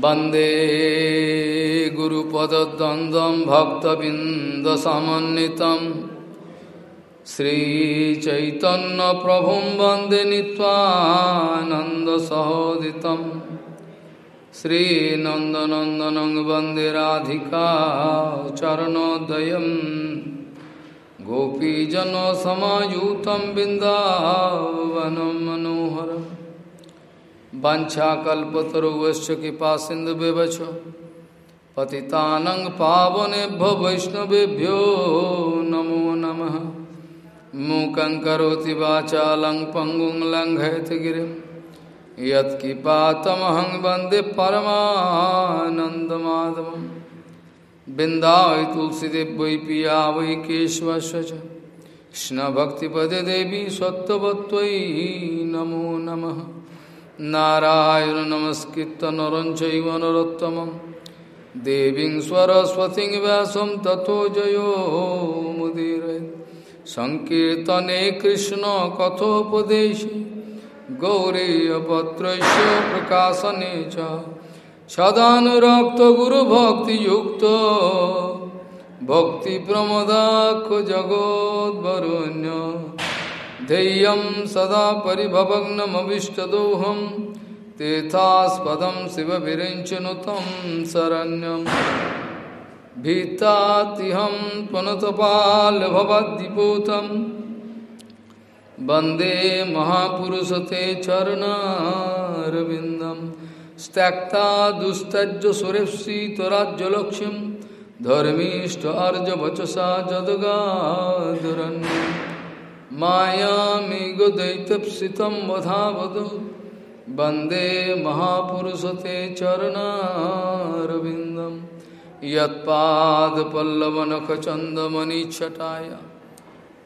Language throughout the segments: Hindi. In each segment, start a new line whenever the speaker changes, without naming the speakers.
वंदे गुरुपदद्वन्द्वं भक्तबिन्दसमन्वितं श्रीचैतन्यप्रभुं वंदे श्रीनन्दनन्दनं वंदे राधिका चरणोदयं गोपीजनसमायुतं बिन्दावनं मनोहरम् वंशाकल्पतरुवश्च कृपा सिंधु व्यवच पतितानंग पावनेभ्यो वैष्णवेभ्यो नमो नमः। मूकं करोति वाचालं पंगुं लङ्घयति गिरिं। यत्किपातमहं वंदे परमानन्दमाधवं। बिन्दावै तुलसीदेव वै पिया वै केशवस्य च देवी सत्त्ववत्त्वयि नमो नमः। नारायण नमस्कृत नर चैव देवीं सरस्वतीं व्यासं ततो जयो मुदीरये। सङ्कीर्तने कृष्णकथोपदेशे गौरीयपत्रस्य प्रकाशने च, सदानुरक्तगुरुभक्तियुक्तो भक्तिप्रमदाख्य जगोद्वरुण्य ध्येयं सदा परिभवग्नमविष्टदोहं, तीर्थास्पदं शिवविरिञ्चनुतं शरण्यं। भीतातिहं पुनतपालभवद्दिपूतं वंदे महापुरुषते चरणारविन्दं। त्यक्ता दुस्तज्ज सुरेप्सितराज्यलक्ष्यं धर्मीष्ट अर्जवचसा जदगादरण्यम्। मायामिगुदैतप्सितं वधावद वंदे महापुरुषते चरणारविन्दं। यत्पादपल्लवनखचन्दमनिच्छटाय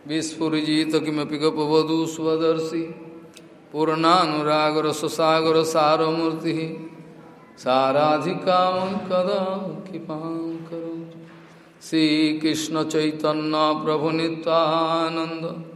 विस्फुरिजित किमपि गपवधू स्वदर्शि। पूर्णानुरागरससागरसारमूर्तिः। साराधिकामं कदा कृपां करोतु। श्रीकृष्णचैतन्यप्रभुनित्वानन्द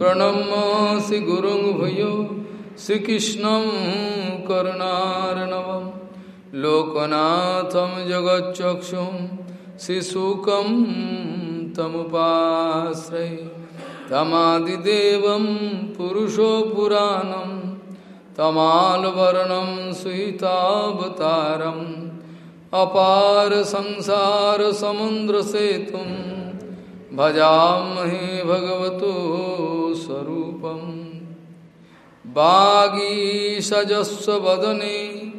प्रणम श्री गुरु भूयो, श्रीकृष्ण करुणारणव। लोकनाथम जगच्चक्षु शिशुक तमुपाश्रय। तमादिदेव पुरुषो पुराणम तमालवर्णम सुतावतारम अपार संसार समुद्र सेतुम भजामहे भगवतो स्वरूपं। बागीषजस्व वदने,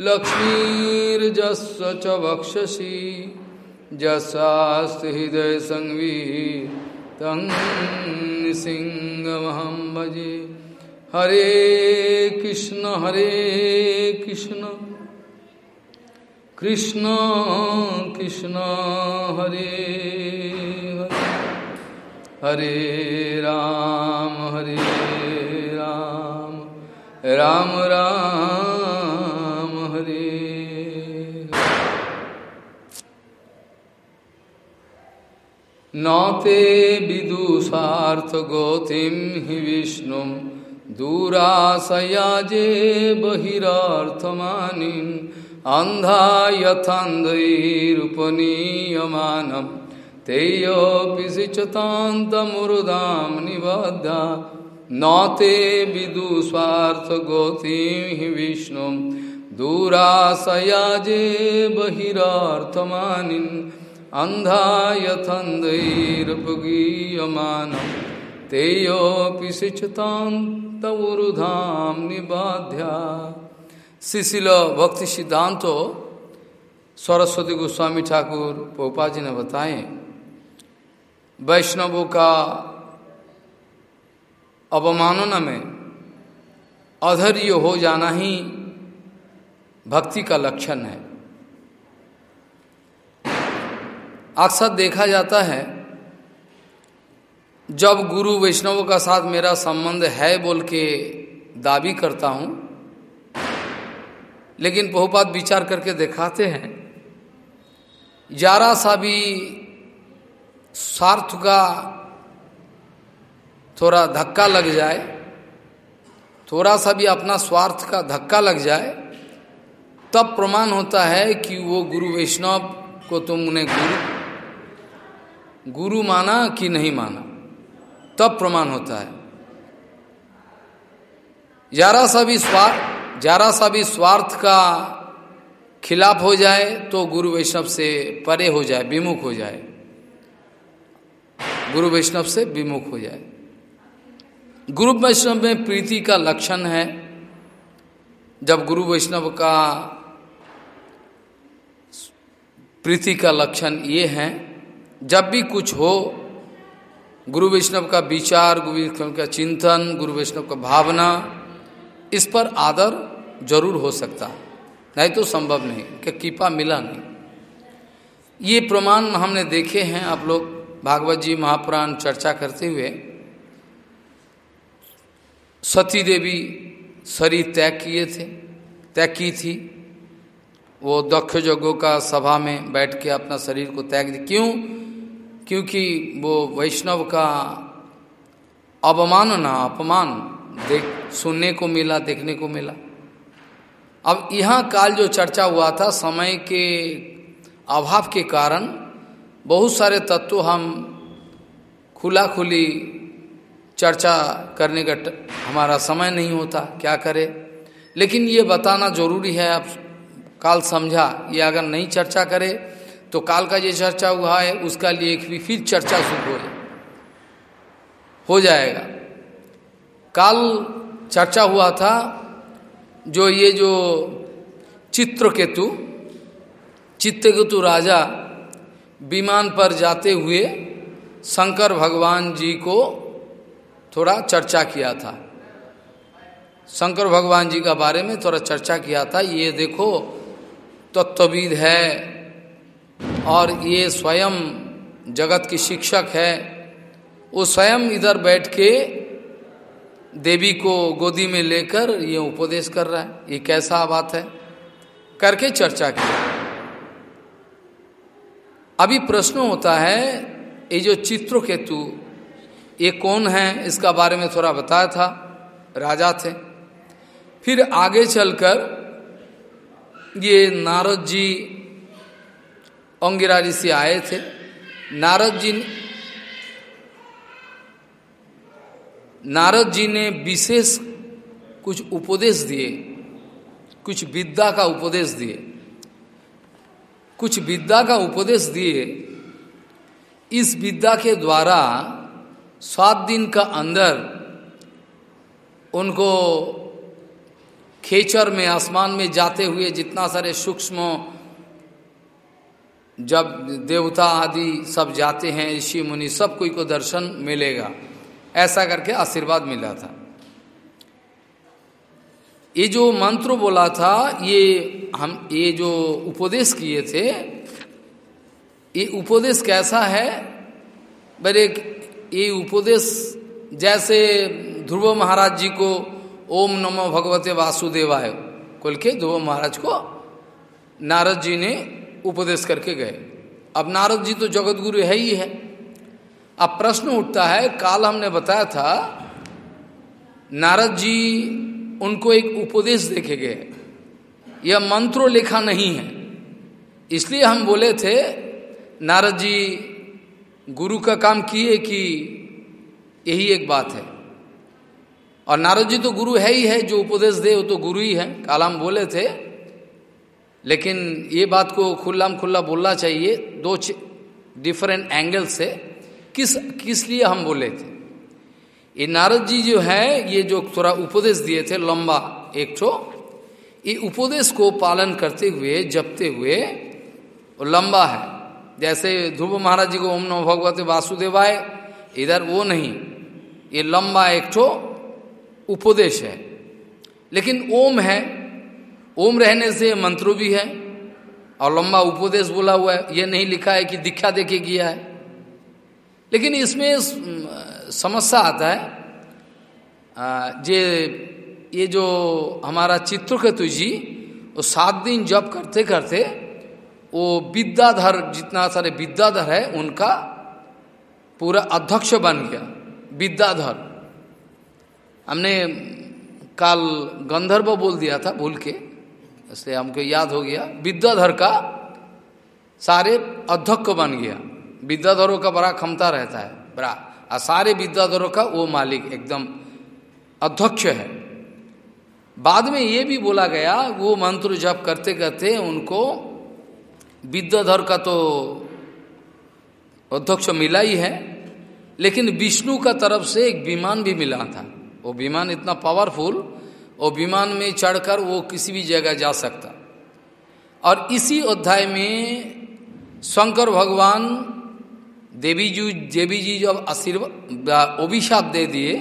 लक्ष्मीर्जस्व च वक्षसि। जसास्ति हृदय संवी, तं सिंहमहं भजे। हरे कृष्ण हरे कृष्ण। कृष्ण कृष्ण, हरे हरे राम हरे राम। राम राम, हरे नौते विदुषार्थ गौतिम हि विष्णु। दूराशयाजे बहिरार्थमानी। अंधा यथान्धैरुपनीयमानम् तेयोपिशिचतान्तमुरुदां निबद्धा। न ते विदुस्वार्थगोतिं विष्णुं। दूराशयाजे बहिरार्थमानिन्। अन्धा यथन्दैरुपगीयमानं तेयोपिशिचतान्तमुरुधां निबाध्या शिशिल भक्ति सिद्धांतो सरस्वती गोस्वामी ठाकुर पोपा जी ने बताएँ वैष्णवों का अवमानना में अधर्य हो जाना ही भक्ति का लक्षण है। अक्सर देखा जाता है, जब गुरु वैष्णवों का साथ मेरा संबंध है बोल के दावी करता हूँ, लेकिन बहुपात विचार करके दिखाते हैं जरा सा भी स्वार्थ का थोड़ा धक्का लग जाए, थोड़ा सा भी अपना स्वार्थ का धक्का लग जाए, तब प्रमाण होता है कि वो गुरु वैष्णव को तुम उन्हें गुरु गुरु माना कि नहीं माना। तब प्रमाण होता है। जरा सा भी स्वार्थ जरा सा भी स्वार्थ का खिलाफ हो जाए तो गुरु वैष्णव से परे हो जाए, विमुख हो जाए। गुरु वैष्णव से विमुख हो जाए। गुरु वैष्णव में प्रीति का लक्षण है। जब गुरु वैष्णव का प्रीति का लक्षण ये है, जब भी कुछ हो, गुरु वैष्णव का विचार, गुरु वैष्णव का चिंतन, गुरु वैष्णव का भावना, इस पर आदर ज़रूर हो सकता है। नहीं तो संभव नहीं कि कृपा मिला नहीं। ये प्रमाण हमने देखे हैं आप लोग। भागवत जी महापुराण चर्चा करते हुए सती देवी शरीर त्याग किए थे, त्याग की थी। वो दक्ष जगों का सभा में बैठ के अपना शरीर को त्याग दी क्यों? क्योंकि वो वैष्णव का अवमानना अपमान देख, सुनने को मिला, देखने को मिला। अब यहाँ काल जो चर्चा हुआ था, समय के अभाव के कारण बहुत सारे तत्व हम खुला खुली चर्चा करने का हमारा समय नहीं होता, क्या करे? लेकिन ये बताना ज़रूरी है, आप काल समझा, ये अगर नहीं चर्चा करे तो काल का ये चर्चा हुआ है, उसका लिए भी फिर चर्चा शुरू हो हो जाएगा। काल चर्चा हुआ था, जो ये जो चित्रकेतु चित्रकेतु राजा विमान पर जाते हुए शंकर भगवान जी को थोड़ा चर्चा किया था। शंकर भगवान जी का बारे में थोड़ा चर्चा किया था। ये देखो, तत्वविद है और ये स्वयं जगत की शिक्षक है। वो स्वयं इधर बैठ के देवी को गोदी में लेकर ये उपदेश कर रहा है। ये कैसा बात है? करके चर्चा की। अभी प्रश्न होता है, ये जो चित्र केतु ये कौन है? इसका बारे में थोड़ा बताया था, राजा थे। फिर आगे चलकर, ये नारद जी अंगिरा से आए थे। नारद जी नारद जी ने विशेष कुछ उपदेश दिए, कुछ विद्या का उपदेश दिए। कुछ विद्या का उपदेश दिए। इस विद्या के द्वारा सात दिन का अंदर उनको खेचर में, आसमान में जाते हुए जितना सारे सूक्ष्म जब देवता आदि सब जाते हैं, ऋषि मुनि सब कोई को दर्शन मिलेगा। ऐसा करके आशीर्वाद मिला था। ये जो मंत्र बोला था, ये हम, ये जो उपदेश किए थे, ये उपदेश कैसा है? बड़े ये उपदेश जैसे ध्रुव महाराज जी को ओम नमो भगवते वासुदेवाय खोल के ध्रुव महाराज को नारद जी ने उपदेश करके गए। अब नारद जी तो जगत गुरु है ही है। अब प्रश्न उठता है, काल हमने बताया था, नारद जी उनको एक उपदेश देखे गए यह मंत्रो लिखा नहीं है। इसलिए हम बोले थे, नारद जी, गुरु का काम किए कि यही एक बात है। और नारद जी तो गुरु है ही है, जो उपदेश दे वो तो गुरु ही है काल हम बोले थे। लेकिन ये बात को खुल्ला खुल्ला बोलना चाहिए, दो डिफरेंट एंगल से। किस किस लिए हम बोले थे? ये नारद जी जो है, ये जो थोड़ा उपदेश दिए थे, लंबा एक ठो, ये उपदेश को पालन करते हुए, जपते हुए लंबा है। जैसे ध्रुव महाराज जी को ओम नमो भगवते वासुदेवाय, इधर वो नहीं। ये लंबा एक ठो उपदेश है। लेकिन ओम है। ओम रहने से मंत्रो भी है, और लंबा उपदेश बोला हुआ है। ये नहीं लिखा है कि दीक्षा देके किया है। लेकिन इसमें समस्या आता है। जे, ये जो हमारा चित्रकेतु जी, वो सात दिन जब करते करते, वो विद्याधर, जितना सारे विद्याधर है, उनका पूरा अध्यक्ष बन गया, विद्याधर। हमने काल गंधर्व बोल दिया था, भूल के, इसलिए हमको याद हो गया। विद्याधर का सारे अध्यक्ष बन गया। विद्याधरों का बड़ा क्षमता रहता है, बड़ा। और सारे विद्याधरों का वो मालिक एकदम अध्यक्ष है। बाद में ये भी बोला गया, वो मंत्र जप करते करते उनको विद्याधर का तो अध्यक्ष मिला ही है, लेकिन विष्णु का तरफ़ से एक विमान भी मिला था। वो विमान इतना पावरफुल वो विमान में चढ़कर वो किसी भी जगह जा सकता। और इसी अध्याय में शंकर भगवान देवी जी देवी जी जब आशीर्वाद अभिशाप दे दिए,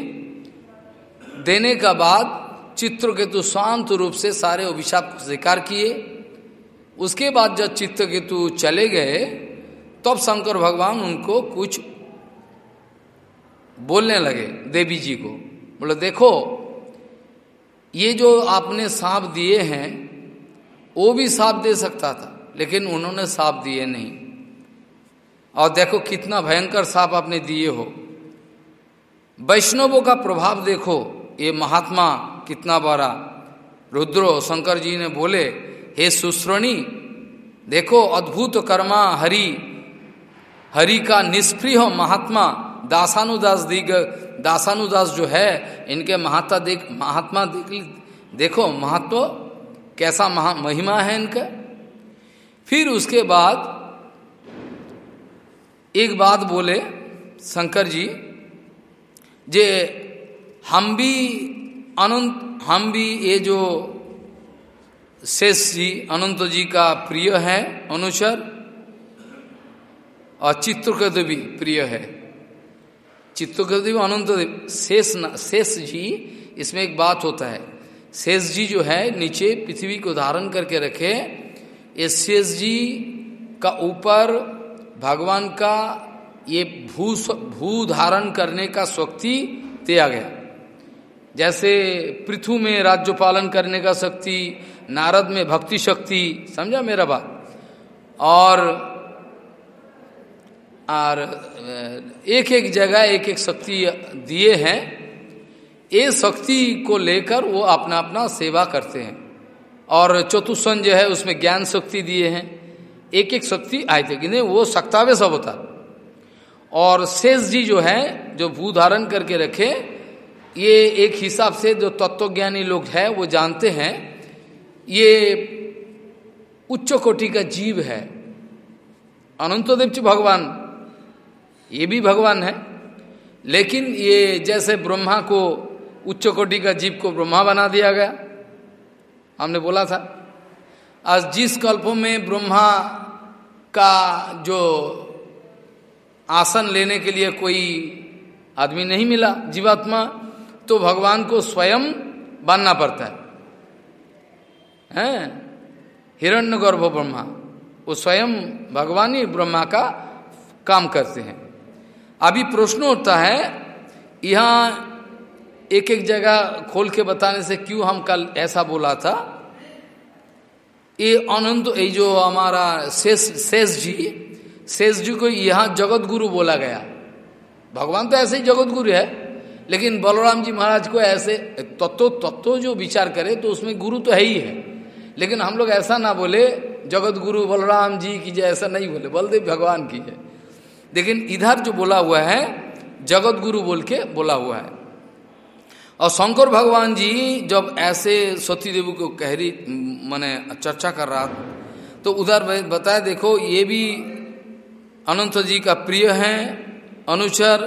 देने का बाद चित्रकेतु शांत रूप से सारे अभिशाप को स्वीकार किए। उसके बाद जब चित्रकेतु चले गए, तब शंकर भगवान उनको कुछ बोलने लगे देवी जी को। बोले, देखो, ये जो आपने सांप दिए हैं, वो भी सांप दे सकता था, लेकिन उन्होंने सांप दिए नहीं। और देखो कितना भयंकर सांप आपने दिए हो। वैष्णवों का प्रभाव देखो, ये महात्मा कितना बड़ा। रुद्रो शंकर जी ने बोले, हे सुश्रणी देखो अद्भुत कर्मा हरि हरि का निष्प्रिय महात्मा, दासानुदास दिग, दासानुदास जो है, इनके महात्मा देख महात्मा देख देखो महत्व कैसा महा, महिमा है इनका। फिर उसके बाद एक बात बोले शंकर जी, जे हम भी अनंत, हम भी ये जो शेष जी, अनंत जी का प्रिय है, अनुचर, और चित्रकद भी प्रिय है। चित्रकद अनंत शेष शेष जी, इसमें एक बात होता है। शेष जी जो है, नीचे पृथ्वी को धारण करके रखे, ये शेष जी का ऊपर भगवान का ये भू भू धारण करने का शक्ति दिया गया जैसे पृथु में राज्य पालन करने का शक्ति, नारद में भक्ति शक्ति, समझा मेरा बात? और और एक एक जगह एक एक शक्ति दिए हैं। ये शक्ति को लेकर वो अपना अपना सेवा करते हैं। और चतुष्सन जो है, उसमें ज्ञान शक्ति दिए हैं। एक एक शक्ति आए थे, कि नहीं, वो सक्तावे सब होता। और शेष जी जो है, जो भू धारण करके रखे, ये एक हिसाब से जो तत्वज्ञानी लोग हैं, वो जानते हैं, ये उच्च कोटि का जीव है। अनंतदेव जी भगवान, ये भी भगवान है। लेकिन ये जैसे ब्रह्मा को, उच्च कोटि का जीव को ब्रह्मा बना दिया गया। हमने बोला था आज जिस कल्पों में ब्रह्मा का जो आसन लेने के लिए कोई आदमी नहीं मिला, जीवात्मा तो भगवान को स्वयं बनना पड़ता है। हैं? हिरण्य गर्भ ब्रह्मा, वो स्वयं भगवान ही ब्रह्मा का काम करते हैं। अभी प्रश्न उठता है, यहाँ एक एक जगह खोल के बताने से क्यों हम कल ऐसा बोला था? ये अनंत ये जो हमारा शेष शेष जी शेष जी को यहाँ जगत गुरु बोला गया। भगवान तो ऐसे ही जगत गुरु है, लेकिन बलराम जी महाराज को ऐसे तत्व तत्व जो विचार करे तो उसमें गुरु तो है ही है। लेकिन हम लोग ऐसा ना बोले जगत गुरु बलराम जी की जय, ऐसा नहीं बोले, बलदेव भगवान की है लेकिन इधर जो बोला हुआ है जगत गुरु बोल के बोला हुआ है। और शंकर भगवान जी जब ऐसे सती देवी को कहरी, मैंने चर्चा कर रहा तो उधर बताया देखो, ये भी अनंत जी का प्रिय है, अनुचर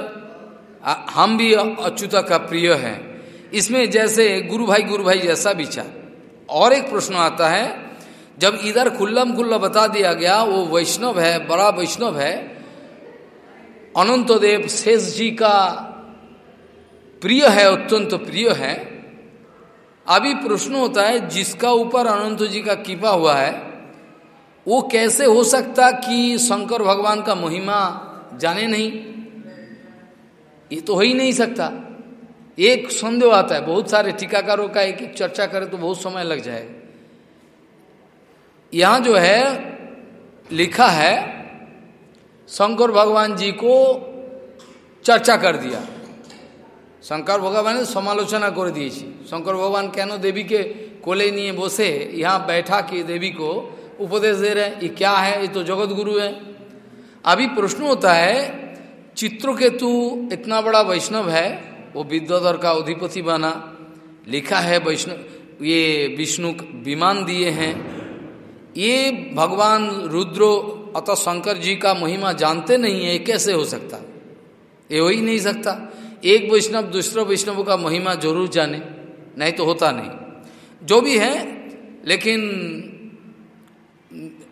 हम भी अच्युता का प्रिय है। इसमें जैसे गुरु भाई गुरु भाई जैसा विचार। और एक प्रश्न आता है, जब इधर खुल्लम खुल्ला बता दिया गया, वो वैष्णव है, बड़ा वैष्णव है, अनंत देव शेष जी का प्रिय है, अत्यंत प्रिय है। अभी प्रश्न होता है, जिसका ऊपर अनंत जी का कीपा हुआ है, वो कैसे हो सकता कि शंकर भगवान का महिमा जाने नहीं? ये तो हो ही नहीं सकता। एक संदेह आता है, बहुत सारे टीकाकारों का एक एक चर्चा करे तो बहुत समय लग जाएगा यहाँ जो है, लिखा है, शंकर भगवान जी को चर्चा कर दिया। শঙ্কর ভগবানের সমালোচনা করে দিয়েছি শঙ্কর ভগবান কেন দেবীকে কোলে নিয়ে বসে यहाँ बैठा के देवी को उपदेश दे रहे हैं ये क्या है ये तो जगत गुरु है अभी प्रश्न होता है चित्रकेतु इतना बड़ा वैष्णव है वो विद्याधर का अधिपति बना लिखा है वैष्णव ये विष्णु विमान दिए हैं ये भगवान रुद्रो अतः शंकर जी का महिमा जानते नहीं है कैसे हो सकता ये हो ही नहीं सकता एक वैष्णव, दूसरे वैष्णव का महिमा ज़रूर जाने, नहीं तो होता नहीं। जो भी है, लेकिन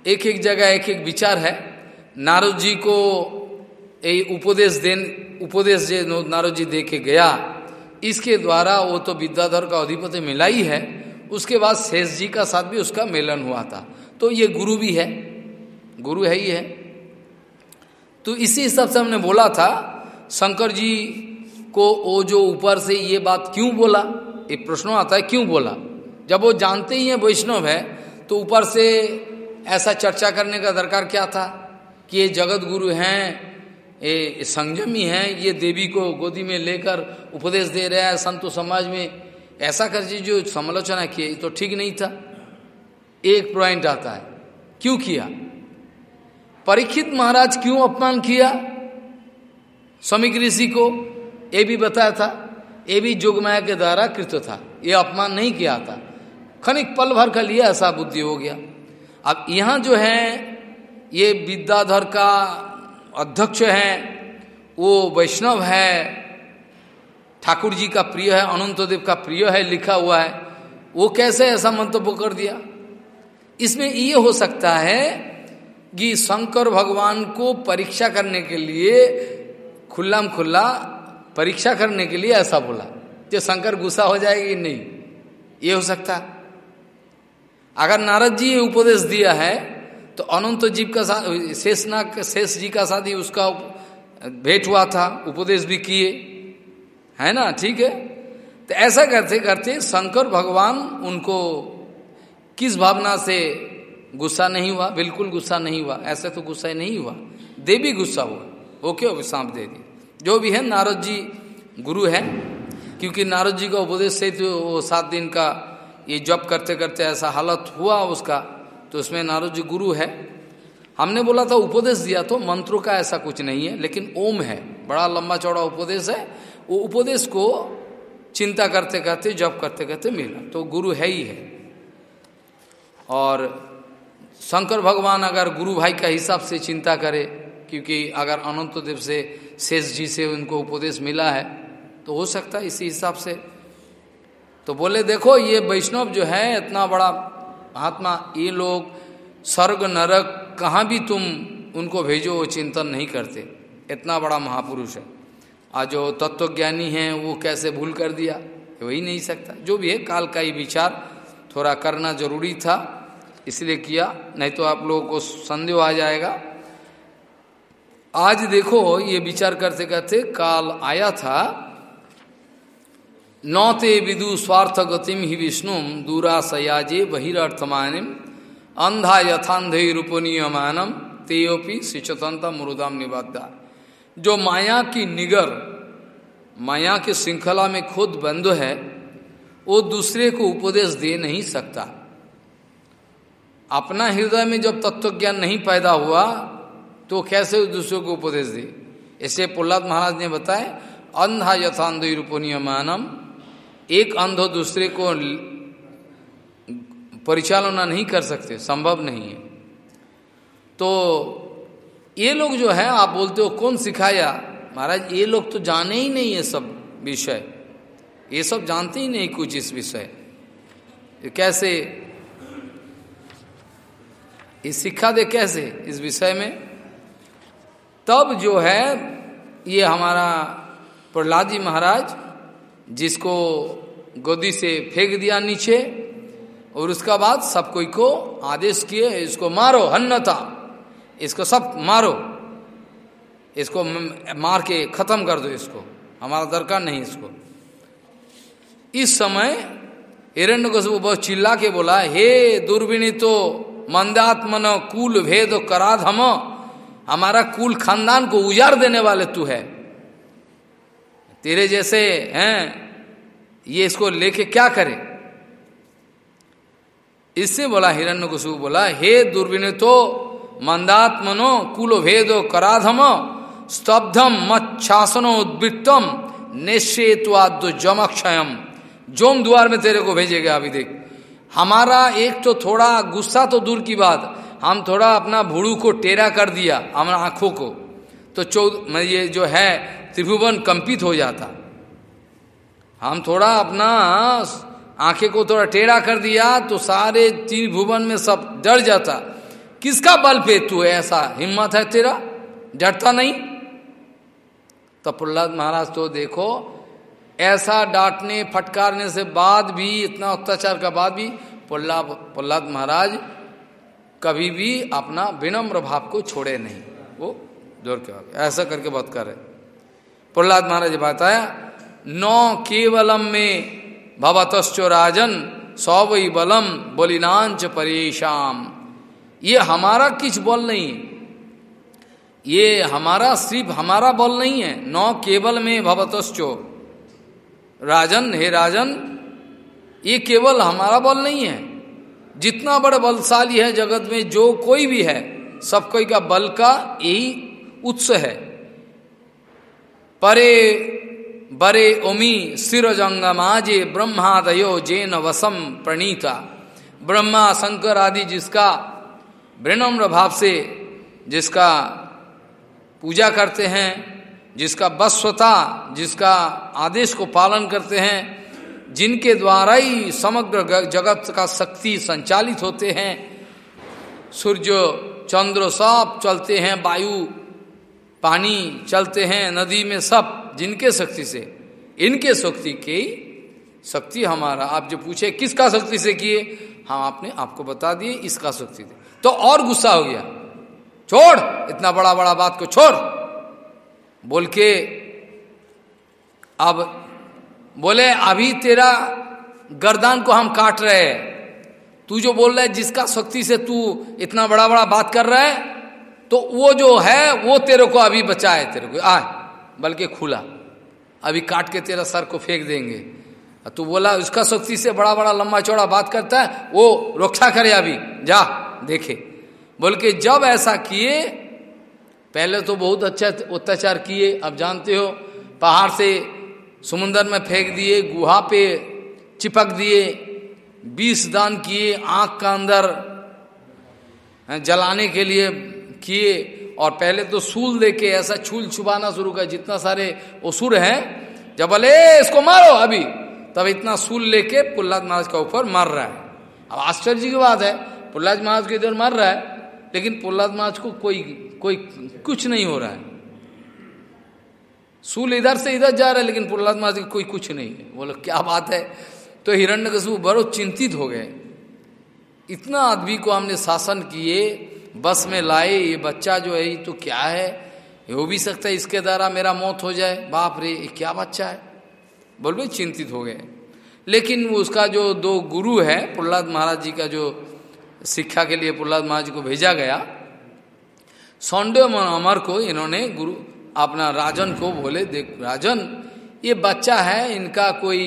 एक एक जगह एक एक विचार है। नारद जी को ये उपदेश देन, उपदेश नारद जी दे के गया। इसके द्वारा वो तो विद्याधर का अधिपति मिला ही है। उसके बाद शेष जी का साथ भी उसका मेलन हुआ था। तो ये गुरु भी है। गुरु है ही है। तो इसी हिसाब से हमने बोला था, शंकर जी को वो जो ऊपर से ये बात क्यों बोला? एक प्रश्न आता है, क्यों बोला? जब वो जानते ही हैं वैष्णव है तो ऊपर से ऐसा चर्चा करने का दरकार क्या था? कि ये जगत गुरु हैं, ये संयमी हैं, ये देवी को गोदी में लेकर उपदेश दे रहे हैं संतो समाज में। ऐसा कर जो समालोचना किए तो ठीक नहीं था। एक पॉइंट आता है, क्यों किया? परीक्षित महाराज क्यों अपमान किया? स्वामी ऋषि को ये भी बताया था, ये भी जोगमाया के द्वारा कृत था। ये अपमान नहीं किया था। खनिक पल भर का लिए ऐसा बुद्धि हो गया। अब यहाँ जो है, ये विद्याधर का अध्यक्ष है, वो वैष्णव है, ठाकुर जी का प्रिय है, अनंत देव का प्रिय है, लिखा हुआ है, वो कैसे ऐसा मंतव्य कर दिया? इसमें ये हो सकता है कि शंकर भगवान को परीक्षा करने के लिए खुल्लाम खुल्ला परीक्षा करने के लिए ऐसा बोला। जो शंकर गुस्सा हो जाएगी, नहीं। ये हो सकता। अगर नारद जी ये उपदेश दिया है तो अनंत जीव का साथ शेषनाग शेष जी का साथ ही उसका भेंट हुआ था, उपदेश भी किए। है ना? ठीक है? तो ऐसा करते करते शंकर भगवान उनको किस भावना से गुस्सा नहीं हुआ? बिल्कुल गुस्सा नहीं हुआ। ऐसे तो गुस्सा नहीं हुआ। देवी गुस्सा हुआ। ओके सांप दे दी जो भी है, नारद जी गुरु है, क्योंकि नारद जी का उपदेश से तो वो सात दिन का ये जप करते करते ऐसा हालत हुआ उसका तो उसमें नारद जी गुरु है। हमने बोला था, उपदेश दिया तो मंत्रों का ऐसा कुछ नहीं है, लेकिन ओम है, बड़ा लंबा चौड़ा उपदेश है। वो उपदेश को चिंता करते करते, जप करते करते मिला तो गुरु है ही है। और शंकर भगवान अगर गुरु भाई का हिसाब से चिंता करे क्योंकि अगर अनंत देव से, शेष जी से उनको उपदेश मिला है तो हो सकता है इसी हिसाब से। तो बोले, देखो, ये वैष्णव जो है, इतना बड़ा महात्मा, ये लोग स्वर्ग, नरक, कहाँ भी तुम उनको भेजो, वो चिंतन नहीं करते। इतना बड़ा महापुरुष है। आज जो तत्वज्ञानी हैं, वो कैसे भूल कर दिया? वही नहीं सकता। जो भी है, काल का ही विचार थोड़ा करना ज़रूरी था, इसलिए किया। नहीं तो आप लोगों को संदेह आ जाएगा आज देखो ये विचार करते करते काल आया था। नौते विदु स्वार्थ गतिम ही विष्णु दूरा सयाजे बहिर्थमानिम अंधा यथांधे रूपनीयमानम तेयोपि सिचतंता मुरुदाम निबद्धा जो माया की निगर, माया के श्रृंखला में खुद बंद है, वो दूसरे को उपदेश दे नहीं सकता। अपना हृदय में जब तत्व ज्ञान नहीं पैदा हुआ तो कैसे दूसरों को उपदेश दे? ऐसे प्रहलाद महाराज ने बताया अंधा यथांध मानम एक अंधो दूसरे को परिचालना नहीं कर सकते, संभव नहीं है। तो ये लोग जो है, आप बोलते हो, कौन सिखाया? महाराज, ये लोग तो जाने ही नहीं है सब विषय। ये सब जानते ही नहीं कुछ इस विषय। कैसे? ये सिखा दे कैसे इस विषय में? तब जो है, ये हमारा प्रहलाद जी महाराज, जिसको गोदी से फेंक दिया नीचे, और उसका बाद सब कोई को आदेश किए, इसको मारो, हन्नता। इसको सब मारो। इसको मार के खत्म कर दो इसको। हमारा दरकार नहीं इसको। इस समय हिरण्य बहुत चिल्ला के बोला, हे दुर्बिनी तो मंदात्मन कुल भेद कराध हम हमारा कुल खानदान को उजाड़ देने वाले तू है। तेरे जैसे, हैं, ये इसको लेके क्या करे? इससे बोला हिरण्य कुशु बोला, हे दुर्बिन तो मंदात्मनो कुल भेदो कराधम स्तब्धम मच्छासनो उद्वृत्तम निश्चेत्वाद जमक्षयम। जोम द्वार में तेरे को भेजेगा अभी देख। हमारा एक तो थोड़ा गुस्सा तो दूर की बात हम थोड़ा अपना भूड़ू को टेरा कर दिया हमारा आँखों को तो चौ ये जो है, त्रिभुवन कंपित हो जाता। हम थोड़ा अपना आँखें को थोड़ा टेढ़ा कर दिया तो सारे त्रिभुवन में सब डर जाता। किसका बल पे तू ऐसा हिम्मत है तेरा? डरता नहीं? तो प्रहलाद महाराज तो देखो, ऐसा डांटने, फटकारने से बाद भी, इतना अत्याचार का बाद भी, प्रहलाद प्रहलाद महाराज कभी भी अपना विनम्र भाव को छोड़े नहीं। वो ज़ोर के ऐसा करके बहुत कर रहे प्रहलाद महाराज बताया नौ केवलम में भवतश्चो राजन सौवई बलम बलिनांच परेशान ये हमारा किस बल नहीं ये हमारा सिर्फ़ हमारा बल नहीं है। नौ केवल में भवतश्चो राजन, हे राजन, ये केवल हमारा बल नहीं है। जितना बड़ा बलशाली है जगत में, जो कोई भी है, सब कोई का बल का यही उत्स है। परे, बरे ओमी सिरजंगमाजे ब्रह्मादयो जेन वसम प्रणीता। ब्रह्मा शंकर आदि जिसका विनम्र भाव से जिसका पूजा करते हैं, जिसका बस्वता, जिसका आदेश को पालन करते हैं जिनके द्वारा ही समग्र जगत का शक्ति संचालित होते हैं। सूर्य, चंद्र सब चलते हैं, वायु, पानी चलते हैं, नदी में सब जिनके शक्ति से, इनके शक्ति की शक्ति हमारा। आप जो पूछे, किसका शक्ति से किए? हम आपने आपको बता दिए, इसका शक्ति से। तो और गुस्सा हो गया। छोड़, इतना बड़ा बड़ा बात को छोड़। बोल के अब बोले, अभी तेरा गर्दान को हम काट रहे हैं। तू जो बोल रहा है, जिसका शक्ति से तू इतना बड़ा बड़ा बात कर रहा है तो वो जो है, वो तेरे को अभी बचाए, तेरे को। आ बल्कि खुला। अभी काट के तेरा सर को फेंक देंगे। तू बोला, उसका शक्ति से बड़ा बड़ा लंबा चौड़ा बात करता है, वो रक्षा करे अभी। जा, देखे। बोल के जब ऐसा किए, पहले तो बहुत अच्छा अत्याचार किए। अब जानते हो, पहाड़ से समुन्दर में फेंक दिए, गुहा पे चिपक दिए, बीस दान किए, आँख का अंदर जलाने के लिए किए। और पहले तो सूल दे के ऐसा छूल छुपाना शुरू कर, जितना सारे असुर हैं, जब बोले इसको मारो अभी। तब इतना सूल लेके प्रहलाद महाराज का ऊपर मार रहा है। अब आश्चर्य की बात है प्रहलाद महाराज के इधर मार रहा है, लेकिन प्रहलाद महाराज को कोई कोई कुछ नहीं हो रहा है। सूल इधर से इधर जा रहा है, लेकिन प्रहलाद महाराज की कोई कुछ नहीं है। बोलो, क्या बात है? तो हिरण्य बड़ो चिंतित हो गए। इतना आदमी को हमने शासन किए, बस में लाए, ये बच्चा जो है तो क्या है? हो भी सकता है इसके द्वारा मेरा मौत हो जाए। बाप रे, ये क्या बच्चा है? बोल चिंतित हो गए। लेकिन उसका जो दो गुरु है, प्रहलाद महाराज जी का जो शिक्षा के लिए प्रहलाद महाराज को भेजा गया सौंडे अमर को इन्होंने गुरु अपना राजन को बोले, देख राजन, ये बच्चा है, इनका कोई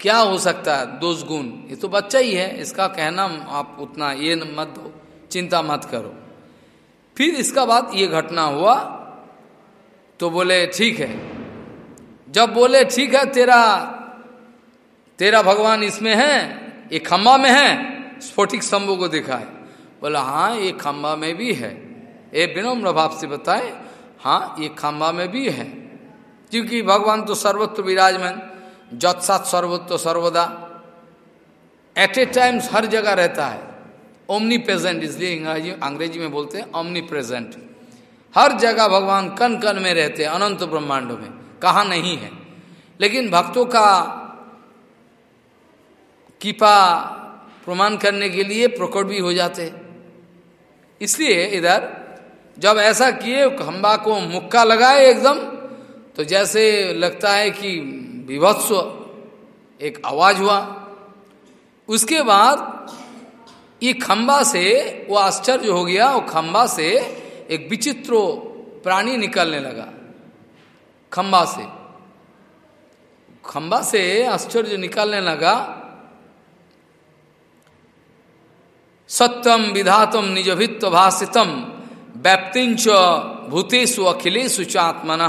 क्या हो सकता है? दोष गुण ये तो बच्चा ही है, इसका कहना आप उतना ये मत दो, चिंता मत करो। फिर इसका बाद ये घटना हुआ तो बोले, ठीक है। जब बोले, ठीक है, तेरा तेरा भगवान इसमें है, ये खम्बा में है। स्फोटिक स्तंभों को देखा है। बोला हाँ ये खम्बा में भी है। ये विनम्र भाव से बताए हाँ ये खम्बा में भी है। क्योंकि भगवान तो सर्वत्र विराजमान जत्सात सर्वत्र सर्वदा। एट ए टाइम्स हर जगह रहता है। ओमनी प्रेजेंट इसलिए अंग्रेज़ी अंग्रेज़ी में बोलते हैं ओमनी प्रेजेंट हर जगह भगवान कन कन में रहते हैं, अनंत ब्रह्मांडों में। कहा नहीं है। लेकिन भक्तों का कृपा प्रमाण करने के लिए प्रकट भी हो जाते इसलिए इधर जब ऐसा किए, खंबा को मुक्का लगाए एकदम तो जैसे लगता है कि विभत्स एक आवाज़ हुआ। उसके बाद ये खंबा से वो आश्चर्य हो गया, वो खंबा से एक विचित्र प्राणी निकलने लगा, खंबा से। खंबा से आश्चर्य निकलने लगा, सत्यम विधातम निजभित्व भाषितम व्याप्तिंच भूतेषु अखिलेशु चात्मन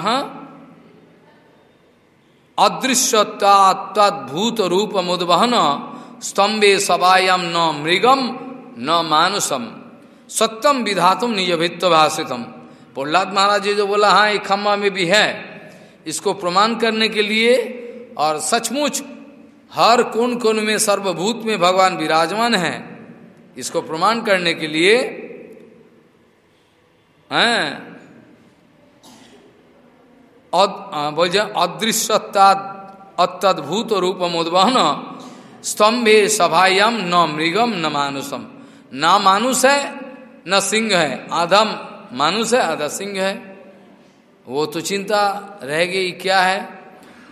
अदृश्यतात्भूत रूप मुदवहन स्तंभे सबायम न मृगम न मानुषम सत्यम विधातुम निजभित्व भाषितम प्रहलाद महाराज जी जो बोला हाँ एक खम्मा में भी है इसको प्रमाण करने के लिए और सचमुच हर कोण कोण में सर्वभूत में भगवान विराजमान है इसको प्रमाण करने के लिए हैं? बोल जाए अदृश्यता अत्यद्भुत रूप उद्वहन, स्तंभे सभायम न मृगम न मानुषम ना मानुष है, न सिंह है। आधा मानुष है, आधा सिंह है। वो तो चिंता रह गई, क्या है?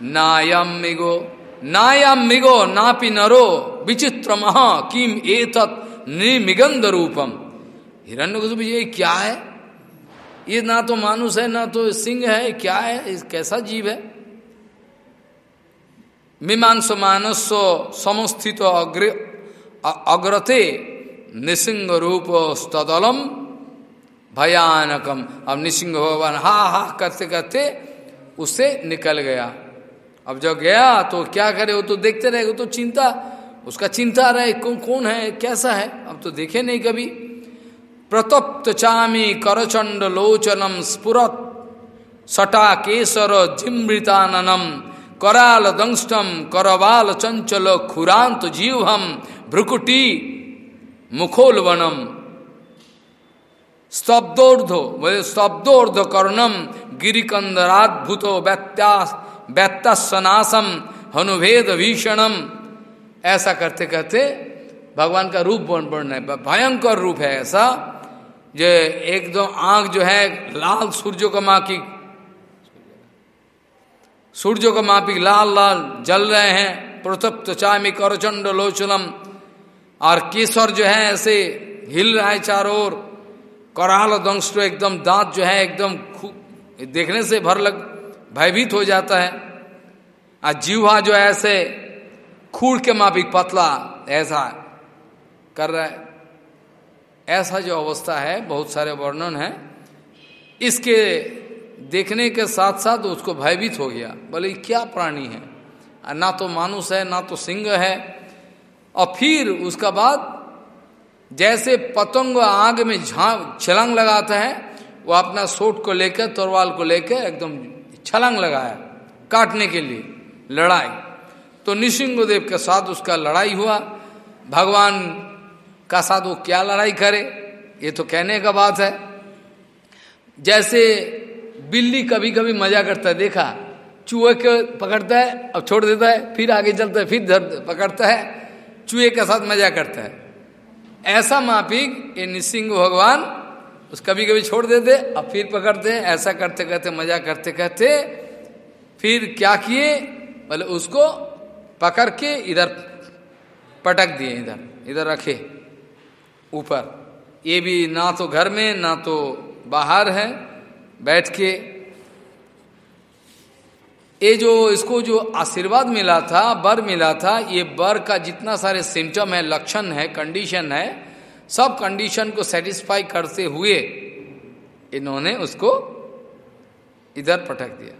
नायम मिगो नायम मिगो, नापि नरो विचित्र महा किम एतत् निर्मिगंध रूपम हिरण्य ये क्या है? ये ना तो मानुष है, ना तो सिंह है, क्या है कैसा जीव है? मीमांस मानस समस्थित अग्र अग्रते निसिंग रूप स्तलम भयानकम। अब निसिंह भगवान हा हा करते करते उससे निकल गया। अब जब गया तो क्या करे, वो तो देखते रहे, वो तो चिंता, उसका चिंता रहे, कौन कौन है, कैसा है? अब तो देखे नहीं कभी। प्रतप्त चामी करचंड लोचनम स्फुरत। सटा केसर जिमृताननम कराल दंष्टम करवाल चंचल खुरांत जीवम भ्रुकुटी मुखोलवनम स्तब्धोर्धो स्तब्धोर्ध कर्णम गिरिकंदराद्भुत व्यत्यासनासम हनुभेद भीषणम ऐसा करते करते भगवान का रूप बन बढ़ना भयंकर रूप है ऐसा। जो एकदम आँख जो है, लाल सूर्य का माफिक सूर्य का माफिक लाल लाल जल रहे हैं। प्रतप्त चामी करचंड लोचनम। और केसर जो है, ऐसे हिल रहा है चारों ओर। कराल दंश तो एकदम दांत जो है, एकदम देखने से भर लग भयभीत हो जाता है। और जीवा जो है, ऐसे खूड़ के माफिक पतला ऐसा कर रहा है। ऐसा जो अवस्था है, बहुत सारे वर्णन है, इसके देखने के साथ साथ उसको भयभीत हो गया। बोले क्या प्राणी है? ना तो मानुष है, ना तो सिंह है। और फिर उसका बाद जैसे पतंग आग में झाँक छलंग लगाता है, वो अपना सोट को लेकर तोरवाल को लेकर एकदम छलंग लगाया, काटने के लिए, लड़ाई। तो निशिंगदेव के साथ उसका लड़ाई हुआ। भगवान का साथ वो क्या लड़ाई करे, ये तो कहने का बात है। जैसे बिल्ली कभी कभी मज़ा करता है, देखा, चूहे को पकड़ता है, अब छोड़ देता है, फिर आगे चलता है, फिर धर पकड़ता है, चूहे के साथ मज़ा करता है। ऐसा माफिक, ये निसिंग भगवान, उस कभी कभी छोड़ देते, अब फिर पकड़ते हैं, ऐसा करते करते, मज़ा करते करते, फिर क्या किए बोले उसको पकड़ के इधर पटक दिए, इधर इधर रखे। ऊपर। ये भी ना तो घर में, ना तो बाहर है। बैठ के ये जो इसको जो आशीर्वाद मिला था, बर मिला था, ये बर का जितना सारे सिम्टम है, लक्षण है कंडीशन है, सब कंडीशन को सेटिस्फाई करते हुए इन्होंने उसको इधर पटक दिया,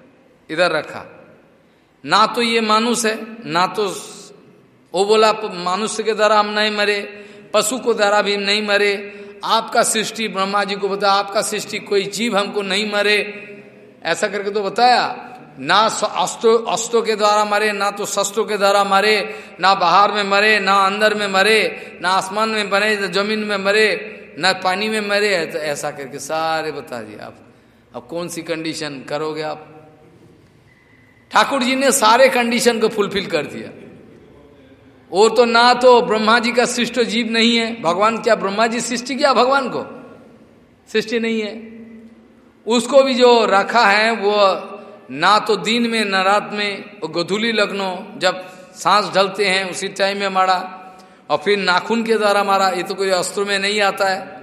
इधर रखा। ना तो ये मानुष है, ना तो वो बोला मानुष्य के द्वारा हम नहीं मरे पशु को द्वारा भी नहीं मरे। आपका सृष्टि ब्रह्मा जी को बताया, आपका सृष्टि कोई जीव हमको नहीं मरे। ऐसा करके तो बताया, ना अस्त्रों अस्त्रों के द्वारा मरे, ना तो शस्त्रों के द्वारा मरे, ना बाहर में मरे, ना अंदर में मरे, ना आसमान में मरे ना ज़मीन में मरे, ना पानी में मरे। तो ऐसा करके सारे बता दिए आप। अब कौन सी कंडीशन करोगे आप? ठाकुर जी ने सारे कंडीशन को फुलफिल कर दिया। वो तो ना तो ब्रह्मा जी का सृष्ट जीव नहीं है। भगवान क्या ब्रह्मा जी सृष्टि किया भगवान को? सृष्टि नहीं है। उसको भी जो रखा है, वो ना तो दिन में, न रात में गधुली लगनो जब सांस ढलते हैं, उसी टाइम में मारा, और फिर नाखून के द्वारा मारा, ये तो कोई अस्त्र में नहीं आता है।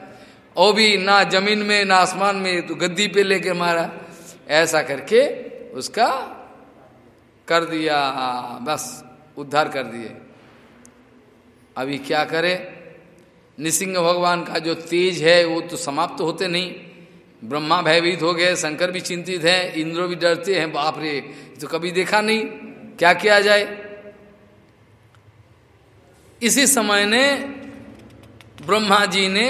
और भी ना ज़मीन में, ना आसमान में तो गद्दी पे लेके मारा। ऐसा करके उसका कर दिया, बस, उद्धार कर दिए। अभी क्या करे? निसिंह भगवान का जो तेज है, वो तो समाप्त तो होते नहीं। ब्रह्मा भयभीत हो गए, शंकर भी चिंतित है, इंद्र भी डरते हैं, बाप रे तो कभी देखा नहीं। क्या किया जाए? इसी समय ने ब्रह्मा जी ने,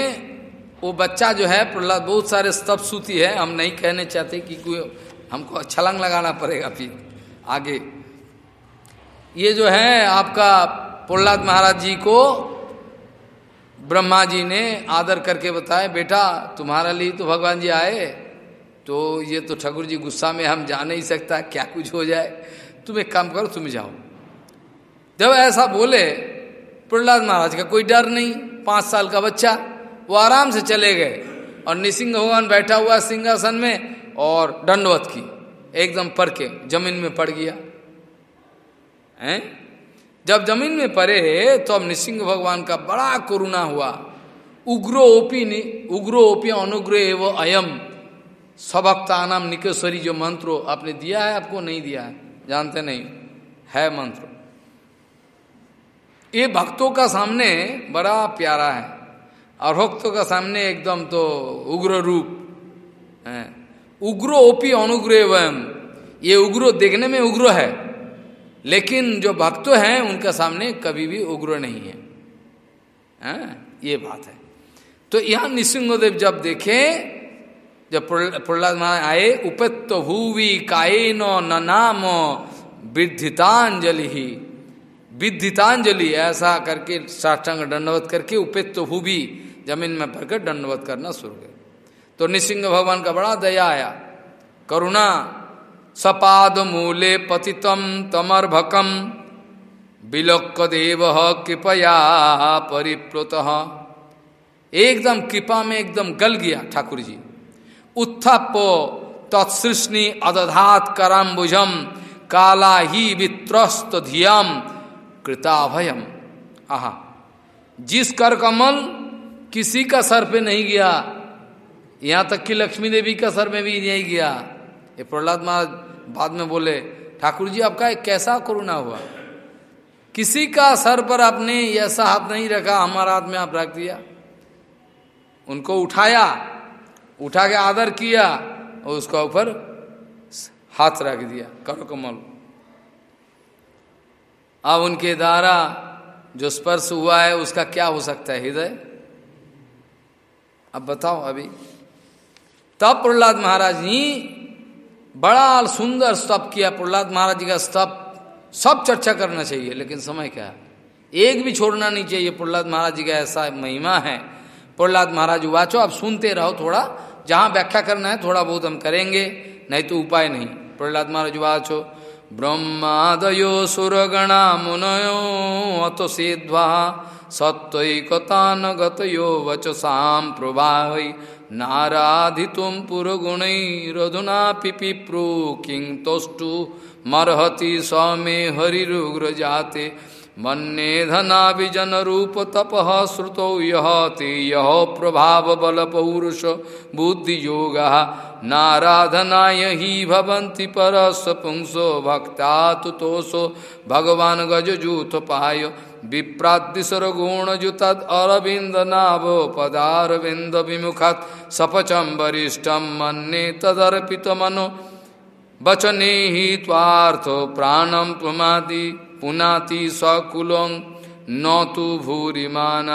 वो बच्चा जो है, प्रहलाद, बहुत सारे स्तब सूती है, हम नहीं कहने चाहते कि कोई, हमको छलंग लगाना पड़ेगा फिर आगे। ये जो है, आपका प्रहलाद महाराज जी को ब्रह्मा जी ने आदर करके बताया, बेटा, तुम्हारा लिए तो भगवान जी आए तो ये तो ठाकुर जी गुस्सा में हम जा नहीं सकता, क्या कुछ हो जाए? तुम एक काम करो, तुम जाओ। जब ऐसा बोले, प्रहलाद महाराज का कोई डर नहीं, पाँच साल का बच्चा, वो आराम से चले गए और निसिंह भगवान बैठा हुआ सिंहासन में और दंडवत की, एकदम पढ़ के ज़मीन में पड़ गया। हैं? जब ज़मीन में पड़े तो अब निसिंह भगवान का बड़ा करुणा हुआ। उग्रो ओपी उग्रो ओपी अनुग्रह एवं अयम। स्वभक्तानाम निकेश्वरी जो मंत्र आपने दिया है, आपको नहीं दिया है। जानते नहीं? है मंत्र। ये भक्तों का सामने बड़ा प्यारा है। और भक्तों का सामने एकदम तो उग्र रूप है। उग्रो ओपी अनुग्रह वयम ये उग्र देखने में उग्र है। लेकिन जो भक्त हैं, उनके सामने कभी भी उग्र नहीं है। आ? ये बात है। तो यहाँ निसिंहदेव जब देखे, जब प्रहलाद महाराज आए, उपत्त भूवि कायनो नाम विद्धितांजलि। ही विद्धितांजलि, ऐसा करके साष्टांग दंडवत करके उपेत्त भूवि ज़मीन में पढ़कर दंडवत करना शुरू गए तो नृसिंह भगवान का बड़ा दया आया। करुणा सपाद मूले पतितम तमर्भकम विलोक देव कृपया परिप्लुत। एकदम कृपा में एकदम गल गया ठाकुर जी उत्थप तत्सृष्णि अदधात कराम्बुजम काला ही वित्रस्त धियम कृताभयम आहा। जिस कर कमल किसी का सर पे नहीं गया, यहाँ तक कि लक्ष्मी देवी का सर में भी नहीं गया। ये प्रहलाद महाराज बाद में बोले ठाकुर जी आपका एक कैसा करुणा हुआ? किसी का सर पर आपने ऐसा हाथ नहीं रखा, हमारा हाथ में आप रख दिया। उनको उठाया, उठा के आदर किया और उसका ऊपर हाथ रख दिया, करो कमल। अब उनके द्वारा जो स्पर्श हुआ है, उसका क्या हो सकता है हृदय? अब बताओ अभी। तब प्रहलाद महाराज जी बड़ा सुंदर स्तप किया, प्रहलाद महाराज जी का स्तप, सब चर्चा करना चाहिए, लेकिन समय क्या है? एक भी छोड़ना नहीं चाहिए, प्रहलाद महाराज जी का ऐसा महिमा है। प्रहलाद महाराज वाचो, आप सुनते रहो थोड़ा, जहाँ व्याख्या करना है, थोड़ा बहुत हम करेंगे, नहीं तो उपाय नहीं। प्रहलाद महाराज, वाचो, ब्रह्मादयो सुरगणा मुनयो, अत सेध्वा सत्वकतान गतयो वचसाम प्रवाह नाराधितुम पुरगुणैरधुना पिपिप्रो किं तोष्टु मर्हति सौमे हरिरुग्र जाते मन्ने धनाभिजन रूप तपः श्रुतौ यह ते यह प्रभाव बल पौरुष बुद्धि योग नाराधनाय ही भवन्ति परस पुंसो भक्ता तुतोषो भगवान गजजूत पाय विप्रादिशर गुण जुतद अरविंद नाभो पदारविंद विमुखत सपचम वरिष्ठम मन्ने तदर्पित मनो वचने ही त्वार्थो प्राणम पुमादि। पुनाति सकुलं न तो भूरिमान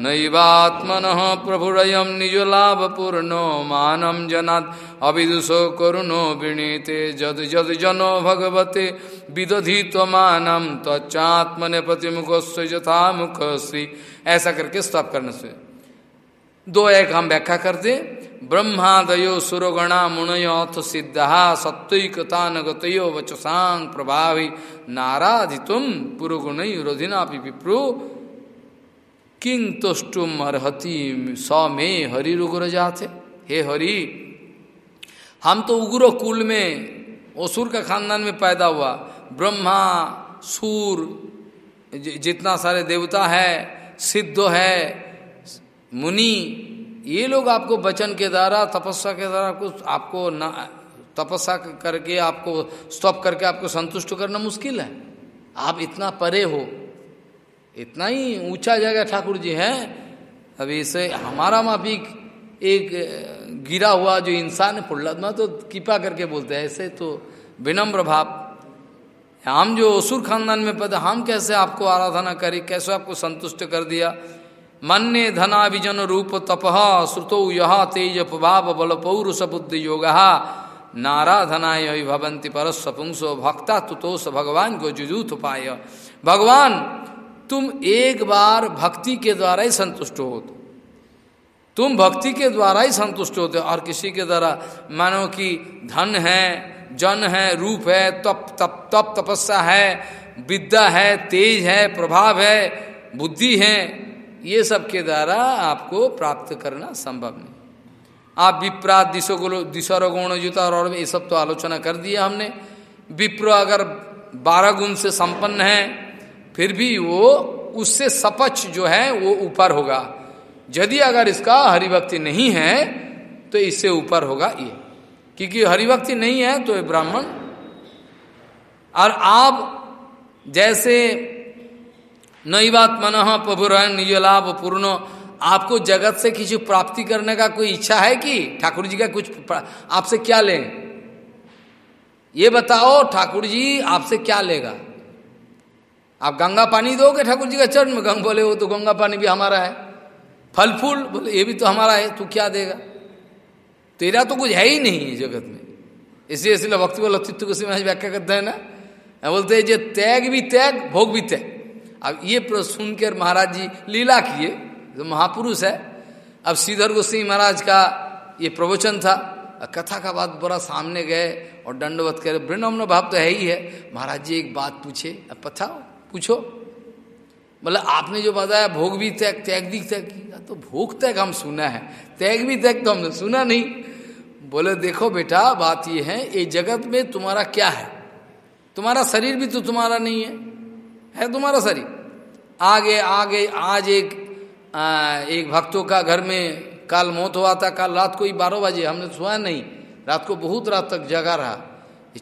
नैवात्मन प्रभुरयम निजलाभपूर्णो मानम जनाद अविदुषो करुणो विणीते जद जद जनो भगवते विदधि मानम तच्चात्मने प्रतिमुख यथा मुख श्री ऐसा करके स्तप करने से। दो एक हम व्याख्या करते। ब्रह्मादयो सुरगणा मुनयोथ सिद्धा सत्विकतान गतयो वचसांग प्रभावी नाराधितुम पुरुगुण रोधिना विप्रो। किंग अर्ति स में हरि रुग्र जाते हे हरि, हम तो उग्र कुल में असुर का खानदान में पैदा हुआ। ब्रह्मा, सूर जितना सारे देवता है, सिद्ध है, मुनि ये लोग आपको वचन के द्वारा, तपस्या के द्वारा कुछ आपको ना, तपस्या करके आपको स्टॉप करके आपको संतुष्ट करना मुश्किल है। आप इतना परे हो। इतना ही ऊँचा जगह ठाकुर जी हैं। अभी इसे हमारा माफिक एक, गिरा हुआ जो इंसान है प्रहलाद तो कृपा करके बोलते हैं, ऐसे तो विनम्र भाव। हम जो असुर खानदान में पद, हम कैसे आपको आराधना करें, कैसे आपको संतुष्ट कर दिया? मन्य धनाभिजन रूप तप, श्रुतो यहा तेज भाव बल पौरुष बुद्ध योग नाराधनाय भवंती परस पुंसो भक्ता तुतोष भगवान को जुजूत पाय भगवान, तुम एक बार भक्ति के द्वारा ही संतुष्ट हो तुम भक्ति के द्वारा ही संतुष्ट होते और किसी के द्वारा मानो कि धन है, जन है, रूप है, तप तप तप, तपस्या है, विद्या है, तेज है, प्रभाव है, बुद्धि है ये सब के द्वारा आपको प्राप्त करना संभव नहीं। आप विप्रा दिशो दिशो गुण जुता और ये सब तो आलोचना कर दिया हमने। विप्र अगर बारह गुण से संपन्न है, फिर भी वो उससे सपच जो है वो ऊपर होगा। यदि अगर इसका हरिभक्ति नहीं है तो इससे ऊपर होगा ये। क्योंकि हरिभक्ति नहीं है तो ये ब्राह्मण। और आप जैसे नई बात मन प्रभु निज लाभ पूर्ण। आपको जगत से किसी प्राप्ति करने का कोई इच्छा है कि? ठाकुर जी का कुछ आपसे क्या लें? ये बताओ, ठाकुर जी, आपसे क्या लेगा? आप गंगा पानी दोगे ठाकुर जी का चरण में? गंग बोले, वो तो गंगा पानी भी हमारा है। फल फूल, बोले, ये भी तो हमारा है, तू क्या देगा? तेरा तो कुछ है ही नहीं है जगत में। इसलिए इसलिए भक्ति बोल अस्तित्व को व्याख्या करते हैं ना? बोलते हैं जो त्याग भी त्याग भोग भी त्याग अब ये सुनकर महाराज जी लीला किए जो महापुरुष है। अब श्रीधर गोस्वी महाराज का ये प्रवचन था कथा का बात बड़ा सामने गए और दंडवत करे वृणम्न भाव तो है ही है। महाराज जी एक बात पूछे, अब पता पूछो। मतलब आपने जो बताया, भोग भी त्याग त्याग भी त्याग किया तो भोग त्याग हम सुना है, त्याग भी त्याग तो हमने सुना नहीं। बोले, देखो बेटा, बात ये है, ये जगत में तुम्हारा क्या है? तुम्हारा शरीर भी तो तुम्हारा नहीं है। है तुम्हारा शरीर? आगे आगे आज एक आ, एक भक्तों का घर में कल मौत हुआ था कल रात को ही बारह बजे हमने सुना नहीं रात को बहुत रात तक जगा रहा।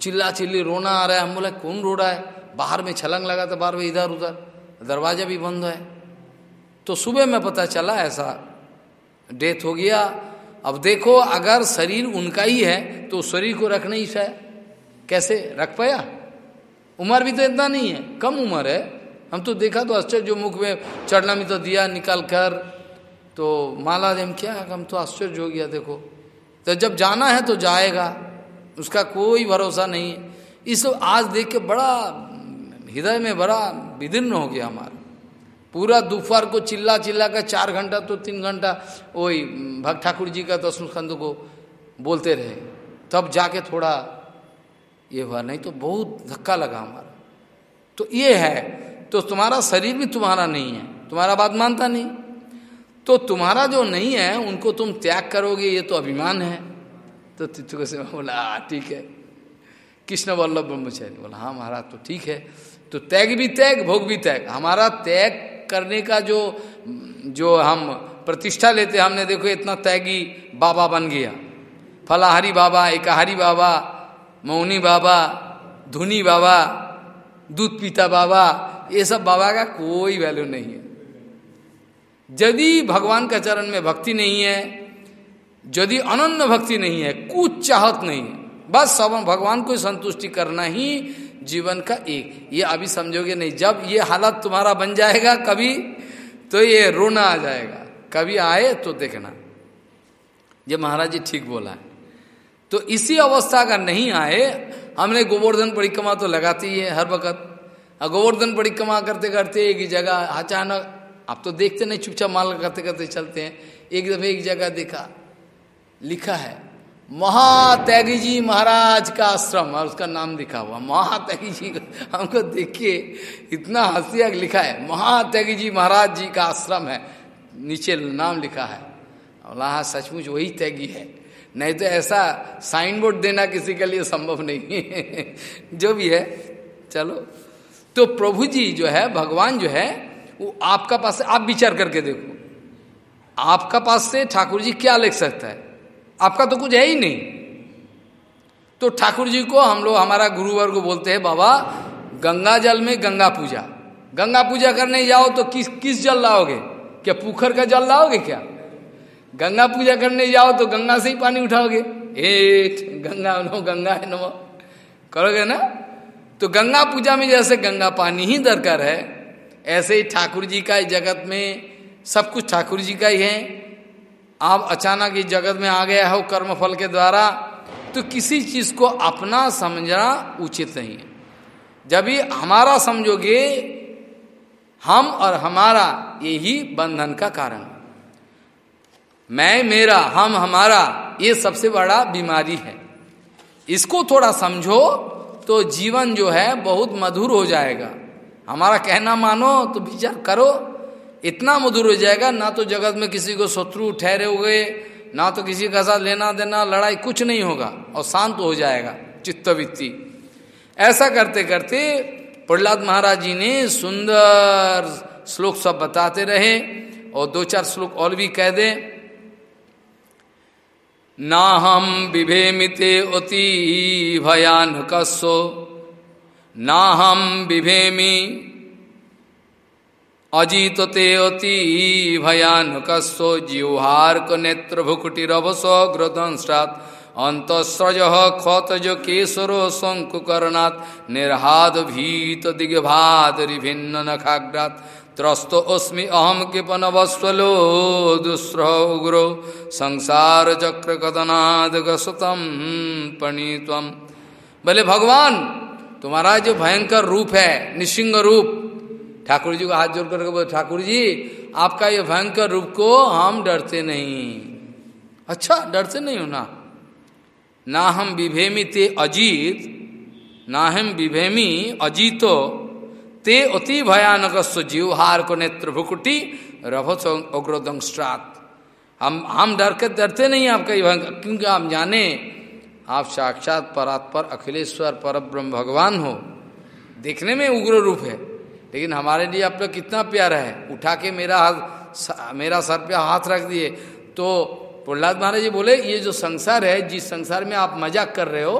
चिल्ला चिल्ली रोना आ रहा है हम बोला कौन रो रहा है? बाहर में छलंग लगा था बार में इधर उधर दरवाज़ा भी बंद है। तो सुबह में पता चला ऐसा डेथ हो गया। अब देखो अगर शरीर उनका ही है तो शरीर को रखना ही है। कैसे? रख पाया? उम्र भी तो इतना नहीं है, कम उम्र है। हम तो देखा तो आश्चर्य मुख में चढ़ना में तो दिया, निकाल कर। तो माला देम, क्या हम तो आश्चर्य हो गया, देखो। तो जब जाना है तो जाएगा, उसका कोई भरोसा नहीं है। इस आज देख के बड़ा हृदय में बड़ा विदीर्ण हो गया हमारा। पूरा दोपहर को चिल्ला चिल्ला कर चार घंटा तो तीन घंटा वही भक्त ठाकुर जी का दसवें खंड को बोलते रहे। तब जाके थोड़ा ये हुआ, नहीं तो बहुत धक्का लगा हमारा। तो ये है तो तुम्हारा शरीर भी तुम्हारा नहीं है, तुम्हारा बात मानता नहीं। तो तुम्हारा जो नहीं है, उनको तुम त्याग करोगे, ये तो अभिमान है। तो तिथु से बोला ठीक है। कृष्ण वल्लभ ब्रह्मचारी बोला हाँ महाराज तो ठीक है। तो त्याग भी त्याग, भोग भी त्याग। हमारा त्याग करने का जो जो हम प्रतिष्ठा लेते हमने देखो, इतना त्यागी बाबा बन गया। फलाहारी बाबा, एकाहारी बाबा मौनी बाबा, धुनी बाबा, दूध पीता बाबा, ये सब बाबा का कोई वैल्यू नहीं है। यदि भगवान का चरण में भक्ति नहीं है, यदि अनन्य भक्ति नहीं है, कुछ चाहत नहीं है, बस सब भगवान को संतुष्टि करना ही जीवन का एक। ये अभी समझोगे नहीं, जब ये हालत तुम्हारा बन जाएगा कभी तो ये रोना आ जाएगा। कभी आए तो देखना। ये महाराज जी ठीक बोला है। तो इसी अवस्था का नहीं आए, हमने गोवर्धन परिक्रमा तो लगाती है हर वक्त। और गोवर्धन परिक्रमा करते करते एक जगह अचानक, आप तो देखते नहीं, चुपचाप माल करते करते चलते हैं। एक दफे एक जगह देखा, लिखा है महात्यागी जी महाराज का आश्रम, और उसका नाम लिखा हुआ महात्यागी जी हमको देखिए इतना हंसिया लिखा है महात्यागी जी महाराज जी का आश्रम है। नीचे नाम लिखा है हाँ सचमुच वही त्यागी है। नहीं तो ऐसा साइन बोर्ड देना किसी के लिए संभव नहीं है। जो भी है, चलो। तो प्रभु जी जो है, भगवान जो है, वो आपका पास आप विचार करके देखो। आपका पास से ठाकुर जी क्या लिख सकता है? आपका तो कुछ है ही नहीं। तो ठाकुर जी को हम लोग, हमारा गुरुवर को बोलते हैं, बाबा, गंगा जल में गंगा पूजा। गंगा पूजा करने जाओ तो किस किस जल लाओगे? क्या पुखर का जल लाओगे क्या? गंगा पूजा करने जाओ तो गंगा से ही पानी उठाओगे। एठ, गंगा नो, गंगा है नो। करोगे ना? तो गंगा पूजा में जैसे गंगा पानी ही दरकार है, ऐसे ही ठाकुर जी का जगत में सब कुछ ठाकुर जी का ही है। आप अचानक इस जगत में आ गया हो कर्म फल के द्वारा तो किसी चीज़ को अपना समझना उचित नहीं है। जब भी हमारा समझोगे, हम और हमारा यही बंधन का कारण मैं, मेरा, हम, हमारा, ये सबसे बड़ा बीमारी है। इसको थोड़ा समझो तो जीवन जो है बहुत मधुर हो जाएगा। हमारा कहना मानो तो विचार करो, इतना मधुर हो जाएगा, ना तो जगत में किसी को शत्रु ठहरे हुए, ना तो किसी का साथ लेना देना, लड़ाई कुछ नहीं होगा और शांत हो जाएगा, चित्तवृत्ति। ऐसा करते करते प्रहलाद महाराज जी ने सुंदर श्लोक सब बताते रहे और दो चार श्लोक और भी कह दे। ना हम विभेमिते अति भयानकस्ो ना हम विभेमी अजित ते अति भयानकस्व जिह्वार्क नेत्र भुकुटिवस ग्रदंशात अंतस्रज क्षतज केशर शंकुकर्णात् निर्हाद भीत दिग्भाद विभिन्न नखाग्रात त्रस्तो अस्मि अहम कृपन वस्वलो दुस्र उग्रो, संसार चक्र कदनाद गसतम पणितम बोले, भगवान, तुम्हारा जो भयंकर रूप है, निशिंग रूप ठाकुर जी को हाथ जोड़ करके बोले ठाकुर जी आपका ये भयंकर रूप को हम डरते नहीं। अच्छा डरते नहीं हो ना? ना हम विभेमी ते अजीत, ना हम विभेमी अजीतो ते अति भयानक जीवहार को नेत्र भुकुटी रभस उग्रदंष्ट्रात हम हम डर के डरते नहीं आपका क्योंकि आप जाने, आप साक्षात परात्पर अखिलेश्वर पर ब्रह्म भगवान हो। देखने में उग्र रूप है, लेकिन हमारे लिए आप लोग कितना प्यारा है। उठा के मेरा हाथ मेरा सर पे हाथ रख दिए तो प्रहलाद महाराज जी बोले, ये जो संसार है, जिस संसार में आप मज़ाक कर रहे हो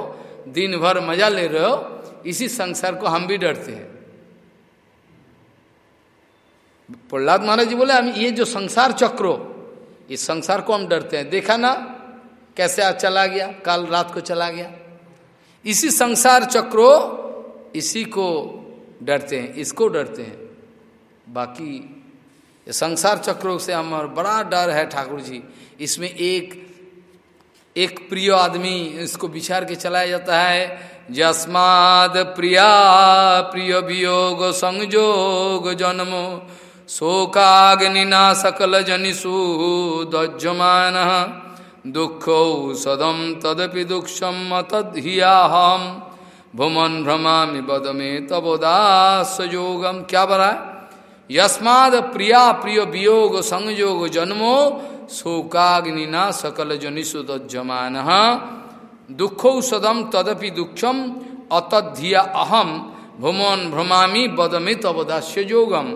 दिन भर मज़ा ले रहे हो, इसी संसार को हम भी डरते हैं। प्रहलाद महाराज जी बोले, हम ये जो संसार चक्रो इस संसार को हम डरते हैं। देखा ना, कैसे आज चला गया, कल रात को चला गया। इसी संसार चक्रो इसी को डरते हैं, इसको डरते हैं। बाकी संसार चक्रों से हम बड़ा डर है ठाकुर जी। इसमें एक एक प्रिय आदमी इसको विचार के चलाया जाता है, जस्माद प्रिया, प्रिय वियोग संजोग जन्मो। शोकाग्निना सकल जनिषु दज्जमान दुख सदम तदपि दुक्षम तद्हियाहम भुमन भ्रमा बद में तबोदास योगम क्या बरा यस्माद प्रिया प्रिय वियोग संयोग जन्मो शोकाग्निना सकल जनिषुदमान सदम तदपि दुखम अतधिया अहम भुमन भ्रमामी बदमे तबदास्य योगम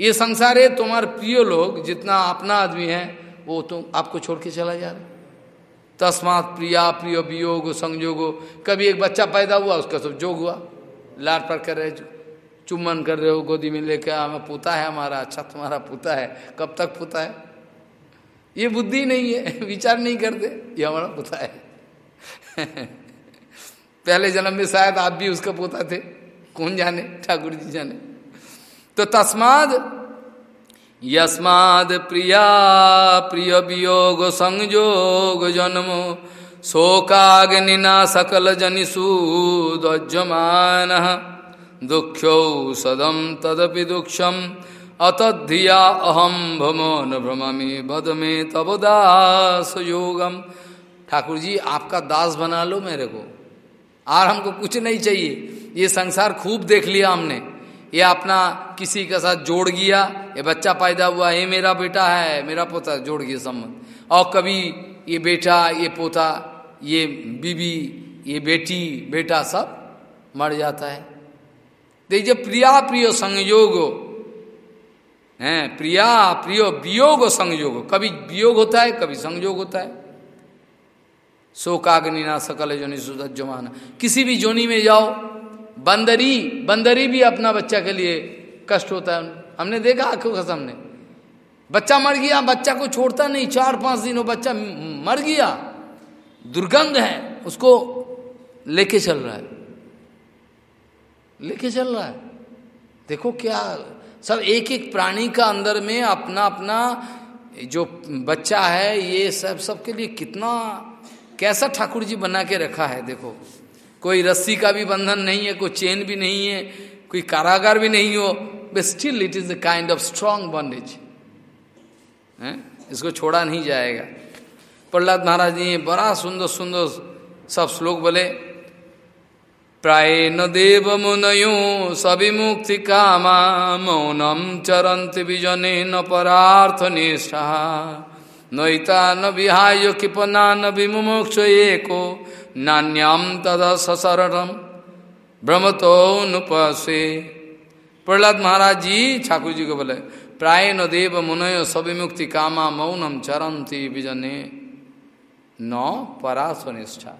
ये संसार है तुम्हारे प्रिय लोग जितना अपना आदमी है, वो तुम आपको छोड़ के चला जा रहा तस्मात प्रिया, प्रिय वियोग संयोगो कभी एक बच्चा पैदा हुआ, उसका सब जोग हुआ। लार पर कर रहे चुम्बन कर रहे हो, गोदी में लेकर हमें पुता है हमारा अच्छा तुम्हारा पुता है, कब तक पुता है? ये बुद्धि नहीं है, विचार नहीं करते, ये हमारा पुता है। पहले जन्म में शायद आप भी उसका पोता थे। कौन जाने? ठाकुर जी जाने। तो तस्माद, यस्माद प्रिया प्रिय वियोग संयोग जन्म शोकाग्निना सकल जनिषु दज्जमान दुख्यौ सदम तदपि दुक्षम अतधिया अहम भमो न भ्रमी बद में तब दास योगम। ठाकुर जी आपका दास बना लो मेरे को। और हमको कुछ नहीं चाहिए। ये संसार खूब देख लिया हमने। ये अपना किसी के साथ जोड़ गया, ये बच्चा पैदा हुआ, ये मेरा बेटा है, मेरा पोता जोड़ गया संबंध। और कभी ये बेटा, ये पोता, ये बीबी ये बेटी, बेटा सब मर जाता है। देखिए, प्रिया प्रिय संयोग है। प्रिया प्रिय वियोग संयोग कभी वियोग होता है, कभी संयोग होता है। शोकाग्नि ना सकल जोनि सुदज्जमान। किसी भी जोनी में जाओ बंदरी बंदरी भी अपना बच्चा के लिए कष्ट होता है। हमने देखा आँखों का सामने। बच्चा मर गया, बच्चा को छोड़ता नहीं। चार पाँच दिन वो बच्चा मर गया, दुर्गंध है, उसको लेके चल रहा है। लेके चल रहा है। देखो क्या, सब एक एक प्राणी का अंदर में अपना अपना जो बच्चा है, ये सब सबके लिए कितना, कैसा ठाकुर जी बना के रखा है, देखो। कोई रस्सी का भी बंधन नहीं है, कोई चेन भी नहीं है, कोई कारागार भी नहीं हो but still it is the kind of strong bondage है? इसको छोड़ा नहीं जाएगा। प्रहलाद महाराज जी बड़ा सुंदर सुंदर सब श्लोक बोले। प्राय न देव मुनयो सविमुक्ति कामा, मौनम चरंत विजने न परार्थ निष्ठा। नैता न विहाय, कृपना न विमुक्ष एको। नान्याम तद ससरम भ्रमतो नुपसे। प्रहलाद महाराज जी, ठाकुर जी को बोले, प्राय न देव मुनय सविमुक्ति कामा मौनम चरंती विजने। न परास्वनिष्ठा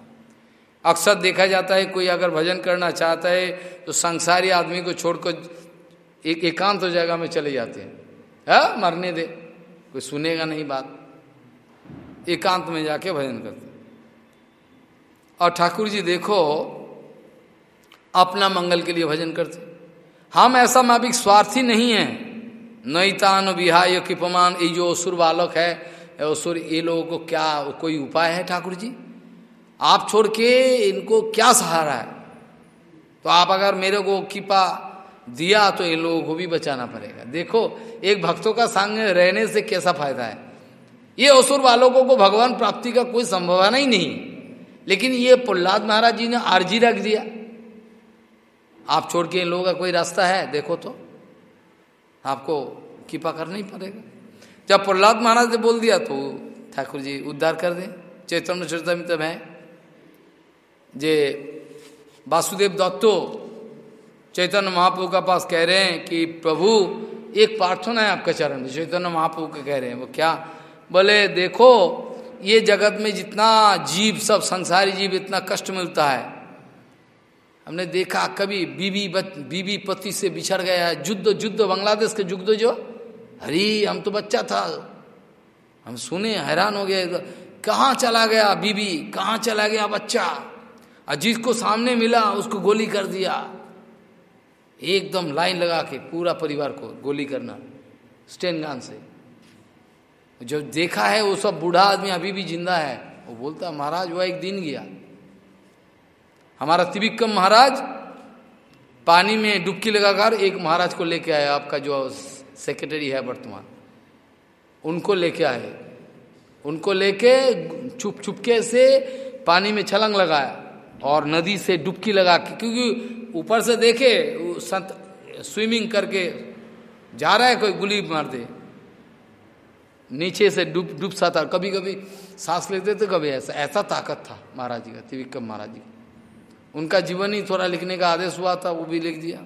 अक्सर देखा जाता है, कोई अगर भजन करना चाहता है तो संसारी आदमी को छोड़कर एक एकांत जगह में चले जाते हैं। है, मरने दे। कोई सुनेगा नहीं बात। एकांत में जाके भजन करते और ठाकुर जी देखो, अपना मंगल के लिए भजन करते। हम ऐसा माविक स्वार्थी नहीं है। नईतान विहाय कृपमान ये जो असुर बालक है असुर, ये लोगों को क्या, कोई उपाय है ठाकुर जी? आप छोड़ के इनको क्या सहारा है? तो आप अगर मेरे को कृपा दिया तो इन लोगों को भी बचाना पड़ेगा। देखो, एक भक्तों का संग रहने से कैसा फ़ायदा है? ये असुर वालों को भगवान प्राप्ति का कोई संभावना ही नहीं। लेकिन ये प्रहलाद महाराज जी ने आरजी रख दिया। आप छोड़ के इन लोगों का कोई रास्ता है? देखो तो। आपको कृपा करना ही पड़ेगा। जब प्रहलाद महाराज ने बोल दिया तो ठाकुर जी उद्धार कर दे। चैतन्य चरितमित है। जे वासुदेव दत्तो चैतन्य महाप्रभु का पास कह रहे हैं कि, प्रभु, एक प्रार्थना है आपका चरण चैतन्य महाप्रभु के कह रहे हैं, वो क्या? बोले, देखो ये जगत में जितना जीव, सब संसारी जीव, इतना कष्ट मिलता है। हमने देखा कभी बीबी बीबी पति से बिछड़ गया है। युद्ध युद्ध बांग्लादेश के युद्ध जो हरी हम तो बच्चा था। हम सुने, हैरान हो गए। कहाँ चला गया बीबी? कहाँ चला गया बच्चा? और जिसको सामने मिला, उसको गोली कर दिया। एकदम लाइन लगा के पूरा परिवार को गोली करना, स्टेन गान से। जो देखा है वो सब बूढ़ा आदमी अभी भी ज़िंदा है। वो बोलता, महाराज, वह एक दिन गया। हमारा त्रिविक्रम महाराज पानी में डुबकी लगाकर एक महाराज को लेके आया, आपका जो सेक्रेटरी है वर्तमान। उनको लेके आए। उनको लेके छुप छुपके से पानी में छलंग लगाया और नदी से डुबकी लगा के, क्योंकि ऊपर से देखे संत स्विमिंग करके जा रहा है, कोई गुली मार दे। नीचे से डूब डूब सा था। कभी कभी सांस लेते थे, कभी ऐसा ऐसा ताकत था महाराज जी का, त्रिविक्रम महाराज जी उनका जीवन ही थोड़ा लिखने का आदेश हुआ था, वो भी लिख दिया।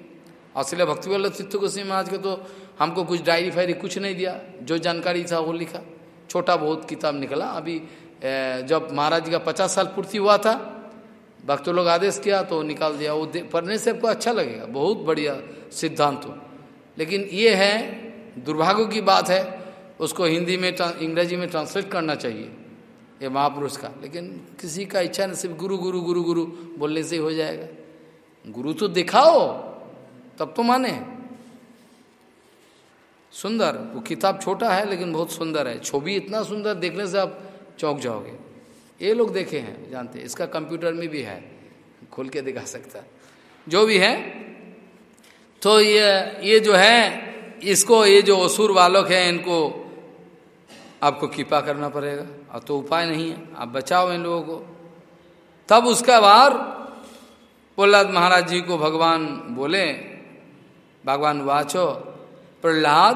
असलिया भक्ति वल्लभ चित्त गोस्वामी महाराज के तो हमको कुछ डायरी फायरी कुछ नहीं दिया। जो जानकारी था, वो लिखा। छोटा बहुत किताब निकला। अभी जब महाराज जी का पचास साल पूर्ति हुआ था, भक्तों लोग आदेश किया तो निकाल दिया। वो पढ़ने से आपको अच्छा लगेगा। बहुत बढ़िया सिद्धांत हो। लेकिन ये है, दुर्भाग्य की बात है उसको हिंदी में अंग्रेज़ी में ट्रांसलेट करना चाहिए। ये महापुरुष का। लेकिन किसी का इच्छा नहीं सिर्फ़ गुरु गुरु गुरु गुरु बोलने से ही हो जाएगा। गुरु तो दिखाओ, तब तो माने। सुंदर, वो किताब छोटा है, लेकिन बहुत सुंदर है। छवि इतना सुंदर, देखने से आप चौंक जाओगे। ये लोग देखे हैं, जानते हैं। इसका कंप्यूटर में भी है, खोल के दिखा सकता जो भी है तो ये ये जो है, इसको, ये जो असुर बालक है, इनको आपको कृपा करना पड़ेगा। अब तो उपाय नहीं है। आप बचाओ इन लोगों को। तब उसका बाद प्रहलाद महाराज जी को भगवान बोले, भगवान वाचो, प्रहलाद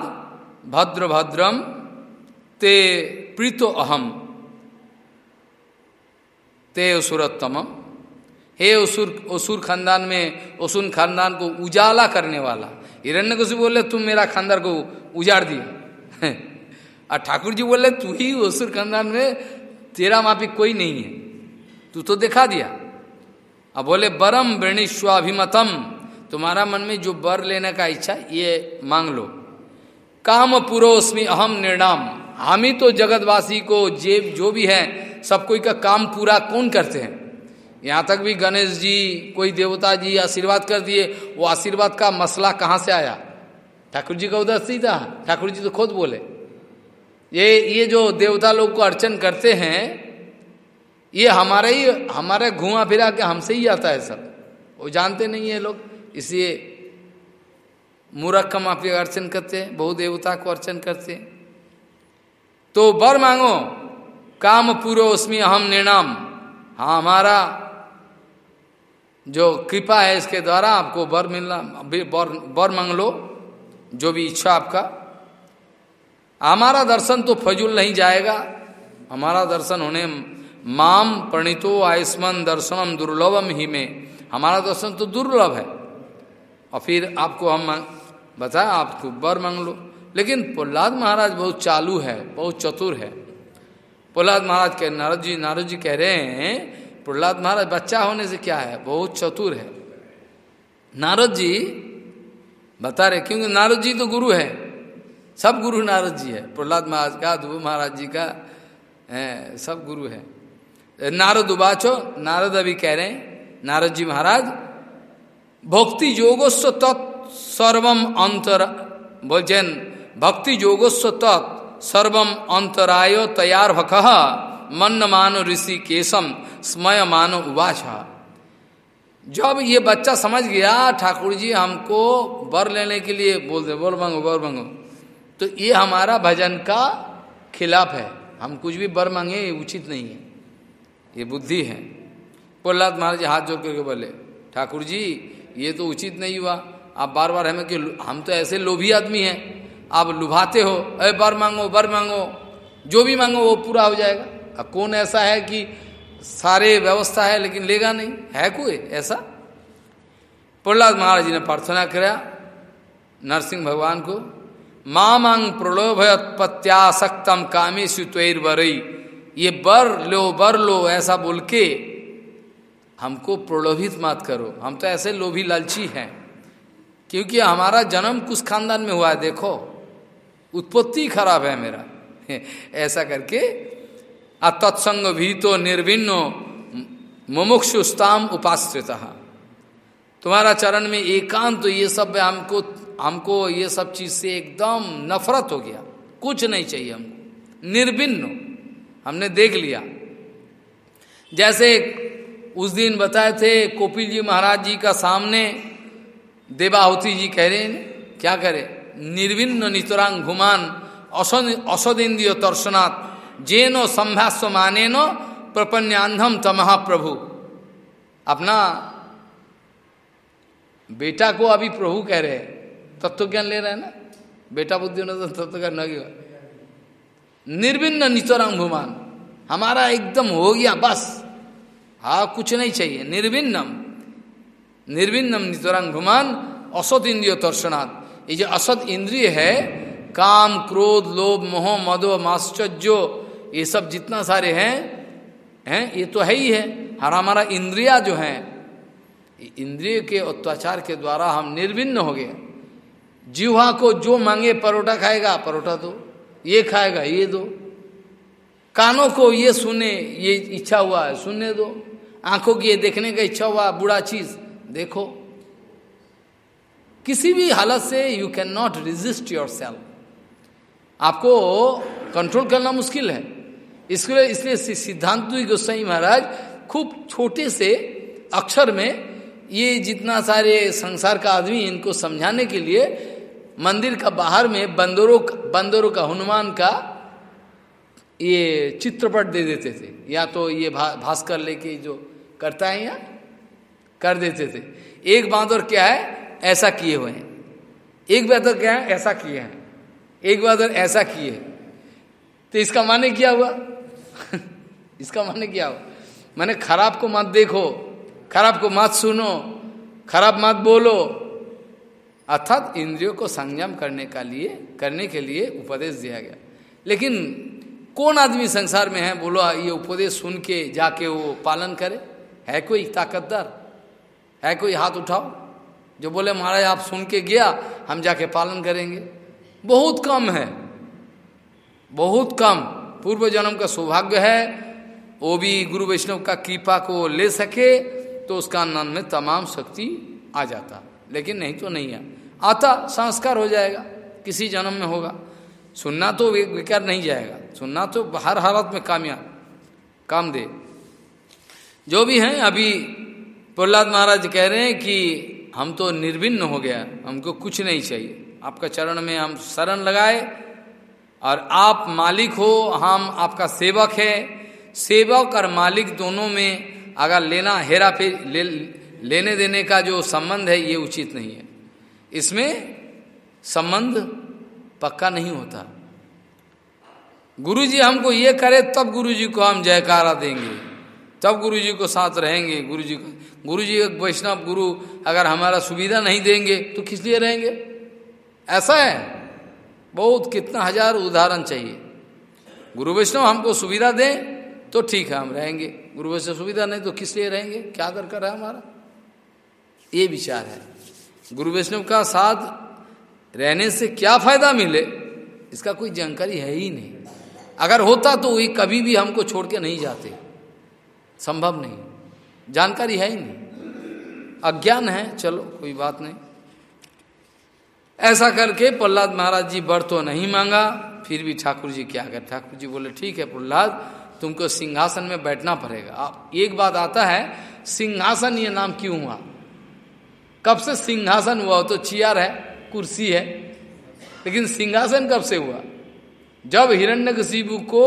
भद्र भद्रम ते प्रीतो अहम, ते असुरतम हे असुर असुर खानदान में, असुर खानदान को उजाला करने वाला। हिरण्य बोले, तुम मेरा खानदान को उजाड़ दिया और ठाकुर जी बोले, तू ही असुर खानदान में, तेरा माफ़ी कोई नहीं है। तू तो दिखा दिया। अब बोले, बरम वृणिस्वाभिमतम तुम्हारा मन में जो बर लेने का इच्छा, ये मांग लो। काम पुरोस्मी अहम निर्णाम। हम ही तो जगतवासी को जेब जो भी है, सब कोई का काम पूरा कौन करते हैं? यहाँ तक भी गणेश जी, कोई देवता जी आशीर्वाद कर दिए, वो आशीर्वाद का मसला कहाँ से आया? ठाकुर जी का उधर था। ठाकुर जी तो खुद बोले ये ये जो देवता लोग को अर्चन करते हैं, ये हमारे ही, हमारे घुमा फिरा के हमसे ही आता है सब। वो जानते नहीं है लोग, इसलिए मूर्ख का माफ़ी अर्चन करते हैं, बहु देवता को अर्चन करते हैं। तो बर मांगो, काम पूरो उसमें अहम निर्णाम। हाँ हमारा जो कृपा है इसके द्वारा आपको बर मिलना बर बर मांग लो, जो भी इच्छा आपका। हमारा दर्शन तो फजूल नहीं जाएगा। हमारा दर्शन होने माम प्रणितो आयुष्मान दर्शनम दुर्लभम ही में। हमारा दर्शन तो दुर्लभ है। और फिर आपको हम बताया आपको बर मांग लो लेकिन प्रहलाद महाराज बहुत चालू है, बहुत चतुर है। प्रहलाद महाराज कह, नारद जी नारद जी कह रहे हैं, प्रहलाद महाराज बच्चा होने से क्या है? बहुत चतुर है। नारद जी बता रहे, क्योंकि नारद जी तो गुरु है। सब गुरु नारद जी है। प्रहलाद महाराज का ध्रुव महाराज जी का है, सब गुरु है। नारद उबाचो नारद अभी कह रहे हैं नारद जी महाराज भक्ति योगस्व तत्सर्वम अंतर बोलचेन भक्ति योगस्व तत् सर्वम अंतराय तैयार भक मन मानो ऋषि केशम स्मय मान उवाच। जब ये बच्चा समझ गया ठाकुर जी हमको बर लेने के लिए बोल दे बोल मांगो बर मांगो तो ये हमारा भजन का खिलाफ है। हम कुछ भी बर मांगे, ये उचित नहीं है। ये बुद्धि है। प्रहलाद महाराज हाथ जोड़ करके बोले, ठाकुर जी, ये तो उचित नहीं हुआ। आप बार बार हमें कि हम तो ऐसे लोभी आदमी हैं। आप लुभाते हो, अरे बर मांगो बर मांगो। जो भी मांगो, वो पूरा हो जाएगा। अब कौन ऐसा है कि सारे व्यवस्था है, लेकिन लेगा नहीं? है कोई ऐसा? प्रहलाद महाराज जी ने प्रार्थना कराया नरसिंह भगवान को। मांग प्रलोभत्यासक्तम कामे सुतर बरई ये बर लो बर लो, ऐसा बोल के हमको प्रलोभित मत करो। हम तो ऐसे लोभी लालची हैं। क्योंकि हमारा जन्म कुछ खानदान में हुआ है, देखो। उत्पत्ति खराब है मेरा। ऐसा करके तत्संग भी तो निर्भिन्नो मुमुक्षुस्ताम उपाश्रित तुम्हारा चरण में एकांत तो ये सब हमको हमको ये सब चीज़ से एकदम नफरत हो गया। कुछ नहीं चाहिए हमको। निर्भिन्न हमने देख लिया। जैसे उस दिन बताए थे, कोपिल जी महाराज जी का सामने देवाहुति जी कह रहे हैं, क्या करे? निर्विन्न नितरांग घुमान असद इंद्रिय तर्शनाथ जेनो संभ्यास्व माने नो प्रपन्यांधम तमहा प्रभु। अपना बेटा को अभी प्रभु कह रहे हैं। तत्व ज्ञान ले रहे हैं ना? बेटा बुद्धि ने तो तत्व ज्ञान नहीं निर्विन्न नितरांग घुमान हमारा एकदम हो गया, बस। हा, कुछ नहीं चाहिए। निर्भिन्नम निर्विन्नम नितरांग घुमान असत इंद्रिय दर्शनाथ ये जो असत इंद्रिय है, काम, क्रोध, लोभ, मोह, मदो माश्चर्य ये सब जितना सारे हैं हैं, ये तो है ही है। हर हमारा इंद्रिया जो है इंद्रिय के अत्याचार के द्वारा हम निर्विन्न हो गए। जीवा को जो मांगे, परोठा खाएगा, परोठा दो, ये खाएगा, ये दो। कानों को ये सुने, ये इच्छा हुआ है, सुनने दो। आँखों की ये देखने का इच्छा हुआ, बुरा चीज़, देखो। किसी भी हालत से you can not resist yourself आपको कंट्रोल करना मुश्किल है। इसलिए इसलिए सिद्धांत गोस्वाई महाराज खूब छोटे से अक्षर में ये जितना सारे संसार का आदमी इनको समझाने के लिए मंदिर का बाहर में बंदरों बंदरों का हनुमान का ये चित्रपट दे देते थे। या तो ये भा, भास्कर लेके जो करता है यहाँ कर देते थे। एक बांदर क्या है ऐसा किए हुए हैं। एक बांदर क्या है ऐसा किए हैं। एक बांदर ऐसा किए तो इसका माने क्या हुआ? इसका माने क्या हुआ? मैंने खराब को मत देखो। खराब को मत सुनो, खराब मत बोलो। अर्थात इंद्रियों को संयम करने का लिए, करने के लिए उपदेश दिया गया। लेकिन कौन आदमी संसार में है, बोलो ये उपदेश सुन के जाके वो पालन करे? है कोई ताकतदार है कोई हाथ उठाओ? जो बोले, महाराज, आप सुन के गया, हम जाके पालन करेंगे। बहुत कम है। बहुत कम। पूर्व जन्म का सौभाग्य है, वो भी गुरु वैष्णव का कृपा को ले सके तो उसका नन में तमाम शक्ति आ जाता। लेकिन नहीं तो नहीं है। आता, संस्कार हो जाएगा। किसी जन्म में होगा। सुनना तो विकार नहीं जाएगा। सुनना तो हर हालत में कामयाब। काम दे जो भी हैं, अभी प्रहलाद महाराज कह रहे हैं कि हम तो निर्भिन्न हो गया। हमको कुछ नहीं चाहिए। आपका चरण में हम शरण लगाए और आप मालिक हो, हम आपका सेवक है। सेवक और मालिक दोनों में अगर लेना हेरा फेर ले, लेने देने का जो संबंध है ये उचित नहीं है। इसमें संबंध पक्का नहीं होता। गुरुजी हमको ये करे तब गुरुजी को हम जयकारा देंगे। तब गुरुजी को साथ रहेंगे। गुरुजी को गुरुजी एक वैष्णव गुरु अगर हमारा सुविधा नहीं देंगे तो किस लिए रहेंगे? ऐसा है। बहुत कितना हज़ार उदाहरण चाहिए। गुरु वैष्णव हमको सुविधा दें तो ठीक है हम रहेंगे। गुरु वैष्णव सुविधा नहीं तो किस लिए रहेंगे? क्या दरकार है हमारा? ये विचार है। गुरु वैष्णव का साथ रहने से क्या फ़ायदा मिले? इसका कोई जानकारी है ही नहीं। अगर होता तो वही कभी भी हमको छोड़ के नहीं जाते। संभव नहीं। जानकारी है ही नहीं। अज्ञान है, चलो, कोई बात नहीं। ऐसा करके प्रहलाद महाराज जी बर तो नहीं मांगा, फिर भी ठाकुर जी क्या कर? ठाकुर जी बोले, ठीक है प्रहलाद तुमको सिंहासन में बैठना पड़ेगा। एक बात आता है, सिंहासन ये नाम क्यों हुआ? कब से सिंहासन हुआ? तो चियर है, कुर्सी है। लेकिन सिंहासन कब से हुआ? जब हिरण्यकशिबु को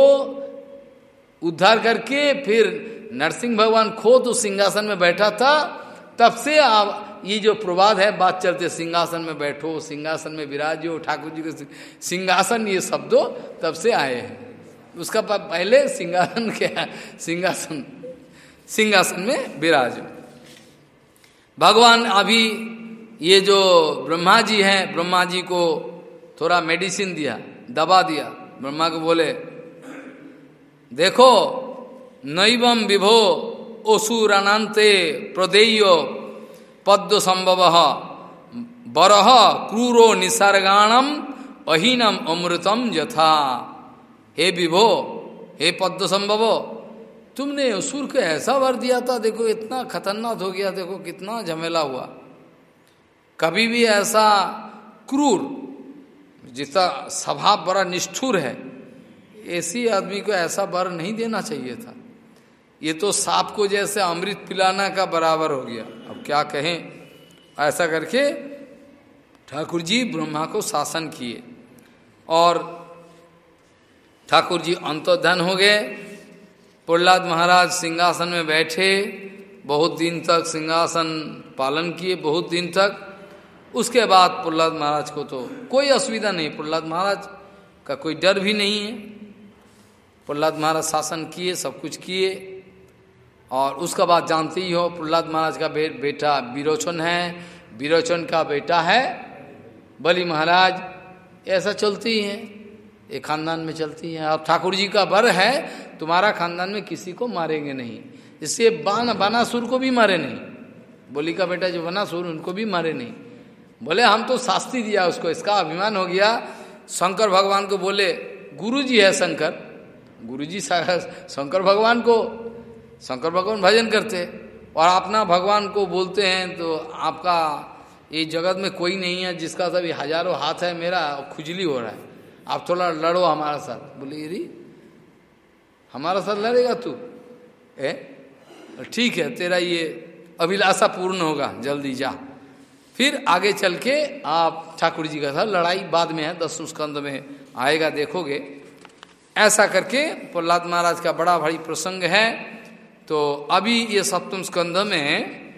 उद्धार करके फिर नरसिंह भगवान खो तो सिंहासन में बैठा था, तब से आप ये जो प्रवाद है, बात चलते सिंहासन में बैठो, सिंहासन में विराजो ठाकुर जी के सिंहासन, ये शब्दों तब से आए हैं। उसका पहले सिंहासन क्या सिंहासन। सिंहासन में विराज भगवान अभी ये जो ब्रह्मा जी हैं, ब्रह्मा जी को थोड़ा मेडिसिन दिया दबा दिया। ब्रह्मा को बोले, देखो नैवम विभो असुरानाते प्रदेय पद्म संभव बरह क्रूरो निसर्गाणम अहीनम अमृतम यथा। हे विभो, हे पद्म संभव तुमने असुर को ऐसा वर दिया था, देखो इतना खतरनाक हो गया, देखो कितना झमेला हुआ। कभी भी ऐसा क्रूर, जिसका स्वभाव बड़ा निष्ठुर है, ऐसी आदमी को ऐसा वर नहीं देना चाहिए था। ये तो सांप को जैसे अमृत पिलाना का बराबर हो गया। अब क्या कहें? ऐसा करके ठाकुर जी ब्रह्मा को शासन किए। और ठाकुर जी अंतोधन हो गए। प्रहलाद महाराज सिंहासन में बैठे बहुत दिन तक सिंहासन पालन किए बहुत दिन तक। उसके बाद प्रहलाद महाराज को तो कोई असुविधा नहीं प्रहलाद महाराज का कोई डर भी नहीं है। प्रहलाद महाराज शासन किए सब कुछ किए। और उसका बाद जानते ही हो प्रहलाद महाराज का बे, बेटा विरोचन है। विरोचन का बेटा है बलि महाराज। ऐसा चलती ही। एक खानदान में चलती है। और ठाकुर जी का वर है, तुम्हारा खानदान में किसी को मारेंगे नहीं। इससे बान, बनासुर को भी मारे नहीं। बोली का बेटा जो बनासुर, उनको भी मारे नहीं। बोले, हम तो शास्त्री दिया उसको। इसका अभिमान हो गया। शंकर भगवान को बोले गुरु जी है शंकर। गुरु जी शंकर भगवान को, शंकर भगवान भजन करते। और अपना भगवान को बोलते हैं तो आपका ये जगत में कोई नहीं है जिसका सभी हज़ारों हाथ है मेरा, खुजली हो रहा है। आप थोड़ा लड़ो हमारा साथ। बोले री हमारा साथ लड़ेगा तू? ए? ठीक है, तेरा ये अभिलाषा पूर्ण होगा, जल्दी जा। फिर आगे चल के आप ठाकुर जी का था लड़ाई बाद में है, दस स्कंद में आएगा, देखोगे। ऐसा करके प्रहलाद महाराज का बड़ा भारी प्रसंग है। तो अभी ये सप्तम स्कंद में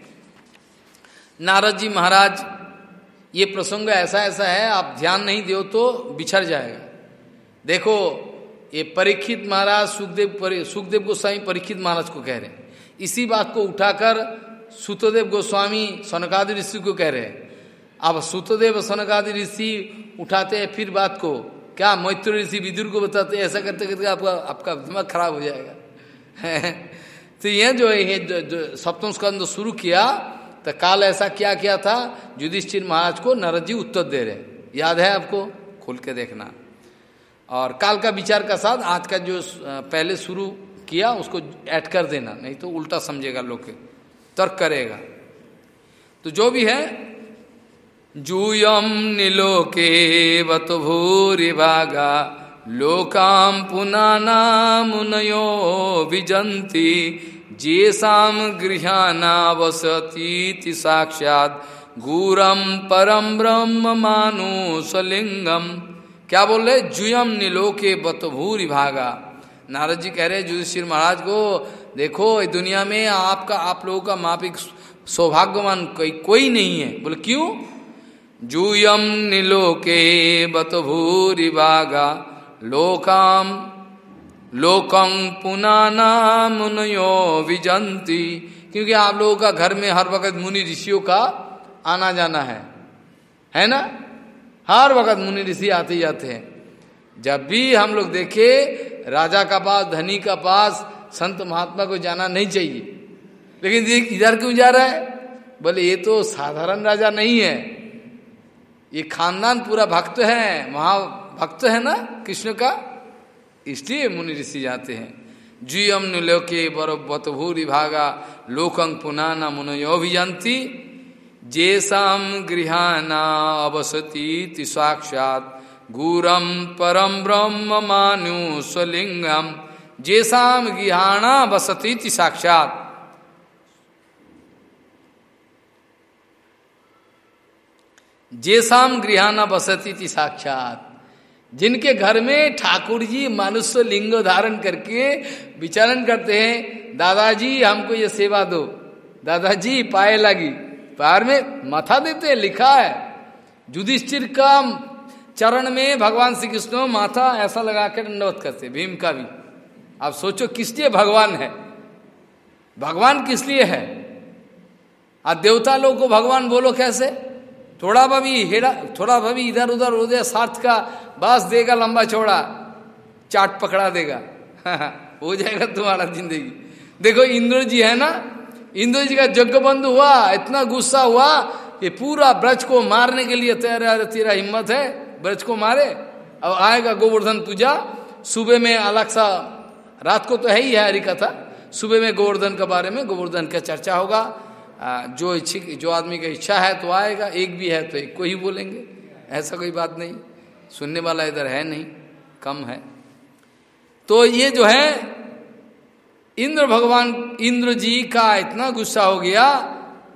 नारद जी महाराज, ये प्रसंग ऐसा ऐसा है, आप ध्यान नहीं दो तो बिछड़ जाएगा। देखो, ये परीक्षित महाराज सुखदेव सुखदेव गोस्वामी परीक्षित महाराज को कह रहे हैं। इसी बात को उठाकर सुतदेव गोस्वामी सनकादि ऋषि को कह रहे हैं। अब सुतदेव सनकादि ऋषि उठाते हैं फिर बात को, क्या मैत्र ऋषि विदुर को बताते ऐसा करते करते आपका आपका दिमाग खराब हो जाएगा। तो यह जो है सप्तम स्कंद शुरू किया तो काल ऐसा क्या किया था? युधिष्ठिर महाराज को नरद जी उत्तर दे रहे याद है आपको? खुल के देखना। और काल का विचार का साथ आज का जो पहले शुरू किया, उसको ऐड कर देना, नहीं तो उल्टा समझेगा लोग तर्क करेगा। तो जो भी है, जूयम निलोके वत भूरि भागा, लोकाम पुनाना मुनयो विजंती, जेसाम गृहाना वसती साक्षात गूरम परम ब्रह्म मानो सलिंगम क्या बोल रहे? जुयम निलोके बत भूरि भागा। नारद जी कह रहे युधिष्ठिर महाराज को, देखो, इस दुनिया में आपका, आप लोगों का मापिक सौभाग्यवान कोई कोई नहीं है। बोले, क्यों? जूयम निलोके बत भूरि लोकाम लोकं पुनाना मुनयो विजंती। क्योंकि आप लोगों का घर में हर वक्त मुनि ऋषियों का आना जाना है। है ना? हर वक्त मुनि ऋषि आते जाते हैं। जब भी हम लोग देखे, राजा का पास, धनी का पास, संत महात्मा को जाना नहीं चाहिए। लेकिन इधर क्यों जा रहा है? बोले, ये तो साधारण राजा नहीं है। ये खानदान पूरा भक्त है, महाभक्त है ना कृष्ण का? इसलिए मुनि ऋषि जाते हैं। जुयम नुलोके बत भूरि भागा लोकंग पुनाना मुनयो जानती जेसाम गृहाना अवसती साक्षात गुरम परम ब्रह्म मानु स्वलिंगम जेसाम गृहाना बसती साक्षात। जेसाम गृहाना बसती थी साक्षात। जिनके घर में ठाकुर जी मनुष्य लिंग धारण करके विचरण करते हैं, दादाजी, हमको ये सेवा दो। दादाजी, पाए लगी। पैर में माथा देते हैं, लिखा है। युधिष्ठिर का चरण में भगवान श्री कृष्ण माथा ऐसा लगा कर दंडवत करते भीम का भी। आप सोचो किस लिए भगवान है? भगवान किस लिए है? आज देवता लोग को भगवान बोलो कैसे? थोड़ा भाभी हेड़ा, थोड़ा भाभी इधर उधर हो जाए, सार्थ का बस देगा, लंबा चौड़ा चाट पकड़ा देगा। हो जाएगा तुम्हारा ज़िंदगी। देखो, इंद्र जी है ना इंद्र जी का बंद हुआ, इतना गुस्सा हुआ कि पूरा ब्रज को मारने के लिए तैयार तेरा हिम्मत है, ब्रज को मारे। अब आएगा गोवर्धन पूजा, सुबह में अलग सा रात को तो है ही है हरी कथा सुबह में गोवर्धन के बारे में, गोवर्धन का चर्चा होगा। जो इच्छिक, जो आदमी का इच्छा है तो आएगा, एक भी है तो एक को ही बोलेंगे, ऐसा कोई बात नहीं। सुनने वाला इधर है नहीं, कम है। तो ये जो है इंद्र भगवान इंद्र जी का इतना गुस्सा हो गया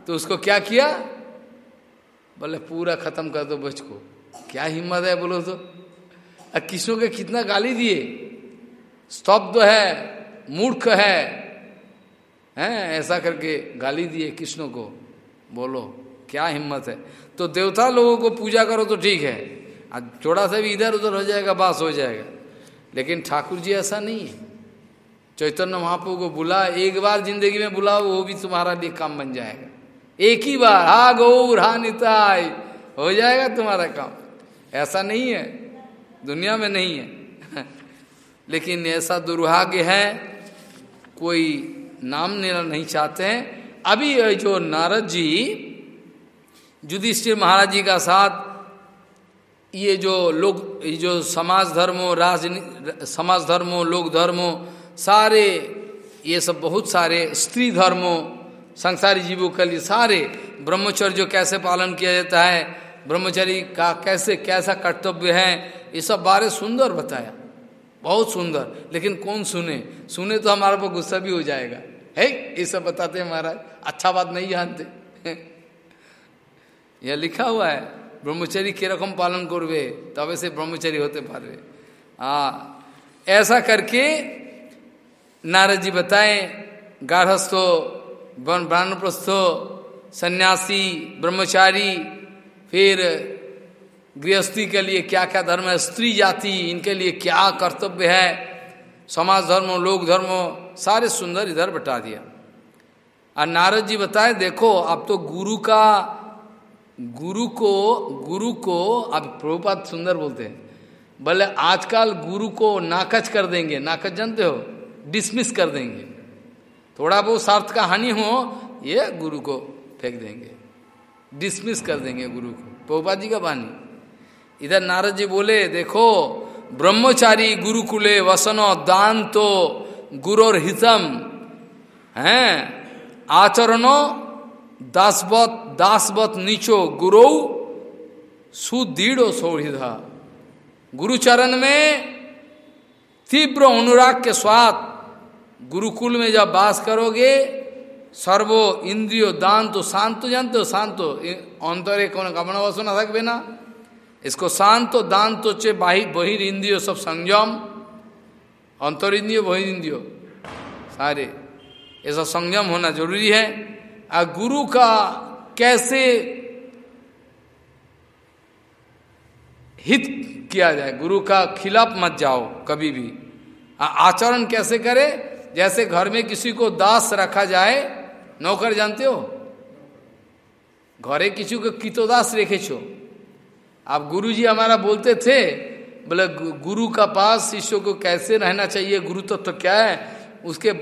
तो उसको क्या किया? बोले, पूरा खत्म कर दो बच को। क्या हिम्मत है बोलो तो। किसों के कितना गाली दिए? स्तब्ध है, मूर्ख है। हैं, ऐसा करके गाली दिए कृष्ण को? बोलो, क्या हिम्मत है? तो देवता लोगों को पूजा करो तो ठीक है। थोड़ा सा भी इधर उधर हो जाएगा, बास हो जाएगा। लेकिन ठाकुर जी ऐसा नहीं है। चैतन्य महाप्रभु को बुला, एक बार ज़िंदगी में बुलाओ, वो भी तुम्हारा लिए काम बन जाएगा। एक ही बार, हा गौर, हा निताई, हो जाएगा तुम्हारा काम। ऐसा नहीं है, दुनिया में नहीं है। लेकिन ऐसा दुर्भाग्य है, कोई नाम लेना नहीं चाहते हैं। अभी जो नारद जी, युधिष्ठिर महाराज जी का साथ, ये जो लोग, ये जो समाज धर्मों, राजनी, समाज धर्मों, लोक धर्मों सारे, ये सब बहुत सारे स्त्री धर्मों, संसारी जीवों के लिए सारे ब्रह्मचर्य कैसे पालन किया जाता है, ब्रह्मचर्य का कैसे, कैसा कर्तव्य है, ये सब बारे सुंदर बताया। बहुत सुंदर। लेकिन कौन सुने? सुने तो हमारे पर गुस्सा भी हो जाएगा। है? ये सब बताते हैं महाराज। अच्छा बात नहीं जानते। यह लिखा हुआ है ब्रह्मचरी के रकम पालन करवे तब से ब्रह्मचरी होते पारे हाँ ऐसा करके नारद जी बताए गार्हस्थो ब्राह्मणप्रस्थो, सन्यासी, ब्रह्मचारी, फिर गृहस्थी के लिए क्या क्या धर्म है? स्त्री जाति, इनके लिए क्या कर्तव्य है? समाज धर्म, लोक धर्म, सारे सुंदर इधर बता दिया। और नारद जी बताए, देखो, अब तो गुरु का, गुरु को गुरु को, अब प्रभुपात सुंदर बोलते हैं भले आजकल गुरु को नाकच कर देंगे। नाकच जानते हो? डिसमिस कर देंगे। थोड़ा बहुत स्वार्थ का हानि हो, ये गुरु को फेंक देंगे। डिसमिस कर देंगे गुरु को। प्रभुपा जी का बानी इधर नारद जी बोले, देखो, ब्रह्मचारी गुरुकुले वसनो दान तो गुरोर हितम। है? आचरणो दासवत दासवत नीचो गुरु सुदृढ़ सौहृदा गुरुचरण में तीव्र अनुराग के स्वाद गुरुकुल में जब वास करोगे, सर्वो इंद्रियो दान तो शांत जानते हो शांत अंतरे को कामना वासना थक बिना। इसको शांत दान तो चे बाहि, बहिर इंद्रियो सब संयम, अंतर इंद्रियो, बहिर इंद्रियो। सारे ये सब संयम होना ज़रूरी है। और गुरु का कैसे हित किया जाए? गुरु का खिलाफ मत जाओ कभी भी। आचरण कैसे करे? जैसे घर में किसी को दास रखा जाए नौकर जानते हो? घरे किसी को कितोदास रेखे छो। आप गुरु जी हमारा बोलते थे बोले गुरु का पास शिष्य को कैसे रहना चाहिए? गुरु तत्व तो, तो क्या है? उसके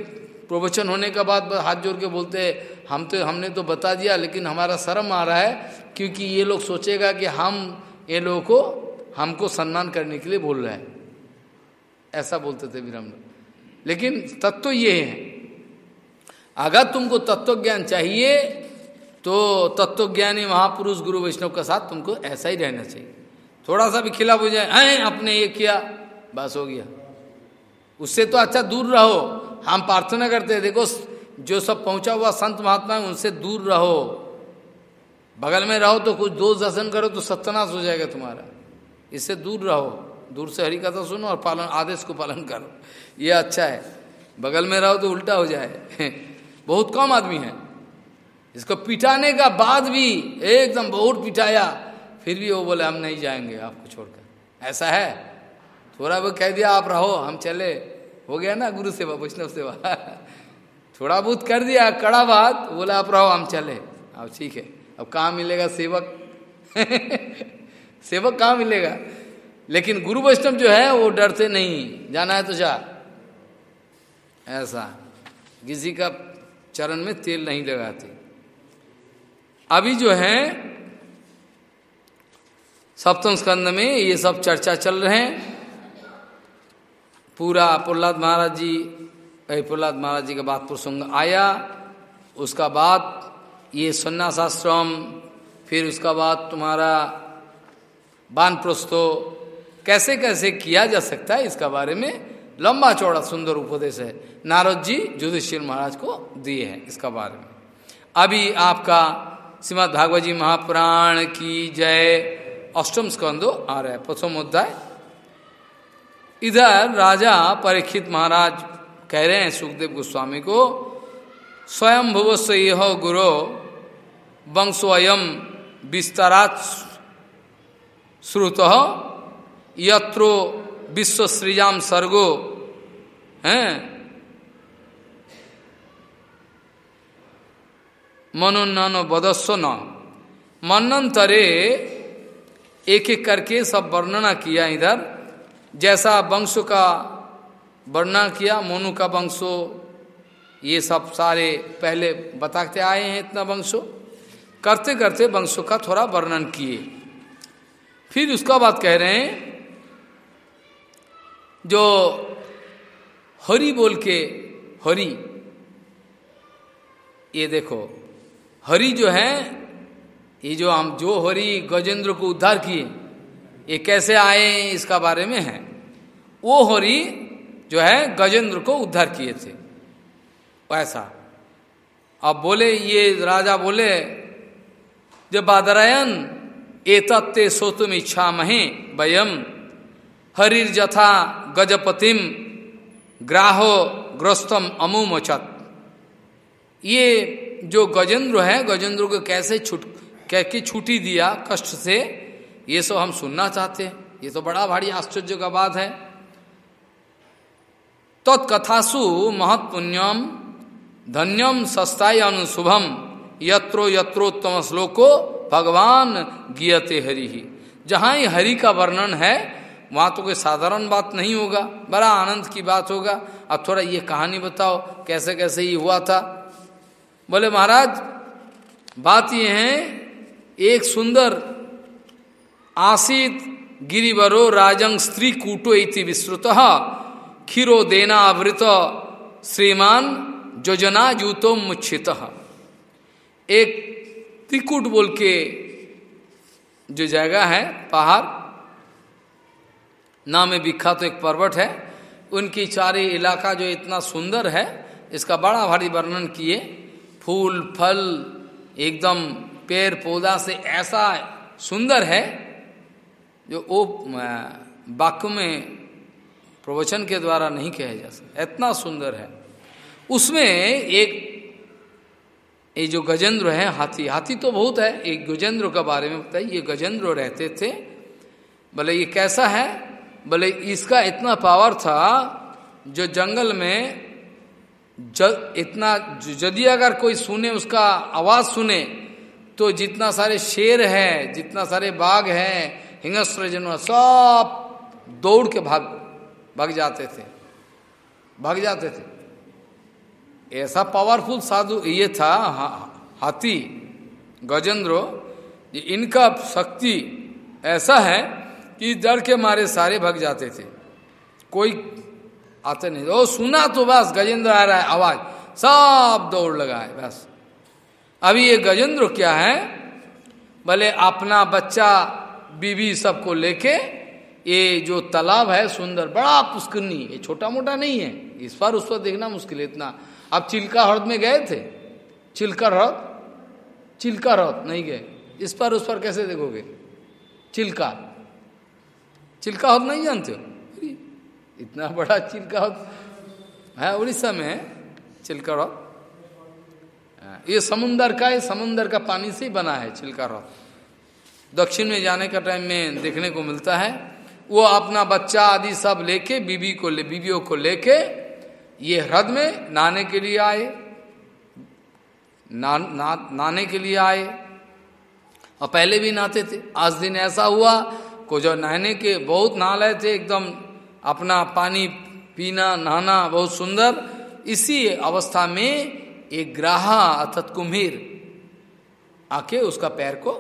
प्रवचन होने के बाद हाथ जोड़ के बोलते हम तो हमने तो बता दिया लेकिन हमारा शर्म आ रहा है क्योंकि ये लोग सोचेगा कि हम ये लोगों को हमको सम्मान करने के लिए बोल रहे हैं। ऐसा बोलते थे विरम लेकिन तत्व ये है। अगर तुमको तत्व ज्ञान चाहिए तो तत्वज्ञानी महापुरुष गुरु वैष्णव के साथ तुमको ऐसा ही रहना चाहिए। थोड़ा सा भी खिलाफ हो जाए, हैं अपने ये किया, बस हो गया। उससे तो अच्छा दूर रहो। हम प्रार्थना करते हैं, देखो, जो सब पहुँचा हुआ संत महात्मा है उनसे दूर रहो। बगल में रहो तो कुछ दोष दर्शन करो तो सत्यनाश हो जाएगा तुम्हारा। इससे दूर रहो। दूर से हरी कथा सुनो और पालन, आदेश को पालन करो। ये अच्छा है। बगल में रहो तो उल्टा हो जाए। बहुत कम आदमी है। इसको पिटाने का बाद भी एकदम बहुत पिटाया, फिर भी वो बोले, हम नहीं जाएँगे आपको छोड़कर। ऐसा है। थोड़ा बहुत कह दिया, आप रहो, हम चले। हो गया ना गुरु सेवा, वैष्णव सेवा। थोड़ा बहुत कर दिया, कड़ा बात, बोले, आप रहो, हम चले। अब ठीक है। अब कहाँ मिलेगा सेवक? सेवक कहाँ मिलेगा? लेकिन गुरु वैष्णव जो है, वो डरते नहीं। जाना है तो जा। ऐसा। किसी का चरण में तेल नहीं लगाते। अभी जो है, सप्तम स्कंद में ये सब चर्चा चल रहे हैं। पूरा प्रहलाद महाराज जी प्रहलाद महाराज जी का बात प्रसंग आया। उसका बाद ये सन्यासाश्रम, फिर उसका बाद तुम्हारा बान प्रस्तो कैसे कैसे किया जा सकता है इसका बारे में लंबा चौड़ा सुंदर उपदेश है। नारद जी युधिष्ठिर महाराज को दिए हैं इसका बारे में। अभी आपका श्रीमद भागवत जी महापुराण की जय अष्टम स्कंदो आ रहा है, प्रथम अध्याय। इधर राजा परीक्षित महाराज कह रहे हैं सुखदेव गोस्वामी को स्वयं भुव से यह गुरु वंशोयम विस्तारात श्रुत यत्रो विश्व सृजाम सर्गो, हैं? मनोन्न बदस्व न। मनंतरे एक एक करके सब वर्णना किया इधर। जैसा वंश का वर्णना किया, मोनू का वंशो, ये सब सारे पहले बताते आए हैं इतना वंशो। करते करते वंशों का थोड़ा वर्णन किए। फिर उसका बात कह रहे हैं जो हरि बोल के हरि, ये देखो, हरि जो है, ये जो हम, जो हरि गजेंद्र को उद्धार किए, ये कैसे आए, इसका बारे में है। वो हरि जो है गजेंद्र को उद्धार किए थे। ऐसा। अब बोले, ये राजा बोले, जब बादरायन, एतत्ते सोतुम इच्छा महे वयम हरिर जथा गजपतिम ग्राहो ग्रस्तम अमुमचत ये जो गजेंद्र है, गजेंद्र को कैसे छुट कैसे छुट्टी दिया कष्ट से, ये सब हम सुनना चाहते हैं। ये तो बड़ा भारी आश्चर्य का बात है। तत्कथासु तो महत्पुण्यम, धन्यम सस्ताय अनुशुभम, यत्रो यत्रोत्तम श्लोको भगवान गियते हरि। ही जहाँ ही हरि का वर्णन है वहाँ तो कोई साधारण बात नहीं होगा, बड़ा आनंद की बात होगा। अब थोड़ा ये कहानी बताओ, कैसे कैसे ये हुआ था। बोले, महाराज, बात ये है, एक सुंदर, आसित, गिरिवरो, राजंग, स्त्री कूटो इति विस्तृत, खीरो देना आवृत, श्रीमान जोजना जूतो मुच्छित। एक त्रिकुट बोल के जो जगह है, पहाड़ नाम में विख्यात तो एक पर्वत है। उनकी चारे इलाका जो इतना सुंदर है, इसका बड़ा भारी वर्णन किए। फूल, फल, एकदम पेड़ पौधा से ऐसा सुंदर है जो वो वाक्य में प्रवचन के द्वारा नहीं कहा जा सकता। इतना सुंदर है। उसमें एक, ये जो गजेंद्र है, हाथी। हाथी तो बहुत है, एक गजेंद्र का बारे में बताइए। ये गजेंद्र रहते थे बोले ये कैसा है बोले इसका इतना पावर था जो जंगल में जब इतना यदि अगर कोई सुने उसका आवाज़ सुने तो जितना सारे शेर है जितना सारे बाघ है हिंगस्त्र जनवर सब दौड़ के भाग भाग जाते थे। भाग जाते थे। ऐसा पावरफुल साधु ये था हा, हाथी गजेंद्र इनका शक्ति ऐसा है कि डर के मारे सारे भग जाते थे। कोई आते नहीं। ओ, सुना तो बस, गजेंद्र आ रहा है, आवाज़। सब दौड़ लगाए, बस। अभी ये गजेंद्र क्या है? भले अपना बच्चा, बीवी सबको लेके, ये जो तालाब है सुंदर, बड़ा पुष्करनी ये छोटा मोटा नहीं है। इस पर उस पर देखना मुश्किल है इतना। आप चिल्का हृद में गए थे? चिल्का हृद चिल्का हृद नहीं गए। इस पर उस पर कैसे देखोगे? चिल्का। चिल्का हृद नहीं जानते हो? इतना बड़ा चिल्का हृद है उड़ीसा में चिल्का हृद ये समुन्दर का ये समुन्दर का पानी से ही बना है चिल्का हृद दक्षिण में जाने का टाइम में देखने को मिलता है। वो अपना बच्चा आदि सब लेके बीबी को ले बीबियों को लेके ये ह्रद में नहाने के लिए आए। ना, ना, नहाने के लिए आए। और पहले भी नहाते थे। आज दिन ऐसा हुआ को जो नहाने के बहुत नहा रहे थे एकदम अपना पानी पीना, नहाना बहुत सुंदर, इसी अवस्था में एक ग्राहा अर्थात कुम्हीर आके उसका पैर को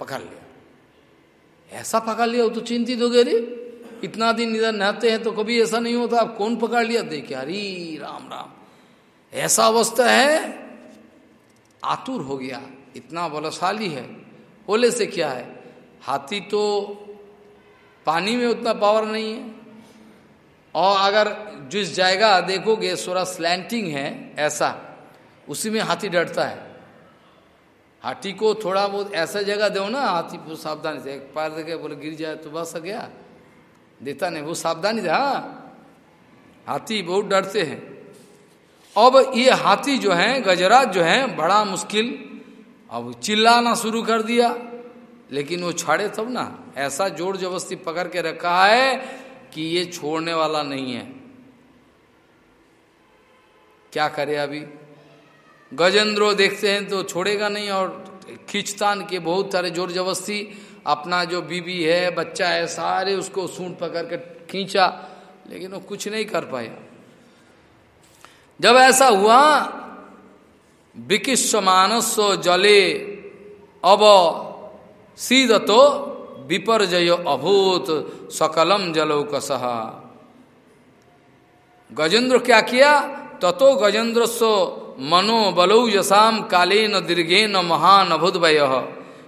पकड़ लिया। ऐसा पकड़ लिया, वो तो चिंतित हो गए रे इतना दिन इधर नहाते हैं तो कभी ऐसा नहीं होता, अब कौन पकड़ लिया? देखे अरे, राम राम, ऐसा अवस्था है, आतुर हो गया, इतना बलशाली है, बोले से क्या है, हाथी तो पानी में उतना पावर नहीं है। और अगर जिस जाएगा देखोगे थोड़ा स्लैंटिंग है, ऐसा, उसी में हाथी डरता है। हाथी को थोड़ा बहुत ऐसा जगह दो ना, हाथी वो सावधानी से, एक पैर देखे, बोले, गिर जाए तो बस गया। देता नहीं, वो सावधानी था हाँ। हाथी बहुत डरते हैं। अब ये हाथी जो है, गजराज जो है, बड़ा मुश्किल। अब चिल्लाना शुरू कर दिया, लेकिन वो छाड़े तब ना। ऐसा ज़ोर जबरस्ती पकड़ के रखा है कि ये छोड़ने वाला नहीं है। क्या करे अभी? गजेंद्रो देखते हैं तो छोड़ेगा नहीं और खींचतान के बहुत सारे ज़ोर जबरस्ती अपना जो बीबी है, बच्चा है, सारे उसको सूंट पकड़ के खींचा, लेकिन वो कुछ नहीं कर पाया। जब ऐसा हुआ विकिस्व मानस जले, अब सीध तो विपर्जय अभूत सकलम जलो कसहा गजेंद्र क्या किया? ततो गजेंद्र सो मनो बलौ यशाम कालेन दीर्घेन महान अभुदय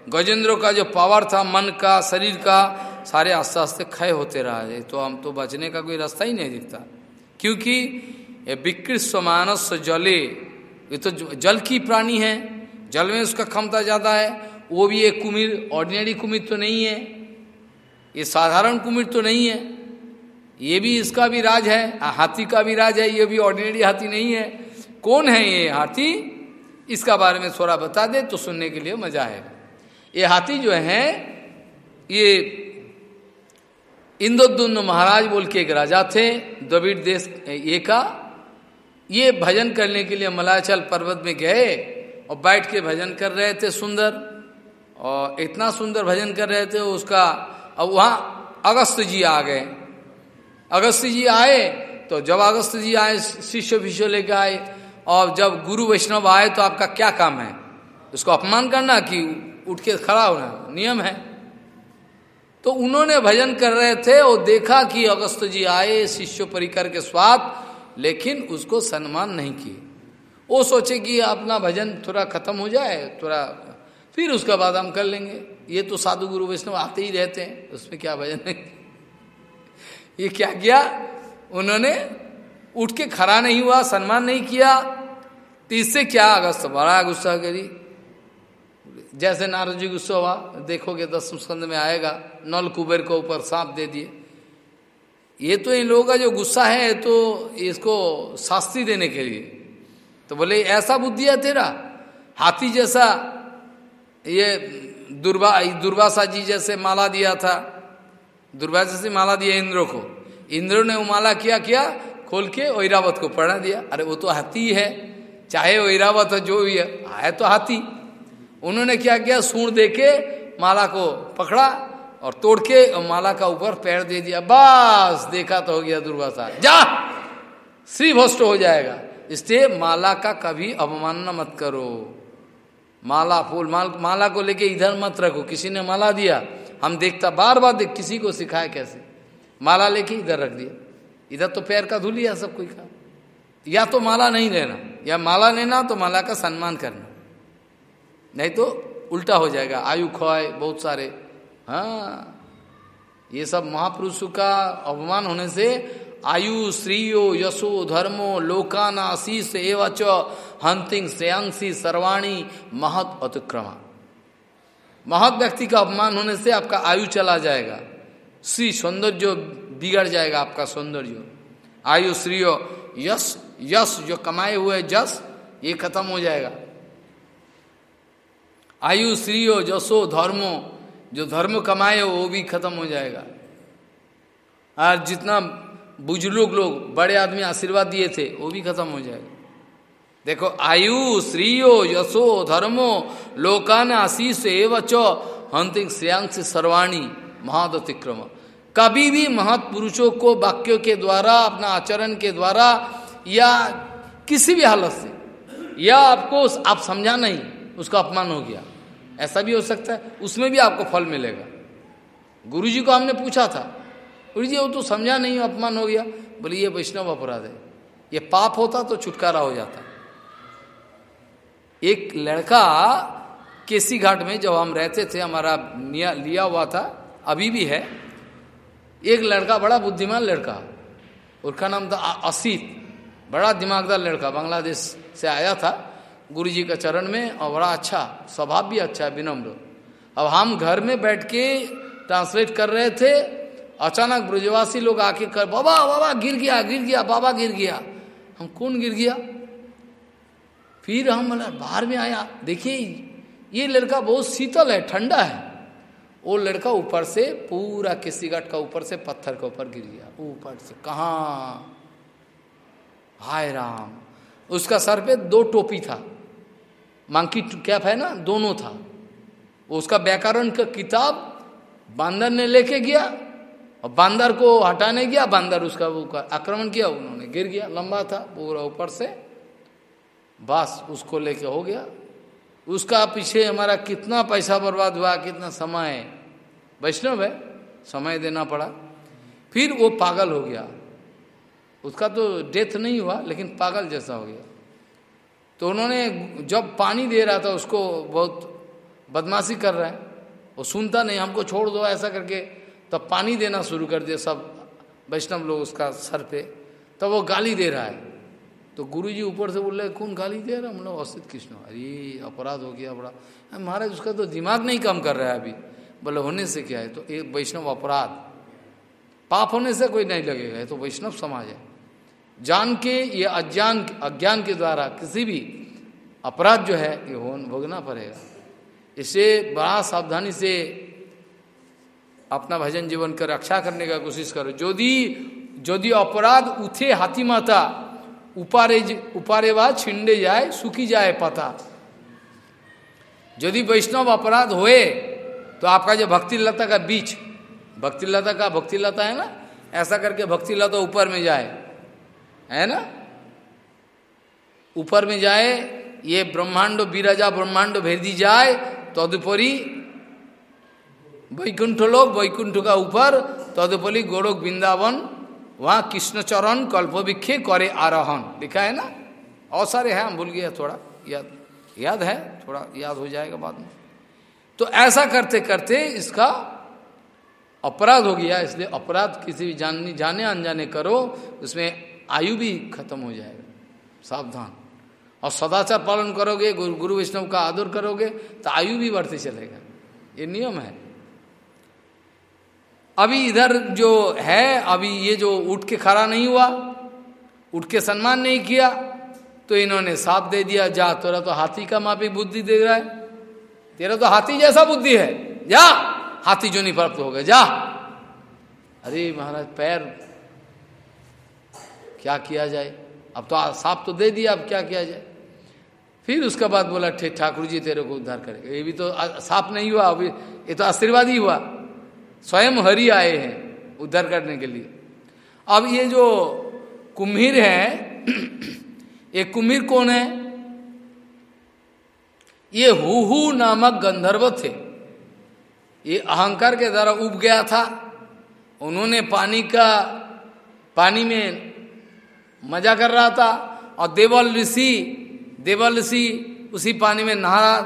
गजेंद्र का जो पावर था, मन का, शरीर का, सारे आस्ते आस्ते क्षय होते रहा है। तो हम तो बचने का कोई रास्ता ही नहीं दिखता। क्योंकि ये विकृत मानस जले, ये तो जल की प्राणी है। जल में उसका क्षमता ज़्यादा है वो भी एक कुमिर ऑर्डिनरी कुमिर तो नहीं है। ये साधारण कुमिर तो नहीं है। ये भी इसका भी राज है हाथी का भी राज है, ये भी ऑर्डिनरी हाथी नहीं है। कौन है ये हाथी? इसका बारे में थोड़ा बता दे तो सुनने के लिए मज़ा है ये हाथी जो है, ये इंद्रदुन्न महाराज बोल के एक राजा थे, द्रविड़ देश, ये का। ये भजन करने के लिए मलाचल पर्वत में गए और बैठ के भजन कर रहे थे सुंदर। और इतना सुंदर भजन कर रहे थे उसका, अब वहाँ अगस्त जी आ गए। अगस्त जी आए तो जब अगस्त जी आए, शिष्य विष्य लेके आए, और जब गुरु वैष्णव आए तो आपका क्या काम है? उसको अपमान करना कि उठ के खड़ा होना, नियम है। तो उन्होंने भजन कर रहे थे और देखा कि अगस्त जी आए, शिष्य परिकर के स्वाद, लेकिन उसको सम्मान नहीं किए। वो सोचे कि अपना भजन थोड़ा खत्म हो जाए, थोड़ा फिर उसका बाद हम कर लेंगे। ये तो साधु गुरु वैष्णव आते ही रहते हैं, उसमें क्या भजन है ये क्या किया? उन्होंने उठ के खड़ा नहीं हुआ, सम्मान नहीं किया तो इससे क्या अगस्त? बड़ा गुस्सा करी। जैसे नारद जी गुस्सा हुआ, देखोगे दसम स्कंद में आएगा, नल कुबेर को ऊपर सांप दे दिए। ये तो इन लोगों का जो गुस्सा है तो इसको शास्त्री देने के लिए। तो बोले, ऐसा बुद्धि है तेरा? हाथी जैसा ये दुर्वा, दुर्वासा जी जैसे माला दिया था। दुर्वासा से माला दिया इंद्र को। इंद्र ने वो माला किया किया, खोल के ओरावत को पढ़ा दिया। अरे वो तो हाथी है चाहे ऐरावत हो, जो भी है है तो हाथी। उन्होंने क्या किया? सूर दे के माला को पकड़ा और तोड़ के माला का ऊपर पैर दे दिया। बस, देखा तो हो गया दुर्वासा। जा! श्री भ्रष्ट हो जाएगा। इसलिए माला का कभी अवमानना मत करो। माला फूल, माल, माला को लेके इधर मत रखो। किसी ने माला दिया, हम देखता बार बार देख, किसी को सिखाए कैसे? माला लेके इधर रख दिया। इधर तो पैर का धुल लिया सब कोई का या तो माला नहीं लेना, या माला लेना तो माला का सम्मान करना। नहीं तो उल्टा हो जाएगा, आयु खोए, बहुत सारे। हाँ ये सब महापुरुषों का अपमान होने से आयु श्रीयो यशो, धर्मो लोकाना आशीष एवच हंतिंग श्रेयांशी सर्वाणी, महत अतिक्रमा। महत व्यक्ति का अपमान होने से आपका आयु चला जाएगा। श्री सौंदर्य बिगड़ जाएगा आपका सौंदर्य। आयु श्रीयो, यश यश जो कमाए हुए जस, ये खत्म हो जाएगा। आयु श्रीयो, जसो, धर्मो, जो धर्म कमाए हो, वो भी खत्म हो जाएगा। और जितना बुज़ुर्ग लोग, बड़े आदमी आशीर्वाद दिए थे, वो भी खत्म हो जाएगा। देखो, आयु, श्रीयो, यशो, धर्मो, लोकान, आशीष, एवच हंतिक श्रेयांश, सर्वाणी, महादतिक्रम। कभी भी महत पुरुषों को वाक्यों के द्वारा, अपना आचरण के द्वारा, या किसी भी हालत से, या आपको, आप समझा नहीं, उसका अपमान हो गया। ऐसा भी हो सकता है, उसमें भी आपको फल मिलेगा। गुरु जी को हमने पूछा था, गुरु जी, वो तो समझा नहीं, अपमान हो गया। बोले, ये वैष्णव अपराध है। ये पाप होता तो छुटकारा हो जाता। एक लड़का केसी घाट में जब हम रहते थे, हमारा लिया हुआ था, अभी भी है। एक लड़का, बड़ा बुद्धिमान लड़का उसका नाम था असीत। बड़ा दिमागदार लड़का, बांग्लादेश से आया था गुरु जी का चरण में, और बड़ा अच्छा स्वभाव भी अच्छा है विनम्र। अब हम घर में बैठ के ट्रांसलेट कर रहे थे, अचानक ब्रजवासी लोग आके कर, बाबा बाबा, गिर गया गिर गया, बाबा, गिर गया। हम कौन गिर गया? फिर हम मतलब बाहर में आया, देखिए, ये लड़का बहुत शीतल है, ठंडा है। वो लड़का ऊपर से, पूरा किसी घाट का ऊपर से, पत्थर के ऊपर गिर गया। ऊपर से, कहा? हाय राम। उसका सर पे दो टोपी था। मंकी कैप है ना? दोनों था। उसका व्याकरण का किताब बांदर ने लेके गया, और बांदर को हटाने गया, बांदर उसका वो आक्रमण किया, उन्होंने गिर गया, लंबा था, पूरा ऊपर से। बस उसको लेके हो गया। उसका पीछे हमारा कितना पैसा बर्बाद हुआ, कितना समय वैष्णव है, समय देना पड़ा। फिर वो पागल हो गया। उसका तो डेथ नहीं हुआ, लेकिन पागल जैसा हो गया। तो उन्होंने जब पानी दे रहा था, उसको बहुत बदमाशी कर रहा है। वो सुनता नहीं, हमको छोड़ दो ऐसा करके। तब पानी देना शुरू कर दिया सब वैष्णव लोग उसका सर पे। तब तो वो गाली दे रहा है। तो गुरु जी ऊपर से बोल रहे कौन गाली दे रहा? हम लोग असित कृष्ण, अरे, अपराध हो गया बड़ा। महाराज, उसका तो दिमाग नहीं काम कर रहा है अभी। बोले, होने से क्या है? तो एक वैष्णव अपराध। पाप होने से कोई नहीं लगेगा तो वैष्णव समाज है। जान के, ये अज्ञान अज्ञान के द्वारा किसी भी अपराध जो है, ये हो भोगना पड़ेगा। इसे बड़ा सावधानी से अपना भजन जीवन का रक्षा करने का कोशिश करो। यदि यदि अपराध उठे हाथी माता उपारे उपारे बाद छिंडे जाए, सुखी जाए पता। यदि वैष्णव अपराध होए तो आपका जो भक्ति लता का बीच भक्ति लता का भक्ति लता है ना? ऐसा करके भक्ति लता ऊपर में जाए। है ना? ऊपर में जाए, ये ब्रह्मांड बिराजा ब्रह्मांड भेदी जाए, तदुपरी वैकुंठ लोग वैकुंठ का ऊपर, तदुपरी गोलोक वृंदावन वहाँ कृष्णचरण कल्पविक्षे करे आरोहण। लिखा है ना? और सारे हैं, हम भूल गया थोड़ा। याद याद है? थोड़ा याद हो जाएगा बाद में। तो ऐसा करते करते इसका अपराध हो गया। इसलिए अपराध किसी भी जान, जाने अनजाने करो, उसमें आयु भी खत्म हो जाएगा। सावधान। और सदाचार पालन करोगे, गुरु गुरु वैष्णव का आदर करोगे तो आयु भी बढ़ते चलेगा। ये नियम है। अभी इधर जो है, अभी ये जो उठ के खड़ा नहीं हुआ, उठ के सम्मान नहीं किया तो इन्होंने साथ दे दिया, जा, तोरा तो हाथी का मापी बुद्धि दे रहा है। तेरा तो हाथी जैसा बुद्धि है। जा, हाथी जो नहीं प्राप्त हो गए, जा। अरे महाराज, पैर क्या किया जाए? अब तो साफ़ तो दे दिया, अब क्या किया जाए? फिर उसका बाद बोला, ठे, ठाकुर जी, तेरे को उद्धार करेगा। ये भी तो साफ़ नहीं हुआ, अभी ये तो आशीर्वाद ही हुआ। स्वयं हरि आए हैं उद्धार करने के लिए। अब ये जो कुम्हीर है, ये कुम्हीर कौन है? ये हुहू नामक गंधर्व थे। ये अहंकार के द्वारा उब गया था। उन्होंने पानी का, पानी में मज़ा कर रहा था और देवल ऋषि देवल ऋषि उसी पानी में नहा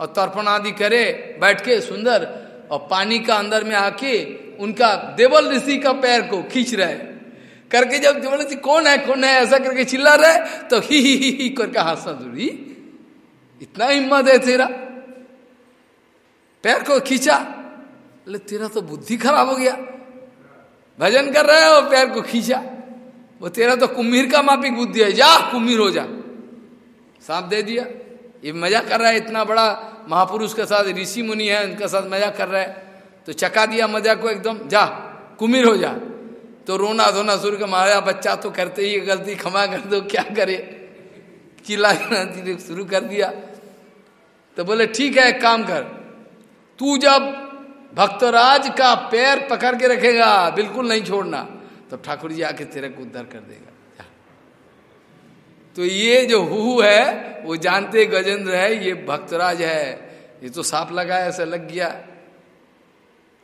और तर्पण आदि करे, बैठ के सुंदर और पानी का अंदर में आके उनका देवल ऋषि का पैर को खींच रहे करके जब देवल ऋषि कौन है? कौन है? ऐसा करके चिल्ला रहे तो ही ही ही, ही करके हाथ दूरी इतना हिम्मत है तेरा। पैर को खींचा। ले तेरा तो बुद्धि खराब हो गया। भजन कर रहा है और पैर को खींचा। वो तेरा तो कुम्हीर का मापिक बुद्धि है। जा कुम्हीर हो जा। सांप दे दिया। ये मज़ा कर रहा है, इतना बड़ा महापुरुष के साथ, ऋषि मुनि है उनके साथ मज़ा कर रहा है। तो चका दिया मज़ा को एकदम, जा, कुमिर हो जा। तो रोना धोना शुरू कर मारा बच्चा तो करते ही गलती क्षमा कर दो, क्या करे? चिल्ला शुरू कर दिया। तो बोले, ठीक है, एक काम कर। तू जब भक्तराज का पैर पकड़ के रखेगा, बिल्कुल नहीं छोड़ना तो ठाकुर जी आके तेरे को उद्धार कर देगा। तो ये जो हु है वो जानते गजेंद्र है, ये भक्तराज है। ये तो सांप लगा ऐसा लग गया।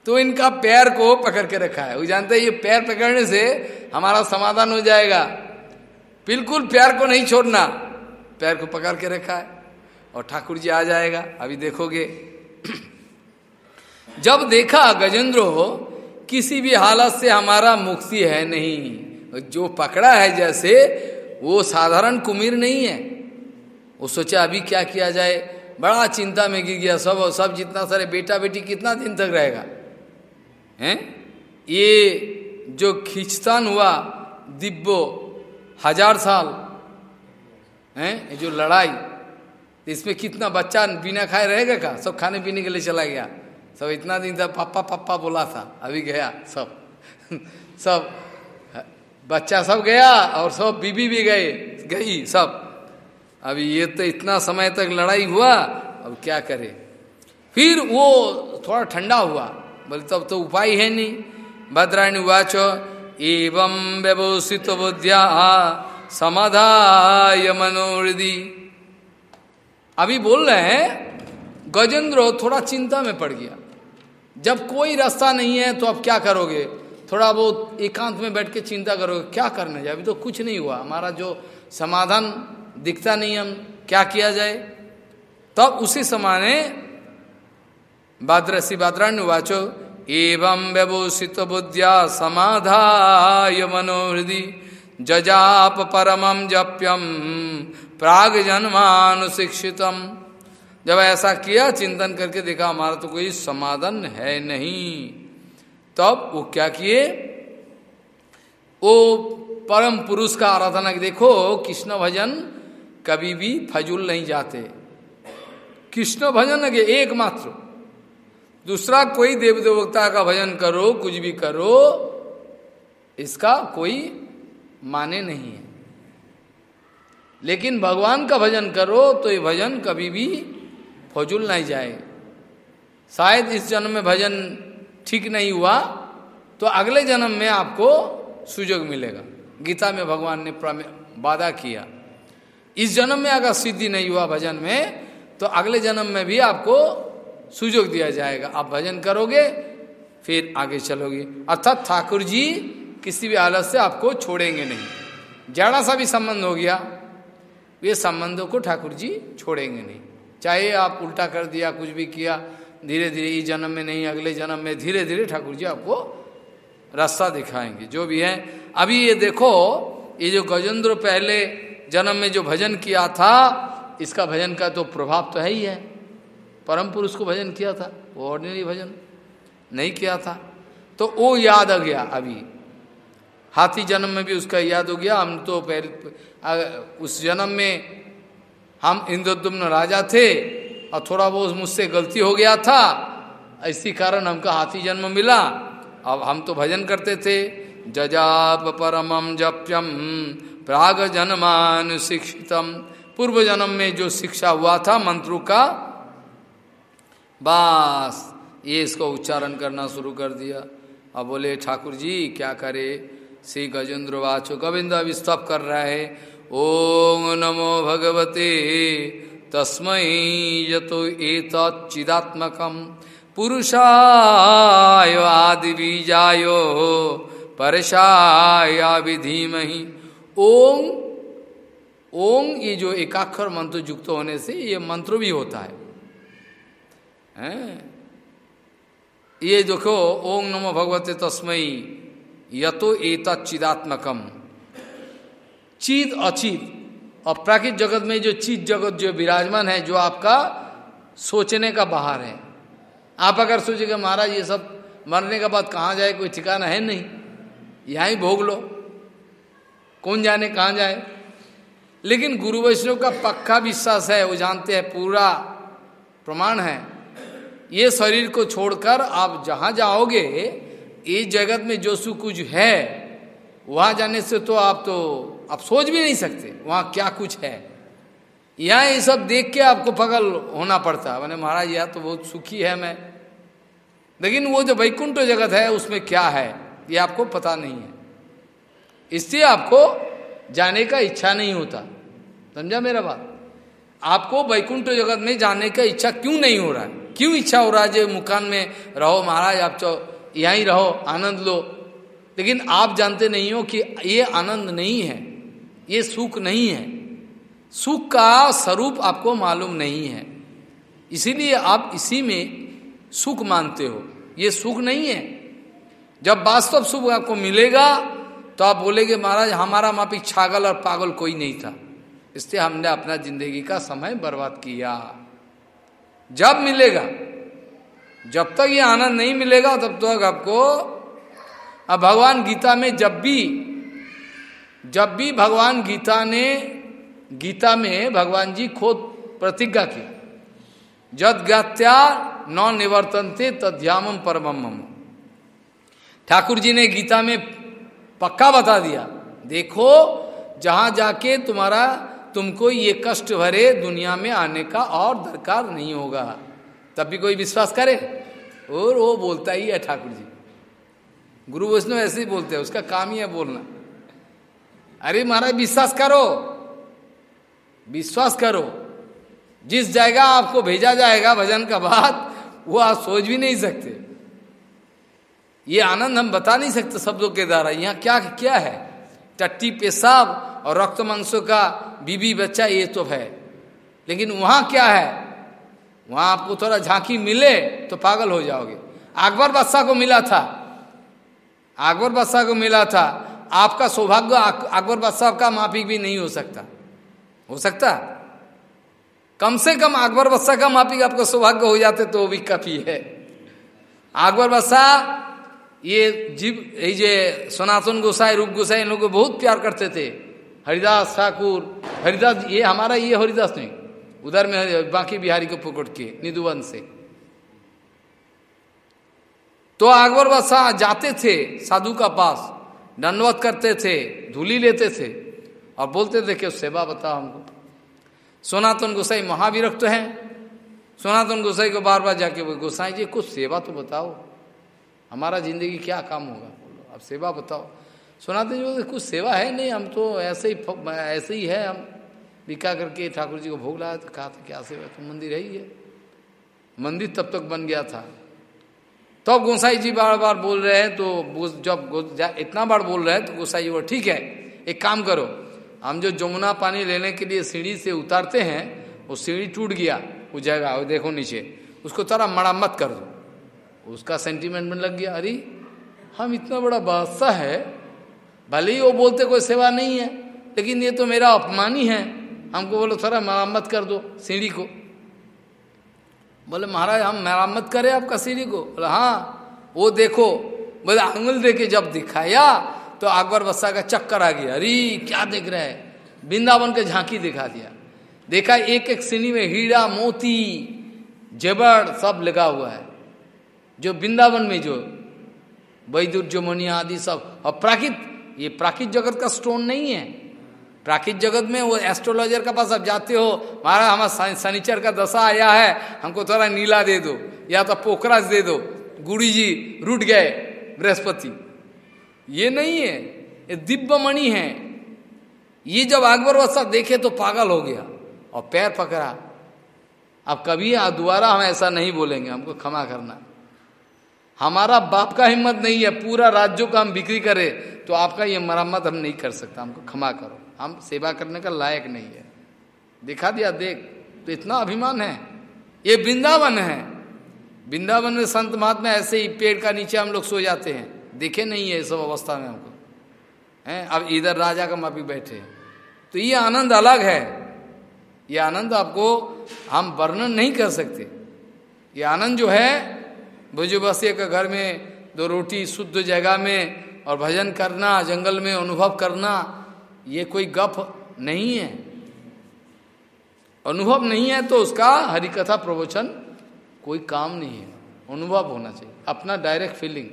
तो इनका पैर को पकड़ के रखा है। वो जानते हैं, ये पैर पकड़ने से हमारा समाधान हो जाएगा। बिल्कुल पैर को नहीं छोड़ना। पैर को पकड़ के रखा है और ठाकुर जी आ जाएगा। अभी देखोगे। जब देखा गजेंद्र हो, किसी भी हालत से हमारा मुक्ति है नहीं। जो पकड़ा है जैसे वो साधारण कुमीर नहीं है। वो सोचा, अभी क्या किया जाए? बड़ा चिंता में गिर गया। सब और सब जितना सारे बेटा बेटी कितना दिन तक रहेगा? हैं? ये जो खिंचतान हुआ दिव्यो हज़ार साल, हैं? जो लड़ाई, इसमें कितना बच्चा बिना खाए रहेगा का सब खाने पीने के लिए चला गया। सब इतना दिन तक पापा पापा बोला था, अभी गया, सब सब बच्चा सब गया और सब बीबी भी गए, गई सब। अभी ये तो इतना समय तक लड़ाई हुआ, अब क्या करे? फिर वो थोड़ा ठंडा हुआ, बोले तब तो उपाय है नहीं। भद्रायणी वाच एवं व्यवस्थित बुद्धिया समाधाय मनोहृदि अभी बोल रहे हैं, गजेंद्र थोड़ा चिंता में पड़ गया। जब कोई रास्ता नहीं है तो अब क्या करोगे? थोड़ा बहुत एकांत में बैठ के चिंता करोगे क्या करने जाए अभी तो कुछ नहीं हुआ। हमारा जो समाधान दिखता नहीं हम, क्या किया जाए? तब उसी समय बाद्रसी बाद्राण्य वाचो, एवं व्यवसित बुद्धिया समाधाय मनोहृदि जजाप परमम जप्यम प्राग जन्मानुशिक्षितम। जब ऐसा किया, चिंतन करके देखा, हमारा तो कोई समाधान है नहीं। तब वो क्या किए? वो परम पुरुष का आराधना देखो, कृष्ण भजन कभी भी फजूल नहीं जाते। कृष्ण भजन के एकमात्र। दूसरा, कोई देव देवता का भजन करो, कुछ भी करो, इसका कोई माने नहीं है। लेकिन भगवान का भजन करो तो ये भजन कभी भी फजूल नहीं जाए। शायद इस जन्म में भजन ठीक नहीं हुआ तो अगले जन्म में आपको सुजोग मिलेगा। गीता में भगवान ने वादा किया। इस जन्म में अगर सिद्धि नहीं हुआ भजन में तो अगले जन्म में भी आपको सुजोग दिया जाएगा। आप भजन करोगे, फिर आगे चलोगे। अर्थात ठाकुर जी किसी भी हालत से आपको छोड़ेंगे नहीं। जरा सा भी संबंध हो गया वे संबंधों को ठाकुर जी छोड़ेंगे नहीं। चाहे आप उल्टा कर दिया, कुछ भी किया धीरे धीरे इस जन्म में नहीं, अगले जन्म में धीरे धीरे ठाकुर जी आपको रास्ता दिखाएँगे, जो भी है। अभी ये देखो, ये जो गजेंद्र पहले जन्म में जो भजन किया था, इसका भजन का तो प्रभाव तो है ही है। परम पुरुष को भजन किया था, वो ऑर्डिनरी भजन नहीं किया था। तो वो याद आ गया अभी। हाथी जन्म में भी उसका याद हो गया। हम तो पहले उस जन्म में हम इंद्रदुम्न राजा थे और थोड़ा बहुत मुझसे गलती हो गया था, इसी कारण हमको हाथी जन्म मिला। अब हम तो भजन करते थे, जजाप परमम जप्यम प्राग जन्मान शिक्षितम। पूर्व जन्म में जो शिक्षा हुआ था मंत्रों का, बस, ये इसको उच्चारण करना शुरू कर दिया। अब बोले, ठाकुर जी, क्या करे? श्री गजेंद्र वाचो, गोविंद स्तप कर रहा है। ओम नमो भगवते तस्मय यतो एतच्चिदात्मकम पुरुषाय आदि बीजायो परशाया विधीमहि ओम ओम ये जो एकाक्षर मंत्र युक्त होने से ये मंत्र भी होता है। हैं? ये देखो, ओम नमो भगवते तस्मयी यतो एता चिदात्मकम चिद अचित और प्राकृतिक जगत में जो चीज़ जगत जो विराजमान है, जो आपका सोचने का बाहर है। आप अगर सोचेगा, महाराज, ये सब मरने के बाद कहाँ जाए? कोई ठिकाना है नहीं। यहाँ भोग लो। कौन जाने, कहाँ जाए? लेकिन गुरु वैष्णव का पक्का विश्वास है, वो जानते हैं, पूरा प्रमाण है। ये शरीर को छोड़कर आप जहाँ जाओगे इस जगत में जो सु कुछ है, वहाँ जाने से तो आप तो आप सोच भी नहीं सकते, वहाँ क्या कुछ है। यहाँ ये सब देख के आपको पगल होना पड़ता है। मैंने, महाराज यह तो बहुत सुखी है मैं। लेकिन वो जो वैकुंठ जगत है, उसमें क्या है, ये आपको पता नहीं है। इससे आपको जाने का इच्छा नहीं होता। समझा मेरा बात? आपको वैकुंठ जगत में जाने का इच्छा क्यों नहीं हो रहा है? क्यों इच्छा हो रहा है जो मुकान में रहो, महाराज, आप चो, यहीं रहो, आनंद लो। लेकिन आप जानते नहीं हो कि ये आनंद नहीं है। ये सुख नहीं है। सुख का स्वरूप आपको मालूम नहीं है। इसीलिए आप इसी में सुख मानते हो। ये सुख नहीं है। जब वास्तव सुख आपको मिलेगा तो आप बोलेगे, महाराज, हमारा मापी छागल और पागल कोई नहीं था। इसलिए हमने अपना ज़िंदगी का समय बर्बाद किया। जब मिलेगा, जब तक ये आनंद नहीं मिलेगा, तब तक तो आपको, अब भगवान गीता में जब भी जब भी भगवान गीता ने, गीता में भगवान जी खुद प्रतिज्ञा की, जद गत्या न निवर्तनते तद्याम परम ठाकुर जी ने गीता में पक्का बता दिया, देखो, जहाँ जाके तुम्हारा, तुमको ये कष्ट भरे दुनिया में आने का और दरकार नहीं होगा। तब भी कोई विश्वास करे? और वो बोलता ही है ठाकुर जी। गुरु वैष्णव ऐसे ही बोलते हैं, उसका काम ही है बोलना। अरे महाराज, विश्वास करो। विश्वास करो। जिस जगह आपको भेजा जाएगा भजन का बाद वो आप सोच भी नहीं सकते। ये आनंद हम बता नहीं सकते शब्दों के द्वारा। यहाँ क्या क्या है? टट्टी पेशाब और रक्त मांसों का बीबी बच्चा, ये तो है। लेकिन वहाँ क्या है? वहाँ आपको थोड़ा झांकी मिले तो पागल हो जाओगे। अकबर बादशाह को मिला था। अकबर बादशाह को मिला था। आपका सौभाग्य अकबर बादशाह का माफिक भी नहीं हो सकता। हो सकता? कम से कम अकबर बादशाह का माफिक आपका सौभाग्य हो जाते तो भी काफ़ी है। अकबर बादशाह, ये जीव, ये सनातन गोसाई, रूप गोसाई, इन लोग को बहुत प्यार करते थे। हरिदास ठाकुर, हरिदास ये हमारा, ये हरिदास नहीं। उधर में बाकी बिहारी को पकड़ के, निधुवन से। तो अकबर बादशाह जाते थे साधु का पास। दंडवत करते थे, धूली लेते थे, और बोलते थे कि सेवा बताओ हमको। सोनातन गोसाई महाविरक्त हैं। सोनातन गोसाई को बार बार जाके बोले, गोसाई जी, कुछ सेवा तो बताओ। हमारा ज़िंदगी क्या काम होगा? बोलो, अब सेवा बताओ। सोनातन जी बोलते, कुछ सेवा है नहीं, हम तो ऐसे ही ऐसे ही है हम। बिका करके ठाकुर जी को भोग लाया तो कहा था, क्या सेवा तो मंदिर है ही है। मंदिर तब तक बन गया था। तो गोसाई जी बार बार बोल रहे हैं तो जब इतना बार बोल रहे हैं तो गोसाई जी वो ठीक है, एक काम करो, हम जो जमुना पानी लेने के लिए सीढ़ी से उतारते हैं, वो सीढ़ी टूट गया, वो जगह देखो नीचे, उसको थोड़ा मरम्मत कर दो। उसका सेंटिमेंट में लग गया, अरे, हम इतना बड़ा बादशाह है, भले ही वो बोलते कोई सेवा नहीं है, लेकिन ये तो मेरा अपमान ही है, हमको बोलो, थोड़ा मरम्मत कर दो सीढ़ी को। बोले, महाराज, हम मरम्मत करें आपका सीढ़ी को। बोले हाँ वो देखो। बोले, आंगुल दे के जब दिखाया तो अकबर बस्सा का चक्कर आ गया। अरे, क्या देख रहे हैं? वृंदावन के झांकी दिखा दिया। देखा एक एक सीनी में हीरा, मोती जेबर सब लगा हुआ है। जो वृंदावन में जो वैदुर, जो आदि सब, और प्राकृत, ये प्राकृत जगत का स्टोन नहीं है। प्राकृत जगत में वो एस्ट्रोलॉजर के पास अब जाते हो, महाराज, हमारा शनिचर का दशा आया है, हमको थोड़ा नीला दे दो, या तो पोखराज दे दो। गुड़ी जी रुट गए, बृहस्पति। ये नहीं है, ये दिव्य मणि है। ये जब अकबर वत्सा देखे तो पागल हो गया, और पैर पकड़ा। अब कभी दोबारा हम ऐसा नहीं बोलेंगे, हमको क्षमा करना। हमारा बाप का हिम्मत नहीं है, पूरा राज्यों का हम बिक्री करें तो आपका ये मरम्मत हम नहीं कर सकता, हमको क्षमा करो। हम सेवा करने का लायक नहीं है। दिखा दिया, देख तो इतना अभिमान है। ये वृंदावन है। वृंदावन में संत महात्मा ऐसे ही पेड़ का नीचे हम लोग सो जाते हैं। देखे नहीं है सब अवस्था में हमको। हैं? अब इधर राजा का मापी बैठे। तो ये आनंद अलग है। ये आनंद आपको हम वर्णन नहीं कर सकते। ये आनंद जो है भुजबसिया का घर में दो रोटी शुद्ध जगह में और भजन करना, जंगल में अनुभव करना ये कोई गप नहीं है। अनुभव नहीं है तो उसका हरिकथा प्रवचन कोई काम नहीं है। अनुभव होना चाहिए, अपना डायरेक्ट फीलिंग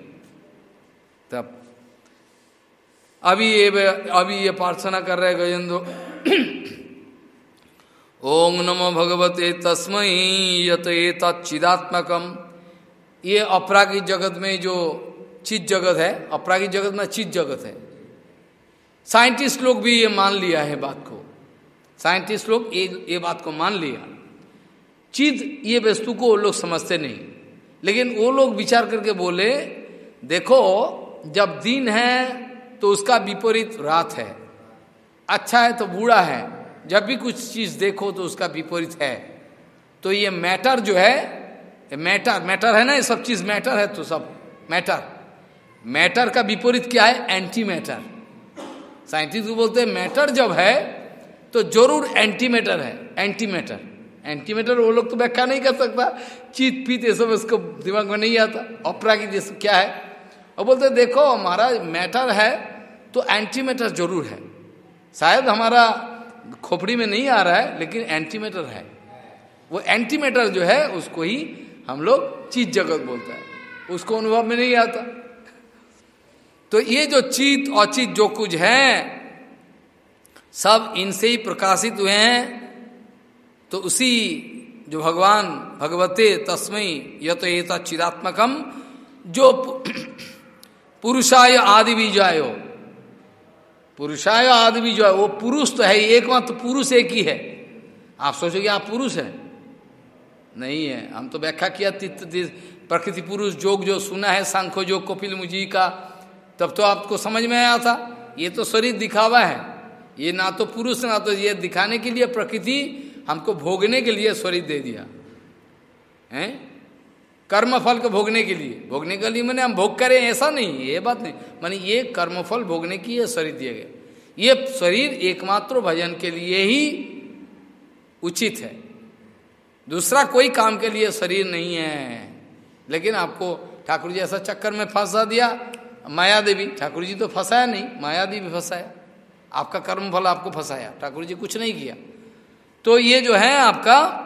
तब। अभी ये अभी ये प्रार्थना कर रहे गजेंद्र। ओम नमो भगवते तस्मय यत तत्चिदात्मकम ये अपरागिक जगत में जो चित जगत है अपरागिक जगत में चित जगत है। साइंटिस्ट लोग भी ये मान लिया है बात को। साइंटिस्ट लोग ये ये बात को मान लिया। चित ये वस्तु को वो लोग समझते नहीं। लेकिन वो लोग विचार करके बोले, देखो, जब दिन है तो उसका विपरीत रात है। अच्छा है तो बुरा है। जब भी कुछ चीज़ देखो तो उसका विपरीत है। तो ये मैटर जो है मैटर मैटर है ना, ये सब चीज़ मैटर है तो सब मैटर। मैटर का विपरीत क्या है? एंटी मैटर साइंटिस्ट बोलते हैं, मैटर जब है तो ज़रूर एंटी मैटर है एंटी मैटर एंटी मैटर वो लोग तो व्याख्या नहीं कर सकता। चीत, पीत, ये सब उसको दिमाग में नहीं आता। अपरागिक क्या है? और बोलते देखो हमारा मैटर है तो एंटी मैटर ज़रूर है। शायद हमारा खोपड़ी में नहीं आ रहा है, लेकिन एंटी मैटर है। वो एंटी मैटर जो है, उसको ही हम लोग चीत जगत बोलता है। उसको अनुभव में नहीं आता। तो ये जो चीत और चीत जो कुछ है, सब इनसे ही प्रकाशित हुए हैं। तो उसी जो भगवान भगवते तस्मय यह तो ये चिदात्मकम, जो पुरुषाय आदि भी जायो पुरुषाय आदि जो वो पुरुष तो है एकमात्र पुरुष एक ही है। आप सोचोगे, आप पुरुष है? नहीं है। हम तो व्याख्या किया प्रकृति पुरुष जोग जो सुना है, सांखो जोग, कपिल मुझी का तब तो आपको समझ में आया था, ये तो शरीर दिखावा है। ये ना तो पुरुष, ना तो ये दिखाने के लिए प्रकृति हमको भोगने के लिए शरीर दे दिया। है? कर्मफल को भोगने के लिए। भोगने के लिए मैंने हम भोग करें, ऐसा नहीं, ये बात नहीं। मैंने ये कर्मफल भोगने की ये शरीर दिए गए ये शरीर एकमात्र भजन के लिए ही उचित है। दूसरा कोई काम के लिए शरीर नहीं है। लेकिन आपको ठाकुर जी ऐसा चक्कर में फंसा दिया माया देवी ठाकुर जी तो फंसाया नहीं माया देवी फंसाया। आपका कर्म फल आपको फंसाया ठाकुर जी कुछ नहीं किया। तो ये जो है आपका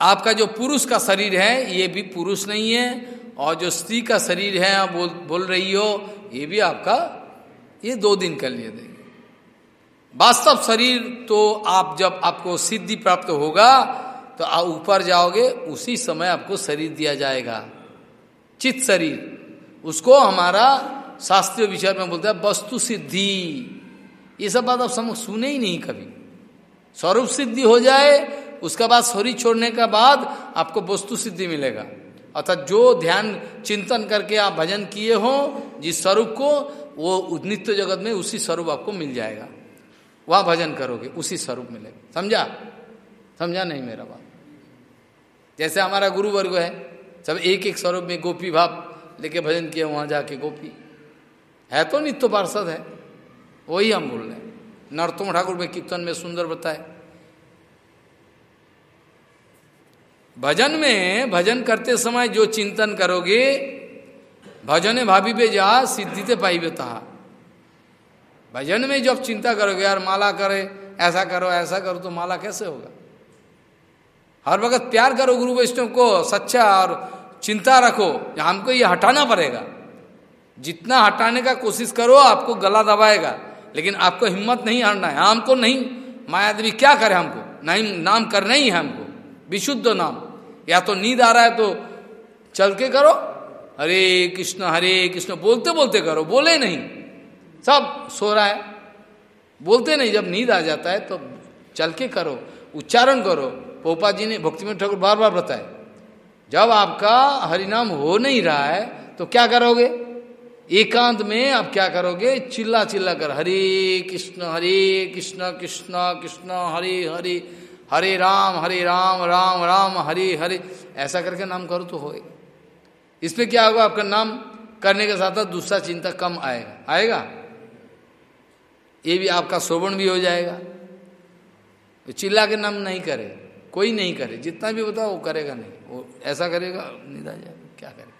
आपका जो पुरुष का शरीर है, ये भी पुरुष नहीं है, और जो स्त्री का शरीर है, आप बोल बोल रही हो, ये भी आपका, ये दो दिन कर लिए देंगे। वास्तव शरीर तो आप जब आपको सिद्धि प्राप्त होगा तो आप ऊपर जाओगे, उसी समय आपको शरीर दिया जाएगा। चित शरीर। उसको हमारा शास्त्रीय विचार में बोलते हैं, वस्तु सिद्धि। ये सब बात आप समझ, सुने ही नहीं कभी। स्वरूप सिद्धि हो जाए, उसका बाद शरीर छोड़ने का बाद आपको वस्तु सिद्धि मिलेगा। अर्थात जो ध्यान, चिंतन करके आप भजन किए हो, जिस स्वरूप को, वो नित्य जगत में उसी स्वरूप आपको मिल जाएगा। वह भजन करोगे, उसी स्वरूप मिलेगा। समझा? समझा नहीं मेरा बात? जैसे हमारा गुरुवर्ग है, सब एक एक स्वरूप में गोपी भाव लेके भजन किया वहाँ जाके गोपी। है तो नित्य पार्षद है। वही हम बोल रहे हैं। नरतोम ठाकुर में कीर्तन में सुंदर बताए। भजन में भजन करते समय जो चिंतन करोगे, भजन भाभी पे जा, सिद्धि ते पाई बेता। भजन में जब चिंता करोगे, यार माला करे, ऐसा करो ऐसा करो तो माला कैसे होगा? हर वक्त प्यार करो गुरु वैष्णव को, सच्चा और चिंता रखो, हमको ये हटाना पड़ेगा। जितना हटाने का कोशिश करो, आपको गला दबाएगा। लेकिन आपको हिम्मत नहीं हारना है, हमको नहीं। माया देवी क्या करे हमको? नहीं नाम करना ही है हमको। विशुद्ध नाम। या तो नींद आ रहा है तो चल के करो। हरे कृष्ण हरे कृष्ण बोलते बोलते करो। बोले नहीं। सब सो रहा है। बोलते नहीं, जब नींद आ जाता है तो चल के करो। उच्चारण करो। पोपा जी ने भक्ति में ठाकुर बार बार बताए जब आपका हरिनाम हो नहीं रहा है तो क्या करोगे? एकांत में आप क्या करोगे? चिल्ला चिल्ला कर, हरे कृष्ण हरे कृष्ण कृष्ण कृष्ण, हरे हरे हरे राम हरे राम राम राम, हरे हरे। ऐसा करके नाम करो तो होएगा इसमें क्या होगा? आपका नाम करने के साथ साथ दूसरा चिंता कम आएगा। आएगा? ये भी आपका शोभन भी हो जाएगा। चिल्ला के नाम नहीं करे कोई नहीं करे, जितना भी बताओ वो करेगा नहीं। वो ऐसा करेगा, निदा जाएगा, क्या करेगा?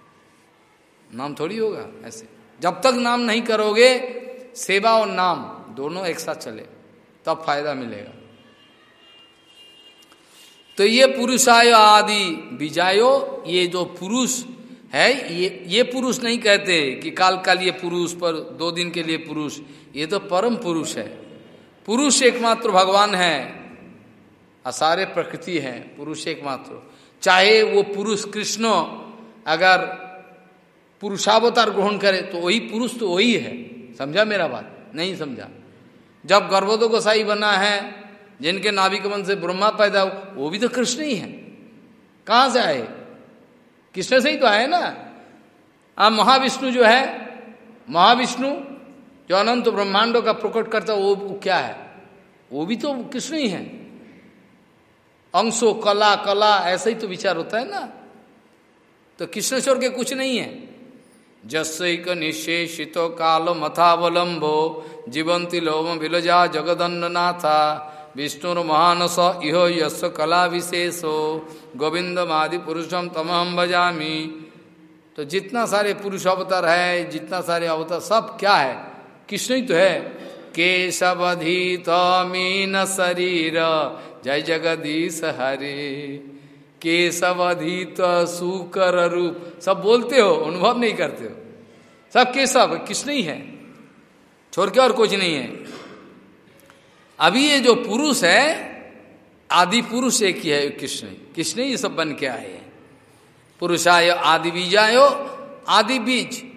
नाम थोड़ी होगा ऐसे। जब तक नाम नहीं करोगे, सेवा और नाम दोनों एक साथ चले, तब फ़ायदा मिलेगा। तो ये पुरुषायो आदि विजायो ये जो पुरुष है, ये ये पुरुष नहीं कहते कि काल काल ये पुरुष, पर दो दिन के लिए पुरुष। ये तो परम पुरुष है। पुरुष एकमात्र भगवान है। असारे प्रकृति हैं, पुरुष एकमात्र। चाहे वो पुरुष कृष्ण अगर पुरुषावतार ग्रहण करे तो वही पुरुष तो वही है। समझा मेरा बात? नहीं समझा। जब गर्भोदो गोसाई बना है, जिनके नाभिक मन से ब्रह्मा पैदा हो, वो भी तो कृष्ण ही है। कहाँ से आए? कृष्ण से ही तो आए ना? अब महाविष्णु जो है, महाविष्णु जो अनंत ब्रह्मांडों का प्रकट करता, वो क्या है? वो भी तो कृष्ण ही है। अंशो कला कला, ऐसा ही तो विचार होता है ना। तो कृष्णेश्वर के कुछ नहीं है। जस्क निशेषित काल मथावलंबो, जीवंती लोम विलजा विष्णुर महानस इह यश कला विशेषो गोविंदमादि पुरुषम तमहम बजामी तो जितना सारे पुरुष अवतार है, जितना सारे अवतार, सब क्या है? कृष्ण ही तो है। केशवधीत मीन शरीर जय जगदीश हरे। केशवधीत सुकर रूप सब बोलते हो, अनुभव नहीं करते हो। सब केशव कृष्ण ही है? छोड़ के और कुछ नहीं है। अभी ये जो पुरुष है, आदि पुरुष एक ही है, कृष्ण। कृष्ण ही सब बन के आए हैं। पुरुषाय आदि बीजायो, आदि बीज।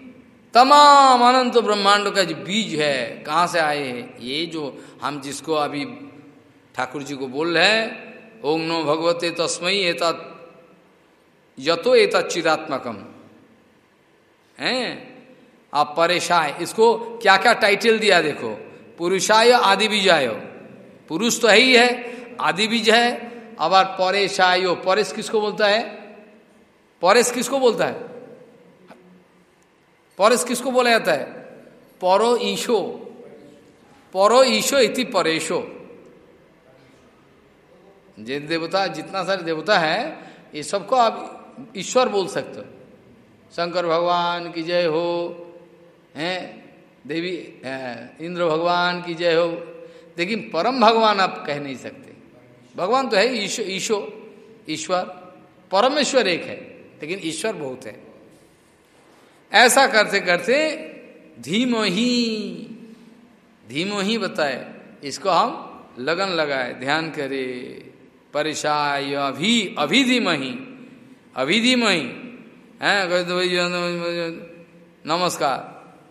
तमाम अनंत ब्रह्मांड का जो बीज है, कहाँ से आए हैं? ये जो हम जिसको अभी ठाकुर जी को बोल रहे हैं, ओम नो भगवते तस्मयी एता यतो एता चिरात्मकम है? आप परेशान, इसको क्या क्या टाइटल दिया देखो? पुरुषाय आदि बीजायो पुरुष तो है ही है आदि बीज है अब परेशायो। परेश किसको बोलता है? परेश किसको बोलता है? परेश किसको बोला जाता है? परो ईशो। परो ईशो इति परेशो। जिन देवता, जितना सारे देवता है, ये सबको आप ईश्वर बोल सकते हो। शंकर भगवान की जय हो, हैं? देवी इंद्र भगवान की जय हो। लेकिन परम भगवान आप कह नहीं सकते। भगवान तो है ईशो ईशो, ईश्वर। परमेश्वर एक है, लेकिन ईश्वर बहुत है। ऐसा करते करते धीमो ही धीमो ही बताए, इसको हम लगन लगाए, ध्यान करे परिशाय अभी अभिधिम ही अभिधिम ही नमस्कार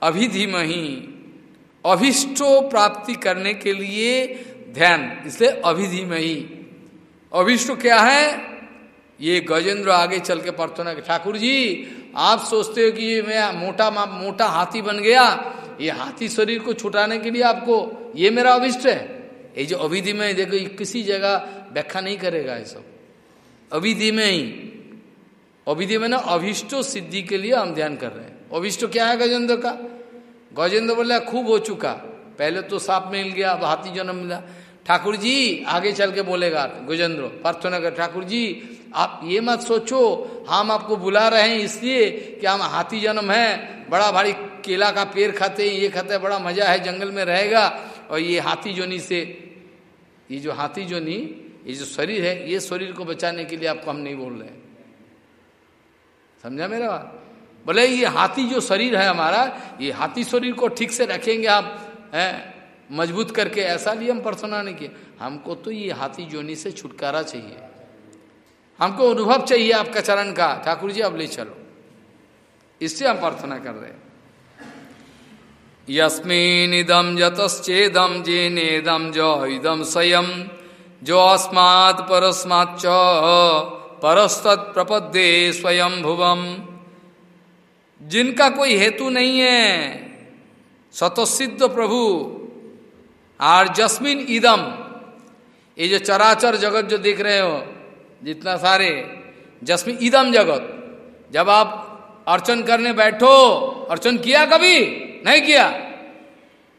अभिधिम ही अभिष्टो प्राप्ति करने के लिए ध्यान, इसलिए अभिधिम ही अभिष्ट क्या है? ये गजेंद्र आगे चल के प्रार्थना ठाकुर जी, आप सोचते हो कि ये मैं मोटा मोटा हाथी बन गया, ये हाथी शरीर को छुटाने के लिए आपको, ये मेरा अभिष्ट है? ये जो अभिधि में, देखो, ये किसी जगह व्याख्या नहीं करेगा ये सब। अविधि में ही। अविधि में ना अभिष्टो सिद्धि के लिए हम ध्यान कर रहे हैं। अभिष्टो क्या है गजेंद्र का? गजेंद्र बोला, खूब हो चुका। पहले तो सांप मिल गया, अब हाथी जन्म मिला। ठाकुर जी, आगे चल के बोलेगा गजेंद्र। प्रार्थना कर, ठाकुर जी आप ये मत सोचो, हम आपको बुला रहे हैं इसलिए कि हम हाथी जन्म है, बड़ा भारी केला का पेड़ खाते हैं, ये खाते हैं, बड़ा मज़ा है, जंगल में रहेगा। और ये हाथी जोनी से, ये जो हाथी जोनी, ये जो शरीर है, ये शरीर को बचाने के लिए आपको हम नहीं बोल रहे समझा मेरा बात? बोले, ये हाथी जो शरीर है हमारा, ये हाथी शरीर को ठीक से रखेंगे आप, हैं? मज़बूत करके, ऐसा लिए हम प्रार्थना नहीं किए हमको तो ये हाथी जोनी से छुटकारा चाहिए। हमको अनुभव चाहिए आपका चरण का। ठाकुर जी, अब ले चलो। इससे हम प्रार्थना कर रहे हैं। जतश्चेदम जेनेदम जो इदम स्वयं, जो अस्मात् परस्माच्च परस्तत् प्रपदे स्वयं भुवम जिनका कोई हेतु नहीं है स्वतसिद्ध प्रभु आर जस्मिन इदम ये जो चराचर जगत जो देख रहे हो जितना सारे जस्मिन इदम जगत। जब आप अर्चन करने बैठो, अर्चन किया कभी? नहीं किया।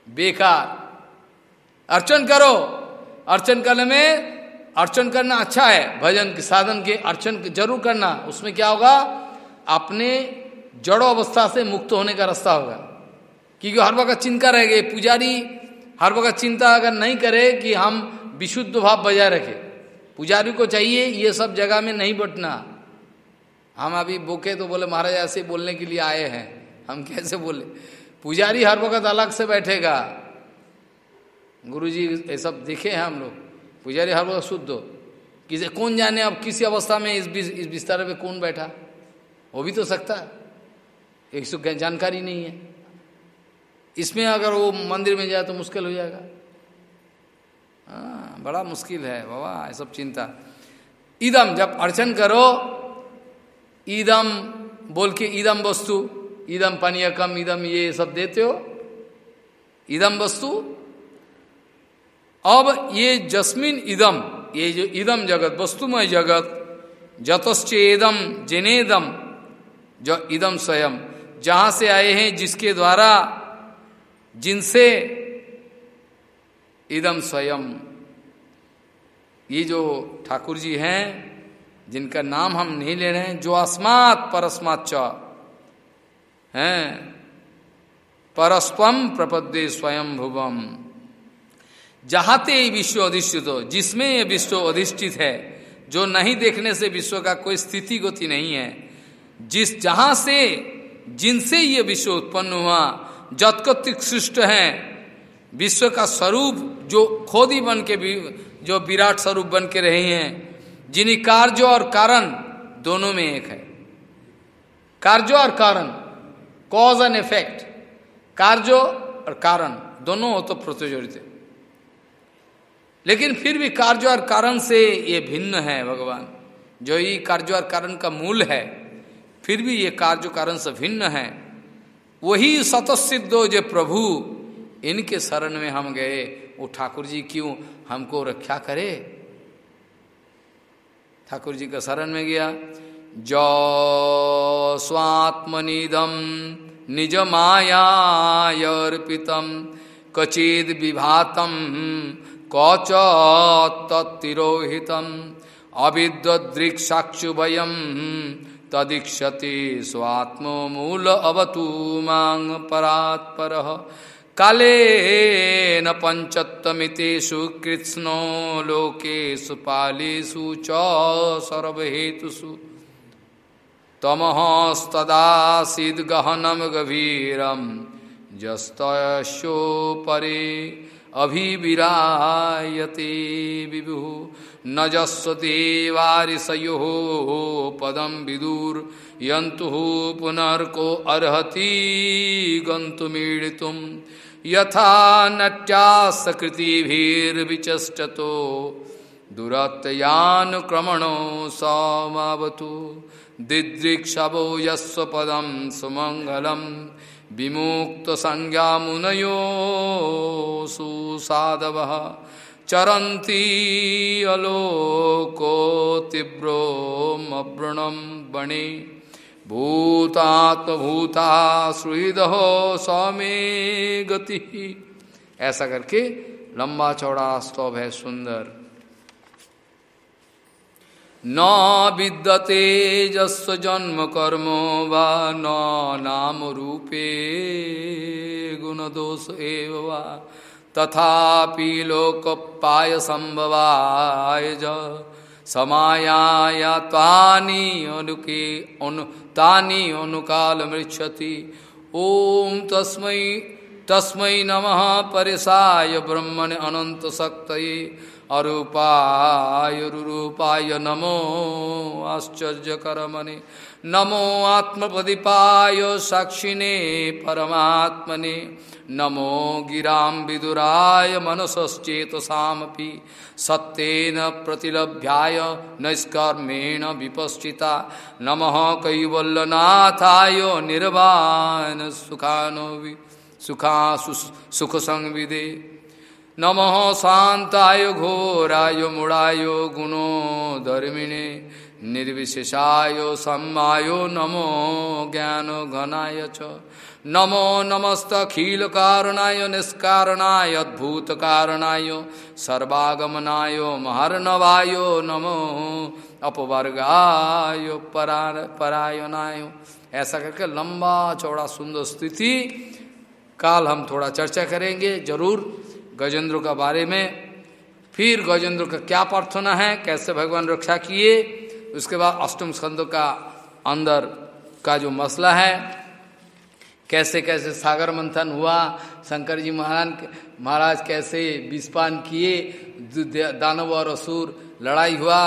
बेकार। अर्चन करो। अर्चन करने में, अर्चन करना अच्छा है। भजन के साधन के अर्चन ज़रूर करना। उसमें क्या होगा? अपने जड़ो अवस्था से मुक्त होने का रास्ता होगा। क्योंकि हर वक्त चिंता रहेगी। पुजारी हर वक्त चिंता अगर नहीं करे कि हम विशुद्ध भाव बजाय रखे। पुजारी को चाहिए, ये सब जगह में नहीं बटना। हम अभी बोके तो बोले, महाराज, ऐसे बोलने के लिए आए हैं। हम कैसे बोले? पुजारी हर वक्त अलग से बैठेगा। गुरु जी ये सब देखे हैं हम लोग। पुजारी हर वक्त शुद्ध। हो किसे, कौन जाने अब किसी अवस्था में इस इस बिस्तर पे कौन बैठा? हो भी तो सकता है। एक सौ जानकारी नहीं है। इसमें अगर वो मंदिर में जाए तो मुश्किल हो जाएगा। हाँ। बड़ा मुश्किल है, बाबा, ये सब चिंता। ईदम जब अर्चन करो ईदम बोल के ईदम वस्तु ईदम पानीयकम ईदम ये सब देते हो। ईदम वस्तु। अब ये जस्मिन इदम, ये जो इदम जगत, वस्तुमय जगत जतश्चेदम जिनेदम, जो इदम स्वयं, जहाँ से आए हैं, जिसके द्वारा, जिनसे इदम स्वयं। ये जो ठाकुर जी हैं, जिनका नाम हम नहीं ले रहे हैं, जो अस्मात परस्मात च हैं परस्पम प्रपद्य स्वयं भुवम। जहाते विश्व अधिष्ठित हो, जिसमें ये विश्व अधिष्ठित है, जो नहीं देखने से विश्व का कोई स्थिति गति नहीं है, जिस जहाँ से, जिनसे ये विश्व उत्पन्न हुआ जतकतिक सृष्ट है, विश्व का स्वरूप जो खोदी बन के जो विराट स्वरूप बन के रहे हैं, जिन्हें कार्य और कारण दोनों में एक है। कार्य और कारण कॉज एंड इफ़ेक्ट कार्य और कारण, दोनों हो तो प्रतिजोड़ित लेकिन फिर भी कार्य और कारण से ये भिन्न है भगवान। जो ये कार्य और कारण का मूल है, फिर भी ये कार्य कारण से भिन्न है। वही सतसिद्धो जो प्रभु, इनके शरण में हम गए। वो ठाकुर जी क्यों हमको रक्षा करे? ठाकुर जी का शरण में गया। जो स्वात्मनिदम निज मायार्पितम कचिद विभातम कौच तत्तिरोहितम अविद्वदृक्साक्षुभयम तदीक्षते स्वात्म मूल अवतु मांग परात्पर। काले न पंचत्तमितेषु कृत्स्नो लोकेषु पालेषु च सर्वहेतुषु। तमहस्तदासीद गहनम गभीरम जस्तशो परे अभिविरायते विभु। न जस्व देवारिशयो पदम विदुर यंतु पुनर्को अर्हति गंतुमीड़ितुम यथा नट्यासकृतिभिर्विचष्टतो दुरत्ययानुक्रमणो समावतु। दिदृक्षवो यस्वपदं सुमङ्गलं। विमुक्तसंज्ञा मुनयो सुसाधवः। चरन्ति अलोको तीव्रोमवृणं बणे। भूतात्मभूता सुहृदहो सौमे गति। ऐसा करके लंबा चौड़ा स्तव है सुंदर। न विद्यते जस्व जन्म कर्म व नाम रूपे गुणदोष एव वा तथापि लोकपाय संभवाय समाया तानी अनुके अनु, तानी अनुकाल मृक्षति ओम तस्मै तस्मै नमः, परिसाय ब्रह्मण अनंत शक्तये। अरूपाय रूपाय नमो आश्चर्य करमने नमो आत्मपदीपाय साक्षिणे परमात्मने। नमो गिरा विदुराय मनसश्चेतसामपि। सत्येन प्रतिलभ्याय नैष्कर्मेण विपश्चिता। नमः कैवल्यनाथाय निर्वाण सुखानो सुखा सुख संविदे नम शांताय घोराय मूढ़ाय गुणो धर्मिणे, निर्विशेषाय सम्मायो नमो ज्ञान घनाय च। नमो नमस्तखिल कारणाय निष्कारणाय अद्भुत कारणाय सर्वागमनाय महर्नवाय नमो, अपवर्गाय परायणाय। ऐसा करके लंबा चौड़ा सुंदर स्थिति, काल हम थोड़ा चर्चा करेंगे, ज़रूर। गजेंद्र का बारे में। फिर गजेंद्र का क्या प्रार्थना है? कैसे भगवान रक्षा किए? उसके बाद अष्टम स्कंद का अंदर का जो मसला है, कैसे कैसे सागर मंथन हुआ, शंकर जी महाराज महाराज कैसे विस्पान किए दानव और असुर लड़ाई हुआ,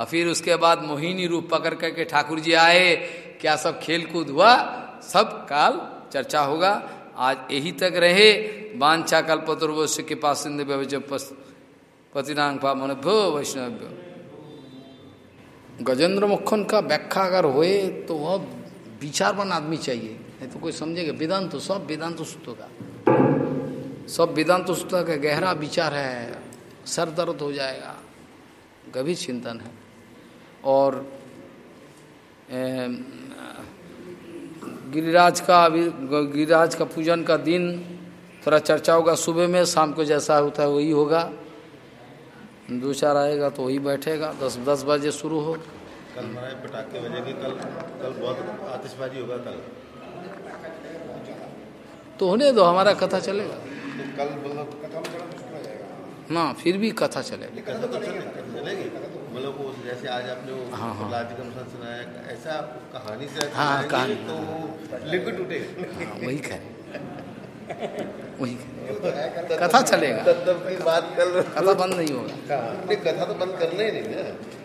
और फिर उसके बाद मोहिनी रूप पकड़ करके ठाकुर जी आए। क्या सब खेल कूद हुआ? सब काल चर्चा होगा। आज यही तक रहे। बांछा कल्पतुर्वश्य के पास पतिनांग पामनभ्यो वैष्णव्य गजेंद्र मुखन का व्याख्या अगर होए तो वह विचारवान आदमी चाहिए। नहीं तो कोई समझेगा, वेदांत तो सब वेदांत सूत्र का। सब वेदांत सूत्र का गहरा विचार है। सर दर्द हो जाएगा। गभी चिंतन है। और गिरिराज का अभी गिरिराज का पूजन का दिन थोड़ा चर्चा होगा सुबह में शाम को जैसा होता है वही होगा। दो चार आएगा तो वही बैठेगा दस दस बजे शुरू हो।
कल पटाखे बजेंगे कल कल बहुत आतिशबाजी होगा कल।
तो होने दो हमारा कथा चलेगा।
तो कल
ना फिर भी कथा चलेगी।
कथा तो चलेगी। मतलब वो जैसे आज आपने वो
हाँ हाँ।
सुनाया ऐसा कहानी से
हाँ कहानी
तो लिक्विड टूटे।
हाँ, वही कह वही कथा। चलेगा।
तब की बात कल
कथा बंद नहीं होगा।
कथा तो बंद करना ही नहीं ना।